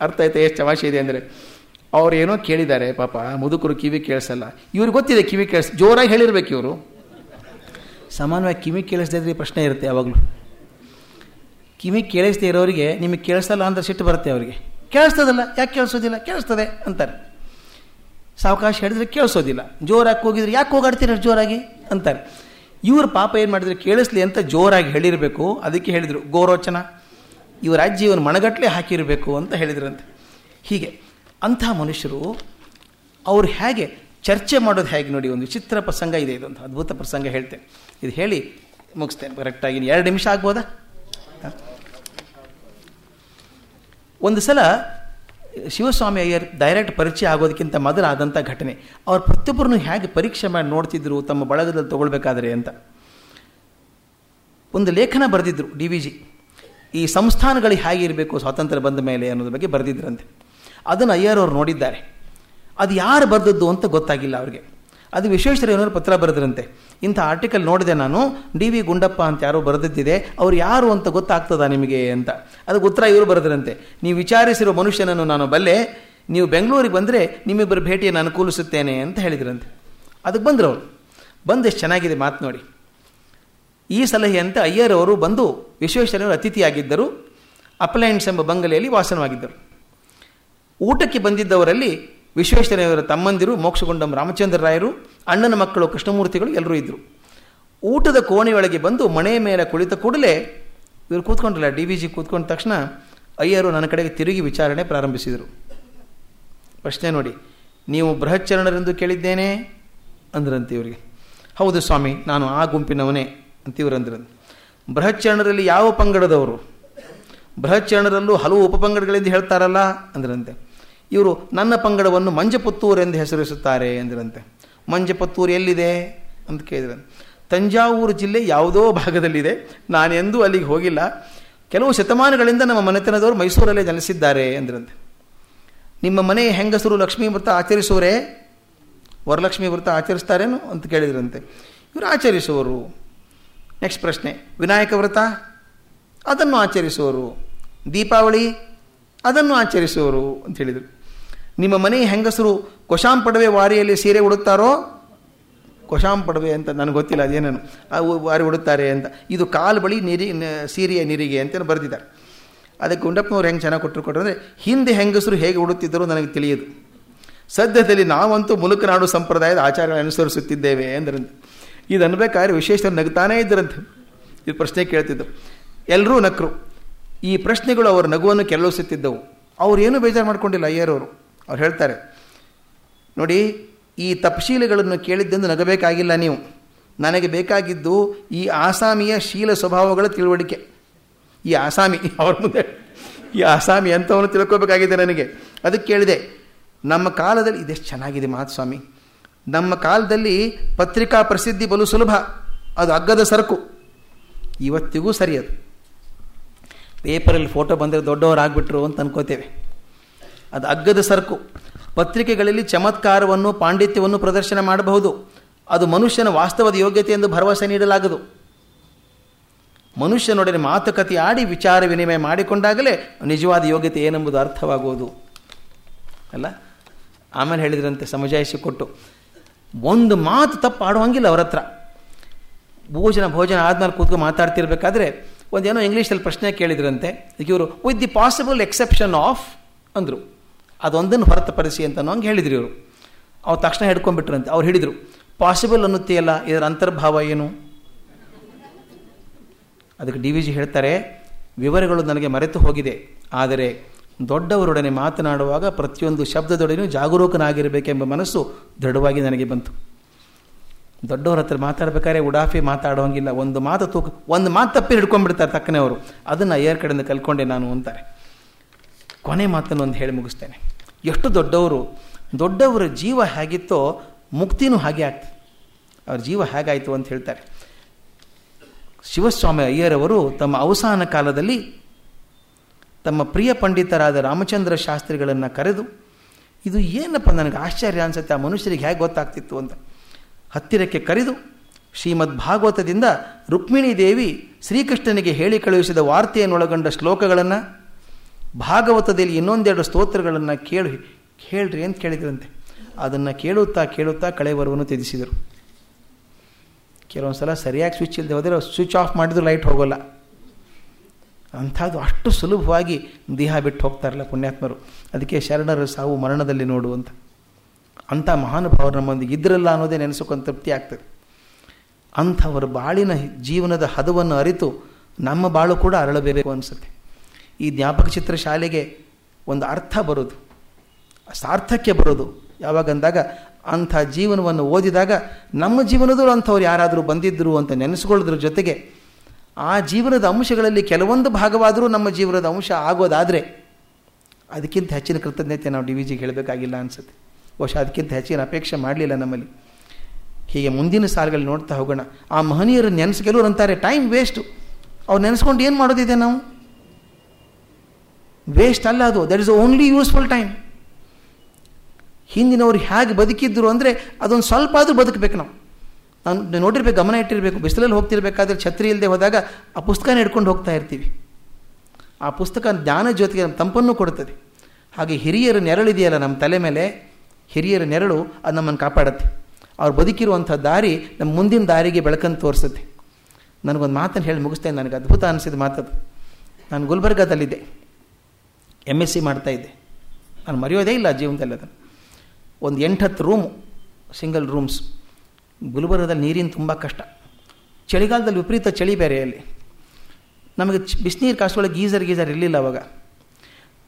ಅರ್ಥ ಆಯ್ತಾ ಎಷ್ಟು ತಮಾಷೆ ಇದೆ ಅಂದರೆ? ಅವ್ರು ಏನೋ ಕೇಳಿದ್ದಾರೆ, ಪಾಪ, ಮುದುಕರು ಕಿವಿ ಕೇಳಿಸಲ್ಲ. ಇವ್ರಿಗೆ ಗೊತ್ತಿದೆ ಕಿವಿ ಕೇಳಿಸ್, ಜೋರಾಗಿ ಹೇಳಿರ್ಬೇಕು ಇವರು. ಸಾಮಾನ್ಯವಾಗಿ ಕಿವಿ ಕೇಳಿಸ್ದಿದ್ರೆ ಪ್ರಶ್ನೆ ಇರುತ್ತೆ ಯಾವಾಗಲೂ. ಕಿವಿ ಕೇಳಿಸ್ದೇ ಇರೋರಿಗೆ ನಿಮಗೆ ಕೇಳಿಸಲ್ಲ ಅಂದ್ರೆ ಸಿಟ್ಟು ಬರುತ್ತೆ ಅವರಿಗೆ. ಕೇಳಿಸ್ತದಲ್ಲ ಯಾಕೆ ಕೇಳಿಸೋದಿಲ್ಲ? ಕೇಳಿಸ್ತದೆ ಅಂತಾರೆ. ಸಾವಕಾಶ ಹೇಳಿದ್ರೆ ಕೇಳಿಸೋದಿಲ್ಲ. ಜೋರಾಗಿ ಹೋಗಿದ್ರೆ ಯಾಕೆ ಹೋಗಾಡ್ತೀರ ಜೋರಾಗಿ? ಅಂತಾರೆ. ಇವ್ರ ಪಾಪ ಏನು ಮಾಡಿದ್ರೆ? ಕೇಳಿಸ್ಲಿ ಅಂತ ಜೋರಾಗಿ ಹೇಳಿರಬೇಕು. ಅದಕ್ಕೆ ಹೇಳಿದರು, ಗೋರೋಚನ, ಇವರ ಅಜ್ಜಿ ಇವನು ಮಣಗಟ್ಟಲೆ ಹಾಕಿರಬೇಕು ಅಂತ ಹೇಳಿದ್ರಂತೆ. ಹೀಗೆ, ಅಂಥ ಮನುಷ್ಯರು ಅವ್ರು ಹೇಗೆ ಚರ್ಚೆ ಮಾಡೋದು ಹೇಗೆ ನೋಡಿ ಒಂದು ವಿಚಿತ್ರ ಪ್ರಸಂಗ ಇದೆ ಇದೊಂದು ಅದ್ಭುತ ಪ್ರಸಂಗ ಹೇಳ್ತೇನೆ. ಇದು ಹೇಳಿ ಮುಗಿಸ್ತೇನೆ. ಕರೆಕ್ಟಾಗಿ ಎರಡು ನಿಮಿಷ ಆಗ್ಬೋದಾ? ಒಂದು ಸಲ ಶಿವಸ್ವಾಮಿ ಅಯ್ಯರ್ ಡೈರೆಕ್ಟ್ ಪರಿಚಯ ಆಗೋದಕ್ಕಿಂತ ಮೊದಲು ಆದಂಥ ಘಟನೆ. ಅವ್ರು ಪ್ರತಿಯೊಬ್ಬರನ್ನು ಹೇಗೆ ಪರೀಕ್ಷೆ ಮಾಡಿ ನೋಡ್ತಿದ್ರು, ತಮ್ಮ ಬಳಗದಲ್ಲಿ ತಗೊಳ್ಬೇಕಾದ್ರೆ ಅಂತ. ಒಂದು ಲೇಖನ ಬರೆದಿದ್ರು ಡಿ ವಿ ಜಿ. ಈ ಸಂಸ್ಥಾನಗಳು ಹೇಗಿರಬೇಕು ಸ್ವಾತಂತ್ರ್ಯ ಬಂದ ಮೇಲೆ ಅನ್ನೋದ್ರ ಬಗ್ಗೆ ಬರೆದಿದ್ರಂತೆ. ಅದನ್ನು ಅಯ್ಯರ್ ಅವರು ನೋಡಿದ್ದಾರೆ. ಅದು ಯಾರು ಬರೆದದ್ದು ಅಂತ ಗೊತ್ತಾಗಿಲ್ಲ ಅವ್ರಿಗೆ. ಅದು ವಿಶ್ವೇಶ್ವರಯ್ಯನವರು ಪತ್ರ ಬರೆದ್ರಂತೆ. ಇಂಥ ಆರ್ಟಿಕಲ್ ನೋಡಿದೆ ನಾನು. ಡಿ ವಿ ಗುಂಡಪ್ಪ ಅಂತ ಯಾರೋ ಬರೆದಿದ್ದಿದೆ. ಅವ್ರು ಯಾರು ಅಂತ ಗೊತ್ತಾಗ್ತದಾ ನಿಮಗೆ ಅಂತ. ಅದಕ್ಕೆ ಉತ್ತರ ಇವರು ಬರೆದ್ರಂತೆ. ನೀವು ವಿಚಾರಿಸಿರೋ ಮನುಷ್ಯನನ್ನು ನಾನು ಬಲ್ಲೆ, ನೀವು ಬೆಂಗಳೂರಿಗೆ ಬಂದರೆ ನಿಮ್ಮಿಬ್ಬರ ಭೇಟಿಯನ್ನು ಅನುಕೂಲಿಸುತ್ತೇನೆ ಅಂತ ಹೇಳಿದ್ರಂತೆ. ಅದಕ್ಕೆ ಬಂದರು ಅವರು. ಬಂದು ಎಷ್ಟು ಚೆನ್ನಾಗಿದೆ ಮಾತು ನೋಡಿ. ಈ ಸಲಹೆಯಂತೆ ಅಯ್ಯರ್ ಅವರು ಬಂದು ವಿಶ್ವೇಶ್ವರಯ್ಯನವರು ಅತಿಥಿಯಾಗಿದ್ದರು. ಅಪ್ಲೈನ್ಸ್ ಎಂಬ ಬಂಗಲೆಯಲ್ಲಿ ವಾಸನವಾಗಿದ್ದರು. ಊಟಕ್ಕೆ ಬಂದಿದ್ದವರಲ್ಲಿ ವಿಶ್ವೇಶ್ವರಯ್ಯವರ ತಮ್ಮಂದಿರು, ಮೋಕ್ಷಗೊಂಡಂ ರಾಮಚಂದ್ರ ರಾಯರು ಅಣ್ಣನ ಮಕ್ಕಳು ಕೃಷ್ಣಮೂರ್ತಿಗಳು ಎಲ್ಲರೂ ಇದ್ದರು ಊಟದ ಕೋಣೆಯೊಳಗೆ ಬಂದು ಮಣೆಯ ಮೇಲೆ ಕುಳಿತ ಕೂಡಲೇ ಇವರು ಕೂತ್ಕೊಂಡ್ರಲ್ಲ, ಡಿ ವಿ ಜಿ ಕೂತ್ಕೊಂಡ ತಕ್ಷಣ ಅಯ್ಯರು ನನ್ನ ಕಡೆಗೆ ತಿರುಗಿ ವಿಚಾರಣೆ ಪ್ರಾರಂಭಿಸಿದರು. ಪ್ರಶ್ನೆ ನೋಡಿ, ನೀವು ಬೃಹಚ್ಚರಣರೆಂದು ಕೇಳಿದ್ದೇನೆ? ಅಂದ್ರಂತೆ ಇವರಿಗೆ. ಹೌದು ಸ್ವಾಮಿ, ನಾನು ಆ ಗುಂಪಿನವನೇ ಅಂತ ಇವರು ಬೃಹಚ್ಚರಣರಲ್ಲಿ ಯಾವ ಪಂಗಡದವರು? ಬೃಹಚ್ಚರಣರಲ್ಲೂ ಹಲವು ಉಪಪಂಗಡಗಳೆಂದು ಹೇಳ್ತಾರಲ್ಲ, ಅಂದ್ರಂತೆ. ಇವರು ನನ್ನ ಪಂಗಡವನ್ನು ಮಂಜಪುತ್ತೂರು ಎಂದು ಹೆಸರಿಸುತ್ತಾರೆ ಎಂದ್ರಂತೆ ಮಂಜಪುತ್ತೂರು ಎಲ್ಲಿದೆ ಅಂತ ಕೇಳಿದ್ರಂತೆ ತಂಜಾವೂರು ಜಿಲ್ಲೆ ಯಾವುದೋ ಭಾಗದಲ್ಲಿದೆ. ನಾನೆಂದೂ ಅಲ್ಲಿಗೆ ಹೋಗಿಲ್ಲ. ಕೆಲವು ಶತಮಾನಗಳಿಂದ ನಮ್ಮ ಮನೆತನದವರು ಮೈಸೂರಲ್ಲೇ ಜನಿಸಿದ್ದಾರೆ ಎಂದ್ರಂತೆ ನಿಮ್ಮ ಮನೆ ಹೆಂಗಸರು ಲಕ್ಷ್ಮೀ ವ್ರತ ಆಚರಿಸುವರೇ? ವರಲಕ್ಷ್ಮಿ ವ್ರತ ಆಚರಿಸ್ತಾರೇನು ಅಂತ ಕೇಳಿದ್ರಂತೆ. ಇವರು ಆಚರಿಸುವರು. ನೆಕ್ಸ್ಟ್ ಪ್ರಶ್ನೆ, ವಿನಾಯಕ ವ್ರತ? ಅದನ್ನು ಆಚರಿಸುವರು. ದೀಪಾವಳಿ? ಅದನ್ನು ಆಚರಿಸುವರು ಅಂತ ಹೇಳಿದರು. ನಿಮ್ಮ ಮನೆ ಹೆಂಗಸರು ಕೊಶಾಂಪಡವೆ ವಾರಿಯಲ್ಲಿ ಸೀರೆ ಉಡುತ್ತಾರೋ? ಕೊಶಾಂಪಡವೆ ಅಂತ ನನಗೆ ಗೊತ್ತಿಲ್ಲ ಅದೇನೇನು ವಾರಿ ಉಡುತ್ತಾರೆ ಅಂತ. ಇದು ಕಾಲು ಬಳಿ ನಿರಿ ಸೀರೆಯ ನಿರಿಗೆ ಅಂತ ಬರೆದಿದ್ದಾರೆ. ಅದಕ್ಕೆ ಗುಂಡಪ್ಪನವ್ರು ಹೆಂಗೆ ಚೆನ್ನಾಗಿ ಕೊಟ್ಟರು ಕೊಟ್ಟರು ಅಂದರೆ, ಹಿಂದೆ ಹೆಂಗಸರು ಹೇಗೆ ಉಡುತ್ತಿದ್ದರೂ ನನಗೆ ತಿಳಿಯದು. ಸದ್ಯದಲ್ಲಿ ನಾವಂತೂ ಮುಲುಕನಾಡು ಸಂಪ್ರದಾಯದ ಆಚಾರಗಳನ್ನು ಅನುಸರಿಸುತ್ತಿದ್ದೇವೆ ಅಂದ್ರಂತೆ. ಇದು ಅನ್ಬೇಕಾದ್ರೆ ವಿಶೇಷ ನಗ್ತಾನೇ ಇದ್ದರಂತೆ. ಇದು ಪ್ರಶ್ನೆ ಕೇಳ್ತಿದ್ದರು ಎಲ್ಲರೂ ನಕ್ಕರು ಈ ಪ್ರಶ್ನೆಗಳು ಅವರ ನಗುವನ್ನು ಕೆಲವಿಸುತ್ತಿದ್ದವು ಅವ್ರು ಏನೂ ಬೇಜಾರು ಮಾಡ್ಕೊಂಡಿಲ್ಲ ಅಯ್ಯರವರು. ಅವ್ರು ಹೇಳ್ತಾರೆ, ನೋಡಿ, ಈ ತಪಶೀಲಗಳನ್ನು ಕೇಳಿದ್ದೆಂದು ನಗಬೇಕಾಗಿಲ್ಲ ನೀವು. ನನಗೆ ಬೇಕಾಗಿದ್ದು ಈ ಆಸಾಮಿಯ ಶೀಲ ಸ್ವಭಾವಗಳ ತಿಳುವಳಿಕೆ. ಈ ಆಸಾಮಿ, ಅವ್ರ ಮುಂದೆ ಈ ಆಸಾಮಿ ಅಂತವನು ತಿಳ್ಕೋಬೇಕಾಗಿದೆ ನನಗೆ. ಅದಕ್ಕೆ ಕೇಳಿದೆ, ನಮ್ಮ ಕಾಲದಲ್ಲಿ, ಇದೆಷ್ಟು ಚೆನ್ನಾಗಿದೆ ಮಹಾಸ್ವಾಮಿ ನಮ್ಮ ಕಾಲದಲ್ಲಿ ಪತ್ರಿಕಾ ಪ್ರಸಿದ್ಧಿ ಬಲು ಸುಲಭ. ಅದು ಅಗ್ಗದ ಸರಕು. ಇವತ್ತಿಗೂ ಸರಿ ಅದು. ಪೇಪರಲ್ಲಿ ಫೋಟೋ ಬಂದರೆ ದೊಡ್ಡವರಾಗ್ಬಿಟ್ರು ಅಂತ ಅನ್ಕೋತೇವೆ. ಅದು ಅಗ್ಗದ ಸರಕು. ಪತ್ರಿಕೆಗಳಲ್ಲಿ ಚಮತ್ಕಾರವನ್ನು, ಪಾಂಡಿತ್ಯವನ್ನು ಪ್ರದರ್ಶನ ಮಾಡಬಹುದು. ಅದು ಮನುಷ್ಯನ ವಾಸ್ತವದ ಯೋಗ್ಯತೆ ಎಂದು ಭರವಸೆ ನೀಡಲಾಗದು. ಮನುಷ್ಯನೊಡನೆ ಮಾತುಕತೆ ಆಡಿ ವಿಚಾರ ವಿನಿಮಯ ಮಾಡಿಕೊಂಡಾಗಲೇ ನಿಜವಾದ ಯೋಗ್ಯತೆ ಏನೆಂಬುದು ಅರ್ಥವಾಗುವುದು. ಅಲ್ಲ? ಆಮೇಲೆ ಹೇಳಿದ್ರಂತೆ ಸಮಜಾಯಿಸಿ ಕೊಟ್ಟು. ಒಂದು ಮಾತು ತಪ್ಪು ಆಡುವಂಗಿಲ್ಲ ಅವ್ರ ಹತ್ರ. ಭೋಜನ ಭೋಜನ ಆದ್ಮೇಲೆ ಕೂತ್ಕೊಂಡು ಮಾತಾಡ್ತಿರ್ಬೇಕಾದ್ರೆ ಒಂದೇನೋ ಇಂಗ್ಲೀಷಲ್ಲಿ ಪ್ರಶ್ನೆ ಕೇಳಿದ್ರಂತೆ. ಇವರು with the possible exception of ಅಂದರು. ಅದೊಂದನ್ನು ಹೊರತುಪಡಿಸಿ ಅಂತ ಹಂಗೆ ಹೇಳಿದ್ರು ಇವರು. ಅವ್ರು ತಕ್ಷಣ ಹಿಡ್ಕೊಂಡ್ಬಿಟ್ರಂತೆ. ಅವ್ರು ಹೇಳಿದರು ಪಾಸಿಬಲ್ ಅನ್ನುತ್ತೆಯಲ್ಲ, ಇದರ ಅಂತರ್ಭಾವ ಏನು? ಅದಕ್ಕೆ ಡಿ ವಿ ಜಿ ಹೇಳ್ತಾರೆ, ವಿವರಗಳು ನನಗೆ ಮರೆತು ಹೋಗಿದೆ. ಆದರೆ ದೊಡ್ಡವರೊಡನೆ ಮಾತನಾಡುವಾಗ ಪ್ರತಿಯೊಂದು ಶಬ್ದದೊಡನೆ ಜಾಗರೂಕನಾಗಿರಬೇಕೆಂಬ ಮನಸ್ಸು ದೃಢವಾಗಿ ನನಗೆ ಬಂತು. ದೊಡ್ಡವ್ರ ಹತ್ರ ಮಾತಾಡ್ಬೇಕಾದ್ರೆ ಉಡಾಫಿ ಮಾತಾಡೋಂಗಿಲ್ಲ. ಒಂದು ಮಾತು ತೂಕ, ಒಂದು ಮಾತು ತಪ್ಪಿ ಹಿಡ್ಕೊಂಡ್ಬಿಡ್ತಾರೆ ತಕ್ಕನೆ ಅವರು. ಅದನ್ನು ಏರ್ ಕಡೆಯಿಂದ ಕಲ್ಕೊಂಡೆ ನಾನು ಅಂತಾರೆ. ಕೊನೆ ಮಾತನ್ನು ಒಂದು ಹೇಳಿ ಮುಗಿಸ್ತೇನೆ. ಎಷ್ಟು ದೊಡ್ಡವರು, ದೊಡ್ಡವರ ಜೀವ ಹೇಗಿತ್ತೋ ಮುಕ್ತಿನೂ ಹಾಗೆ ಆಗ್ತದೆ ಅವ್ರ ಜೀವ ಹೇಗಾಯಿತು ಅಂತ ಹೇಳ್ತಾರೆ. ಶಿವಸ್ವಾಮಿ ಅಯ್ಯರವರು ತಮ್ಮ ಅವಸಾನ ಕಾಲದಲ್ಲಿ ತಮ್ಮ ಪ್ರಿಯ ಪಂಡಿತರಾದ ರಾಮಚಂದ್ರ ಶಾಸ್ತ್ರಿಗಳನ್ನು ಕರೆದು, ಇದು ಏನಪ್ಪ ನನಗೆ ಆಶ್ಚರ್ಯ ಅನಿಸುತ್ತೆ, ಆ ಮನುಷ್ಯರಿಗೆ ಹೇಗೆ ಗೊತ್ತಾಗ್ತಿತ್ತು ಅಂತ ಹತ್ತಿರಕ್ಕೆ ಕರೆದು ಶ್ರೀಮದ್ ಭಾಗವತದಿಂದ ರುಕ್ಮಿಣಿ ದೇವಿ ಶ್ರೀಕೃಷ್ಣನಿಗೆ ಹೇಳಿ ಕಳುಹಿಸಿದ ವಾರ್ತೆಯನ್ನೊಳಗೊಂಡ ಶ್ಲೋಕಗಳನ್ನು ಭಾಗವತದಲ್ಲಿ ಇನ್ನೊಂದೆರಡು ಸ್ತೋತ್ರಗಳನ್ನು ಕೇಳಿ, ಕೇಳ್ರಿ ಅಂತ ಕೇಳಿದ್ರಂತೆ. ಅದನ್ನು ಕೇಳುತ್ತಾ ಕೇಳುತ್ತಾ ಕಳೆವರವನ್ನು ತ್ಯಜಿಸಿದರು. ಕೆಲವೊಂದು ಸಲ ಸರಿಯಾಗಿ ಸ್ವಿಚ್ ಇಲ್ಲದೆ ಹೋದರೆ ಸ್ವಿಚ್ ಆಫ್ ಮಾಡಿದ್ರು ಲೈಟ್ ಹೋಗೋಲ್ಲ. ಅಂಥದ್ದು ಅಷ್ಟು ಸುಲಭವಾಗಿ ದೇಹ ಬಿಟ್ಟು ಹೋಗ್ತಾರಲ್ಲ ಪುಣ್ಯಾತ್ಮರು. ಅದಕ್ಕೆ ಶರಣರ ಸಾವು ಮರಣದಲ್ಲಿ ನೋಡು ಅಂತ. ಅಂಥ ಮಹಾನುಭಾವರು ನಮ್ಮೊಂದಿಗೆ ಇದ್ರಲ್ಲ ಅನ್ನೋದೇ ನೆನೆಸೋಕೊಂಡು ತೃಪ್ತಿ ಆಗ್ತದೆ. ಅಂಥವರು ಬಾಳಿನ ಜೀವನದ ಹದವನ್ನು ಅರಿತು ನಮ್ಮ ಬಾಳು ಕೂಡ ಅರಳಬೇಕು ಅನಿಸುತ್ತೆ. ಈ ಜ್ಞಾಪಕ ಚಿತ್ರ ಶಾಲೆಗೆ ಒಂದು ಅರ್ಥ ಬರೋದು, ಸಾರ್ಥಕ್ಯ ಬರೋದು. ಯಾವಾಗಂದಾಗ ಅಂಥ ಜೀವನವನ್ನು ಓದಿದಾಗ ನಮ್ಮ ಜೀವನದಲ್ಲೂ ಅಂಥವ್ರು ಯಾರಾದರೂ ಬಂದಿದ್ದರು ಅಂತ ನೆನೆಸ್ಕೊಳ್ಳೋದ್ರ ಜೊತೆಗೆ ಆ ಜೀವನದ ಅಂಶಗಳಲ್ಲಿ ಕೆಲವೊಂದು ಭಾಗವಾದರೂ ನಮ್ಮ ಜೀವನದ ಅಂಶ ಆಗೋದಾದರೆ ಅದಕ್ಕಿಂತ ಹೆಚ್ಚಿನ ಕೃತಜ್ಞತೆ ನಾವು ಡಿ ವಿ ಜಿಗೆ ಹೇಳಬೇಕಾಗಿಲ್ಲ ಅನಿಸುತ್ತೆ. ಬಹುಶಃ ಅದಕ್ಕಿಂತ ಹೆಚ್ಚಿನ ಅಪೇಕ್ಷೆ ಮಾಡಲಿಲ್ಲ ನಮ್ಮಲ್ಲಿ. ಹೀಗೆ ಮುಂದಿನ ಸಾಲುಗಳು ನೋಡ್ತಾ ಹೋಗೋಣ. ಆ ಮಹನೀಯರು ನೆನೆಸ್ ಕೆಲವರು ಅಂತಾರೆ ಟೈಮ್ ವೇಸ್ಟು ಅವ್ರು ನೆನೆಸ್ಕೊಂಡು ಏನು ಮಾಡೋದಿದೆ ನಾವು? ವೇಸ್ಟ್ ಅಲ್ಲ ಅದು. That is only useful time ಹಿಂದಿನವ್ರು ಹೇಗೆ ಬದುಕಿದ್ರು ಅಂದರೆ ಅದೊಂದು ಸ್ವಲ್ಪ ಆದರೂ ಬದುಕಬೇಕು ನಾವು. ನಾನು ನೋಡಿರ್ಬೇಕು, ಗಮನ ಇಟ್ಟಿರಬೇಕು, ಬಿಸಿಲಲ್ಲಿ ಹೋಗ್ತಿರ್ಬೇಕಾದ್ರೆ ಛತ್ರಿ ಇಲ್ಲದೆ ಹೋದಾಗ ಆ ಪುಸ್ತಕನ ಹಿಡ್ಕೊಂಡು ಹೋಗ್ತಾ ಇರ್ತೀವಿ. ಆ ಪುಸ್ತಕ ಜ್ಞಾನ ಜೊತೆಗೆ ನಮ್ಮ ತಂಪನ್ನು ಕೊಡುತ್ತದೆ. ಹಾಗೆ ಹಿರಿಯರ ನೆರಳಿದೆಯಲ್ಲ ನಮ್ಮ ತಲೆ ಮೇಲೆ? ಹಿರಿಯರ ನೆರಳು ಅದು ನಮ್ಮನ್ನು ಕಾಪಾಡುತ್ತೆ. ಅವ್ರು ಬದುಕಿರುವಂಥ ದಾರಿ ನಮ್ಮ ಮುಂದಿನ ದಾರಿಗೆ ಬೆಳಕನ್ನು ತೋರಿಸುತ್ತೆ. ನನಗೊಂದು ಮಾತನ್ನು ಹೇಳಿ ಮುಗಿಸ್ತೇನೆ. ನನಗೆ ಅದ್ಭುತ ಅನಿಸಿದ ಮಾತದು. ನಾನು ಗುಲ್ಬರ್ಗಾದಲ್ಲಿದ್ದೆ. ಎಂ ಎಸ್ ಸಿ ಮಾಡ್ತಾಯಿದ್ದೆ ನಾನು ಮರೆಯೋದೇ ಇಲ್ಲ ಜೀವನದಲ್ಲಿ ಅದನ್ನು. ಒಂದು ಎಂಟತ್ತು ರೂಮು ಸಿಂಗಲ್ ರೂಮ್ಸ್ ಗುಲ್ಬರ್ಗದಲ್ಲಿ ನೀರಿನ ತುಂಬ ಕಷ್ಟ. ಚಳಿಗಾಲದಲ್ಲಿ ವಿಪರೀತ ಚಳಿ ಬೇರೆ ಅಲ್ಲಿ. ನಮಗೆ ಬಿಸಿನೀರು ಕಾಸೊಳಗೆ ಗೀಸರ್ ಗೀಸರ್ ಇರಲಿಲ್ಲ ಅವಾಗ.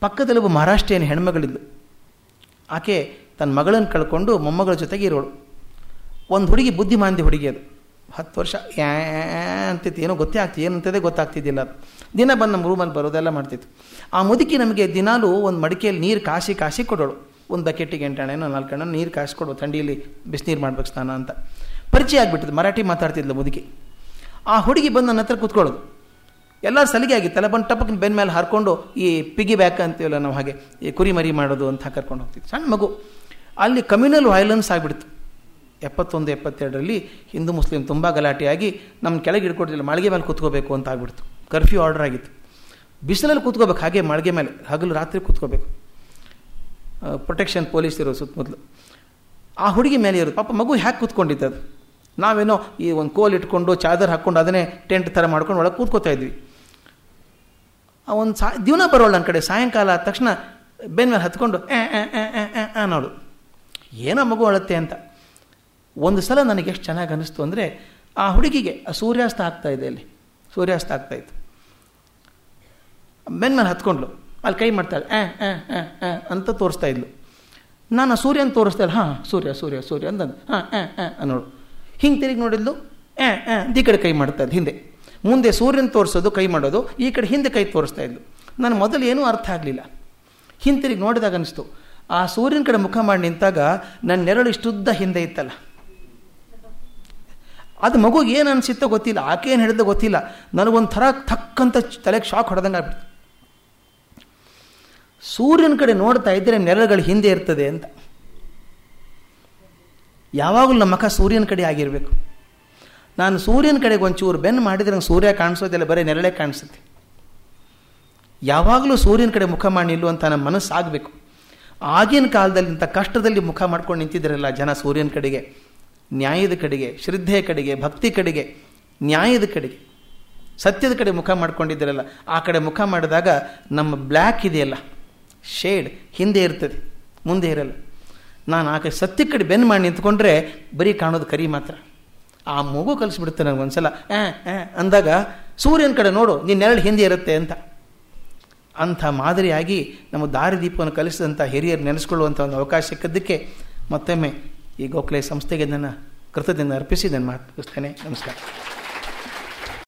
ಪಕ್ಕದಲ್ಲಿ ಒಬ್ಬ ಮಹಾರಾಷ್ಟ್ರೀಯನ ಹೆಣ್ಮಗಳಿದ್ದು ಆಕೆ ತನ್ನ ಮಗಳನ್ನು ಕಳ್ಕೊಂಡು ಮೊಮ್ಮಗಳ ಜೊತೆಗೆ ಇರೋಳು. ಒಂದು ಹುಡುಗಿ ಬುದ್ಧಿಮಾಂದಿ ಹುಡುಗಿ ಅದು. ಹತ್ತು ವರ್ಷ, ಯಾ ಅಂತಿತ್ತು. ಏನೋ ಗೊತ್ತೇ ಆಗ್ತಿತ್ತು ಏನಂತದೇ ಗೊತ್ತಾಗ್ತಿದ್ದಿಲ್ಲ. ದಿನ ಬಂದು ನಮ್ಮ ರೂಮಲ್ಲಿ ಬರೋದೆಲ್ಲ ಮಾಡ್ತಿತ್ತು. ಆ ಮುದುಕಿ ನಮಗೆ ದಿನಾಲೂ ಒಂದು ಮಡಿಕೆಯಲ್ಲಿ ನೀರು ಕಾಸಿ ಕಾಸಿ ಕೊಡೋಳು. ಒಂದು ಬಕೆಟಿಗೆ ಎಂಟಣೆನೋ ನಾಲ್ಕು ಅಣ್ಣ ನೀರು ಕಾಸಿ ಕೊಡೋ ಥಂಡಿಯಲ್ಲಿ ಬಿಸಿನೀರು ಮಾಡ್ಬೇಕು ಸ್ನಾನ ಅಂತ. ಪರಿಚಯ ಆಗಿಬಿಟ್ಟಿದ್ದು, ಮರಾಠಿ ಮಾತಾಡ್ತಿದ್ಲು ಮುದುಕಿ. ಆ ಹುಡುಗಿ ಬಂದು ನನ್ನ ಹತ್ರ ಕೂತ್ಕೊಳ್ಳೋದು. ಎಲ್ಲ ಸಲಿಗೆ ಆಗಿತ್ತಲ್ಲ ಬಂದು ಟಪಕ್ ಬೆನ್ನ ಮೇಲೆ ಹಾರ್ಕೊಂಡು, ಈ ಪಿಗಿ ಬ್ಯಾಕ್ ಅಂತೀವಲ್ಲ ನಾವು ಹಾಗೆ, ಈ ಕುರಿ ಮರಿ ಮಾಡೋದು ಅಂತ ಕರ್ಕೊಂಡು ಹೋಗ್ತಿತ್ತು. ಸಣ್ಣ ಮಗು. ಅಲ್ಲಿ ಕಮ್ಯುನಲ್ ವೈಲೆನ್ಸ್ ಆಗಿಬಿಡ್ತು. ಎಪ್ಪತ್ತೊಂದು, ಎಪ್ಪತ್ತೆರಡರಲ್ಲಿ ಹಿಂದೂ ಮುಸ್ಲಿಂ ತುಂಬ ಗಲಾಟೆಯಾಗಿ ನಮ್ಮ ಕೆಳಗೆ ಹಿಡ್ಕೊಡ್ತಿಲ್ಲ ಮಾಳಿಗೆ ಮೇಲೆ ಕೂತ್ಕೋಬೇಕು ಅಂತ ಆಗ್ಬಿಡ್ತು. ಕರ್ಫ್ಯೂ ಆರ್ಡರ್ ಆಗಿತ್ತು. ಬಿಸಿಲಲ್ಲಿ ಕೂತ್ಕೋಬೇಕು, ಹಾಗೆ ಮಾಳಿಗೆ ಮೇಲೆ, ಹಗಲು ರಾತ್ರಿ ಕೂತ್ಕೋಬೇಕು. ಪ್ರೊಟೆಕ್ಷನ್ ಪೊಲೀಸ್ ಇರೋ ಸುತ್ತಮುತ್ತಲು. ಆ ಹುಡುಗಿ ಮೇಲೆ ಇರೋದು ಪಾಪ ಮಗು ಹ್ಯಾಕ್ ಕೂತ್ಕೊಂಡಿತ್ತು ಅದು. ನಾವೇನೋ ಈ ಒಂದು ಕೋಲ್ ಇಟ್ಕೊಂಡು, ಚಾದರ್ ಹಾಕ್ಕೊಂಡು, ಅದನ್ನೇ ಟೆಂಟ್ ಥರ ಮಾಡ್ಕೊಂಡು ಒಳಗೆ ಕೂತ್ಕೋತಾ ಇದ್ವಿ. ಆ ಒಂದು ಸಾ ದಿನ ಬರೋಳು ನನ್ನ ಕಡೆ. ಸಾಯಂಕಾಲ ಆದ ತಕ್ಷಣ ಬೆನ್ನ ಮೇಲೆ ಹತ್ಕೊಂಡು ನೋಡು ಏನೋ ಮಗು ಅಳುತ್ತೆ ಅಂತ. ಒಂದು ಸಲ ನನಗೆ ಎಷ್ಟು ಚೆನ್ನಾಗಿ ಅನ್ನಿಸ್ತು ಅಂದರೆ ಆ ಹುಡುಗಿಗೆ ಆ ಸೂರ್ಯಾಸ್ತ ಆಗ್ತಾ ಇದೆ ಅಲ್ಲಿ. ಸೂರ್ಯಾಸ್ತ ಆಗ್ತಾ ಇತ್ತು. ಬೆನ್ನ ಮೇಲೆ ಹತ್ಕೊಂಡ್ಲು. ಅಲ್ಲಿ ಕೈ ಮಾಡ್ತಾಳೆ ಅಂತ ತೋರಿಸ್ತಾ ಇದ್ಲು. ನಾನು ಸೂರ್ಯನ ತೋರಿಸ್ತಾ ಇಲ್ಲ ಹಾಂ ಸೂರ್ಯ ಸೂರ್ಯ ಸೂರ್ಯ ಅಂತಂದು ಹಾಂ ನೋಡು ಹಿಂಗೆ ತಿರುಗಿ ನೋಡಿದ್ಲು. ಆ, ಆ, ಅಂತ ಕಡೆ ಕೈ ಮಾಡ್ತಾ ಇದ್ದು ಹಿಂದೆ. ಮುಂದೆ ಸೂರ್ಯನ ತೋರಿಸೋದು ಕೈ ಮಾಡೋದು ಈ ಕಡೆ ಹಿಂದೆ ಕೈ ತೋರಿಸ್ತಾ ಇದ್ಲು. ನಾನು ಮೊದಲು ಏನೂ ಅರ್ಥ ಆಗಲಿಲ್ಲ. ಹಿಂತಿರುಗಿ ನೋಡಿದಾಗ ಅನಿಸ್ತು. ಆ ಸೂರ್ಯನ ಕಡೆ ಮುಖ ಮಾಡಿ ನಿಂತಾಗ ನನ್ನ ನೆರಳು ಇಷ್ಟುದ್ದ ಹಿಂದೆ ಇತ್ತಲ್ಲ. ಅದು ಮಗುಗೆ ಏನು ಅನಿಸುತ್ತೋ ಗೊತ್ತಿಲ್ಲ ಆಕೆ ಏನು ಹೇಳಿದ ಗೊತ್ತಿಲ್ಲ. ನನಗೊಂಥರ ಥಕ್ಕಂತ ತಲೆಗೆ ಶಾಕ್ ಹೊಡೆದಂಗೆ ಆಗ್ಬಿಡ್ತು. ಸೂರ್ಯನ ಕಡೆ ನೋಡ್ತಾ ಇದ್ದರೆ ನೆರಳುಗಳು ಹಿಂದೆ ಇರ್ತದೆ ಅಂತ. ಯಾವಾಗಲೂ ನಮ್ಮ ಮಖ ಸೂರ್ಯನ ಕಡೆ ಆಗಿರಬೇಕು. ನಾನು ಸೂರ್ಯನ ಕಡೆಗೆ ಒಂಚೂರು ಬೆನ್ನು ಮಾಡಿದರೆ ನಂಗೆ ಸೂರ್ಯ ಕಾಣಿಸೋದಿಲ್ಲ, ಬರೀ ನೆರಳೇ ಕಾಣಿಸುತ್ತೆ. ಯಾವಾಗಲೂ ಸೂರ್ಯನ ಕಡೆ ಮುಖ ಮಾಡಿ ನಿಲ್ಲುವಂಥ ನಮ್ಮ ಮನಸ್ಸು ಆಗಬೇಕು. ಆಗಿನ ಕಾಲದಲ್ಲಿ ಇಂಥ ಕಷ್ಟದಲ್ಲಿ ಮುಖ ಮಾಡ್ಕೊಂಡು ನಿಂತಿದ್ದರಲ್ಲ ಜನ ಸೂರ್ಯನ ಕಡೆಗೆ. ನ್ಯಾಯದ ಕಡೆಗೆ, ಶ್ರದ್ಧೆಯ ಕಡೆಗೆ, ಭಕ್ತಿ ಕಡೆಗೆ, ನ್ಯಾಯದ ಕಡೆಗೆ. ಸತ್ಯದ ಕಡೆ ಮುಖ ಮಾಡ್ಕೊಂಡಿದ್ದೀರಲ್ಲ, ಆ ಕಡೆ ಮುಖ ಮಾಡಿದಾಗ ನಮ್ಮ ಬ್ಲ್ಯಾಕ್ ಇದೆಯಲ್ಲ, ಶೇಡ್ ಹಿಂದೆ ಇರ್ತದೆ, ಮುಂದೆ ಇರಲ್ಲ. ನಾನು ಆ ಕಡೆ ಸತ್ಯ ಕಡೆ ಬೆನ್ನು ಮಾಡಿ ನಿಂತ್ಕೊಂಡ್ರೆ ಬರೀ ಕಾಣೋದು ಕರಿ ಮಾತ್ರ. ಆ ಮಗು ಕಲಿಸ್ಬಿಡುತ್ತೆ ನನಗೆ ಒಂದ್ಸಲ ಸಲ ಆ, ಅಂದಾಗ, ಸೂರ್ಯನ ಕಡೆ ನೋಡು ನೀನು ನೆರಳು ಹಿಂದೆ ಇರುತ್ತೆ, ಅಂತ. ಅಂಥ ಮಾದರಿಯಾಗಿ ನಮ್ಮ ದಾರಿದೀಪವನ್ನು ಕಲಿಸಿದಂಥ ಹಿರಿಯರು ನೆನೆಸ್ಕೊಳ್ಳುವಂಥ ಒಂದು ಅವಕಾಶ ಸಿಕ್ಕದ್ದಕ್ಕೆ ಮತ್ತೊಮ್ಮೆ ಈ ಗೋಖಲೆ ಸಂಸ್ಥೆಗೆ ನನ್ನ ಕೃತದಿಂದ ಅರ್ಪಿಸಿ ಮಾತು ನಮಸ್ಕಾರ.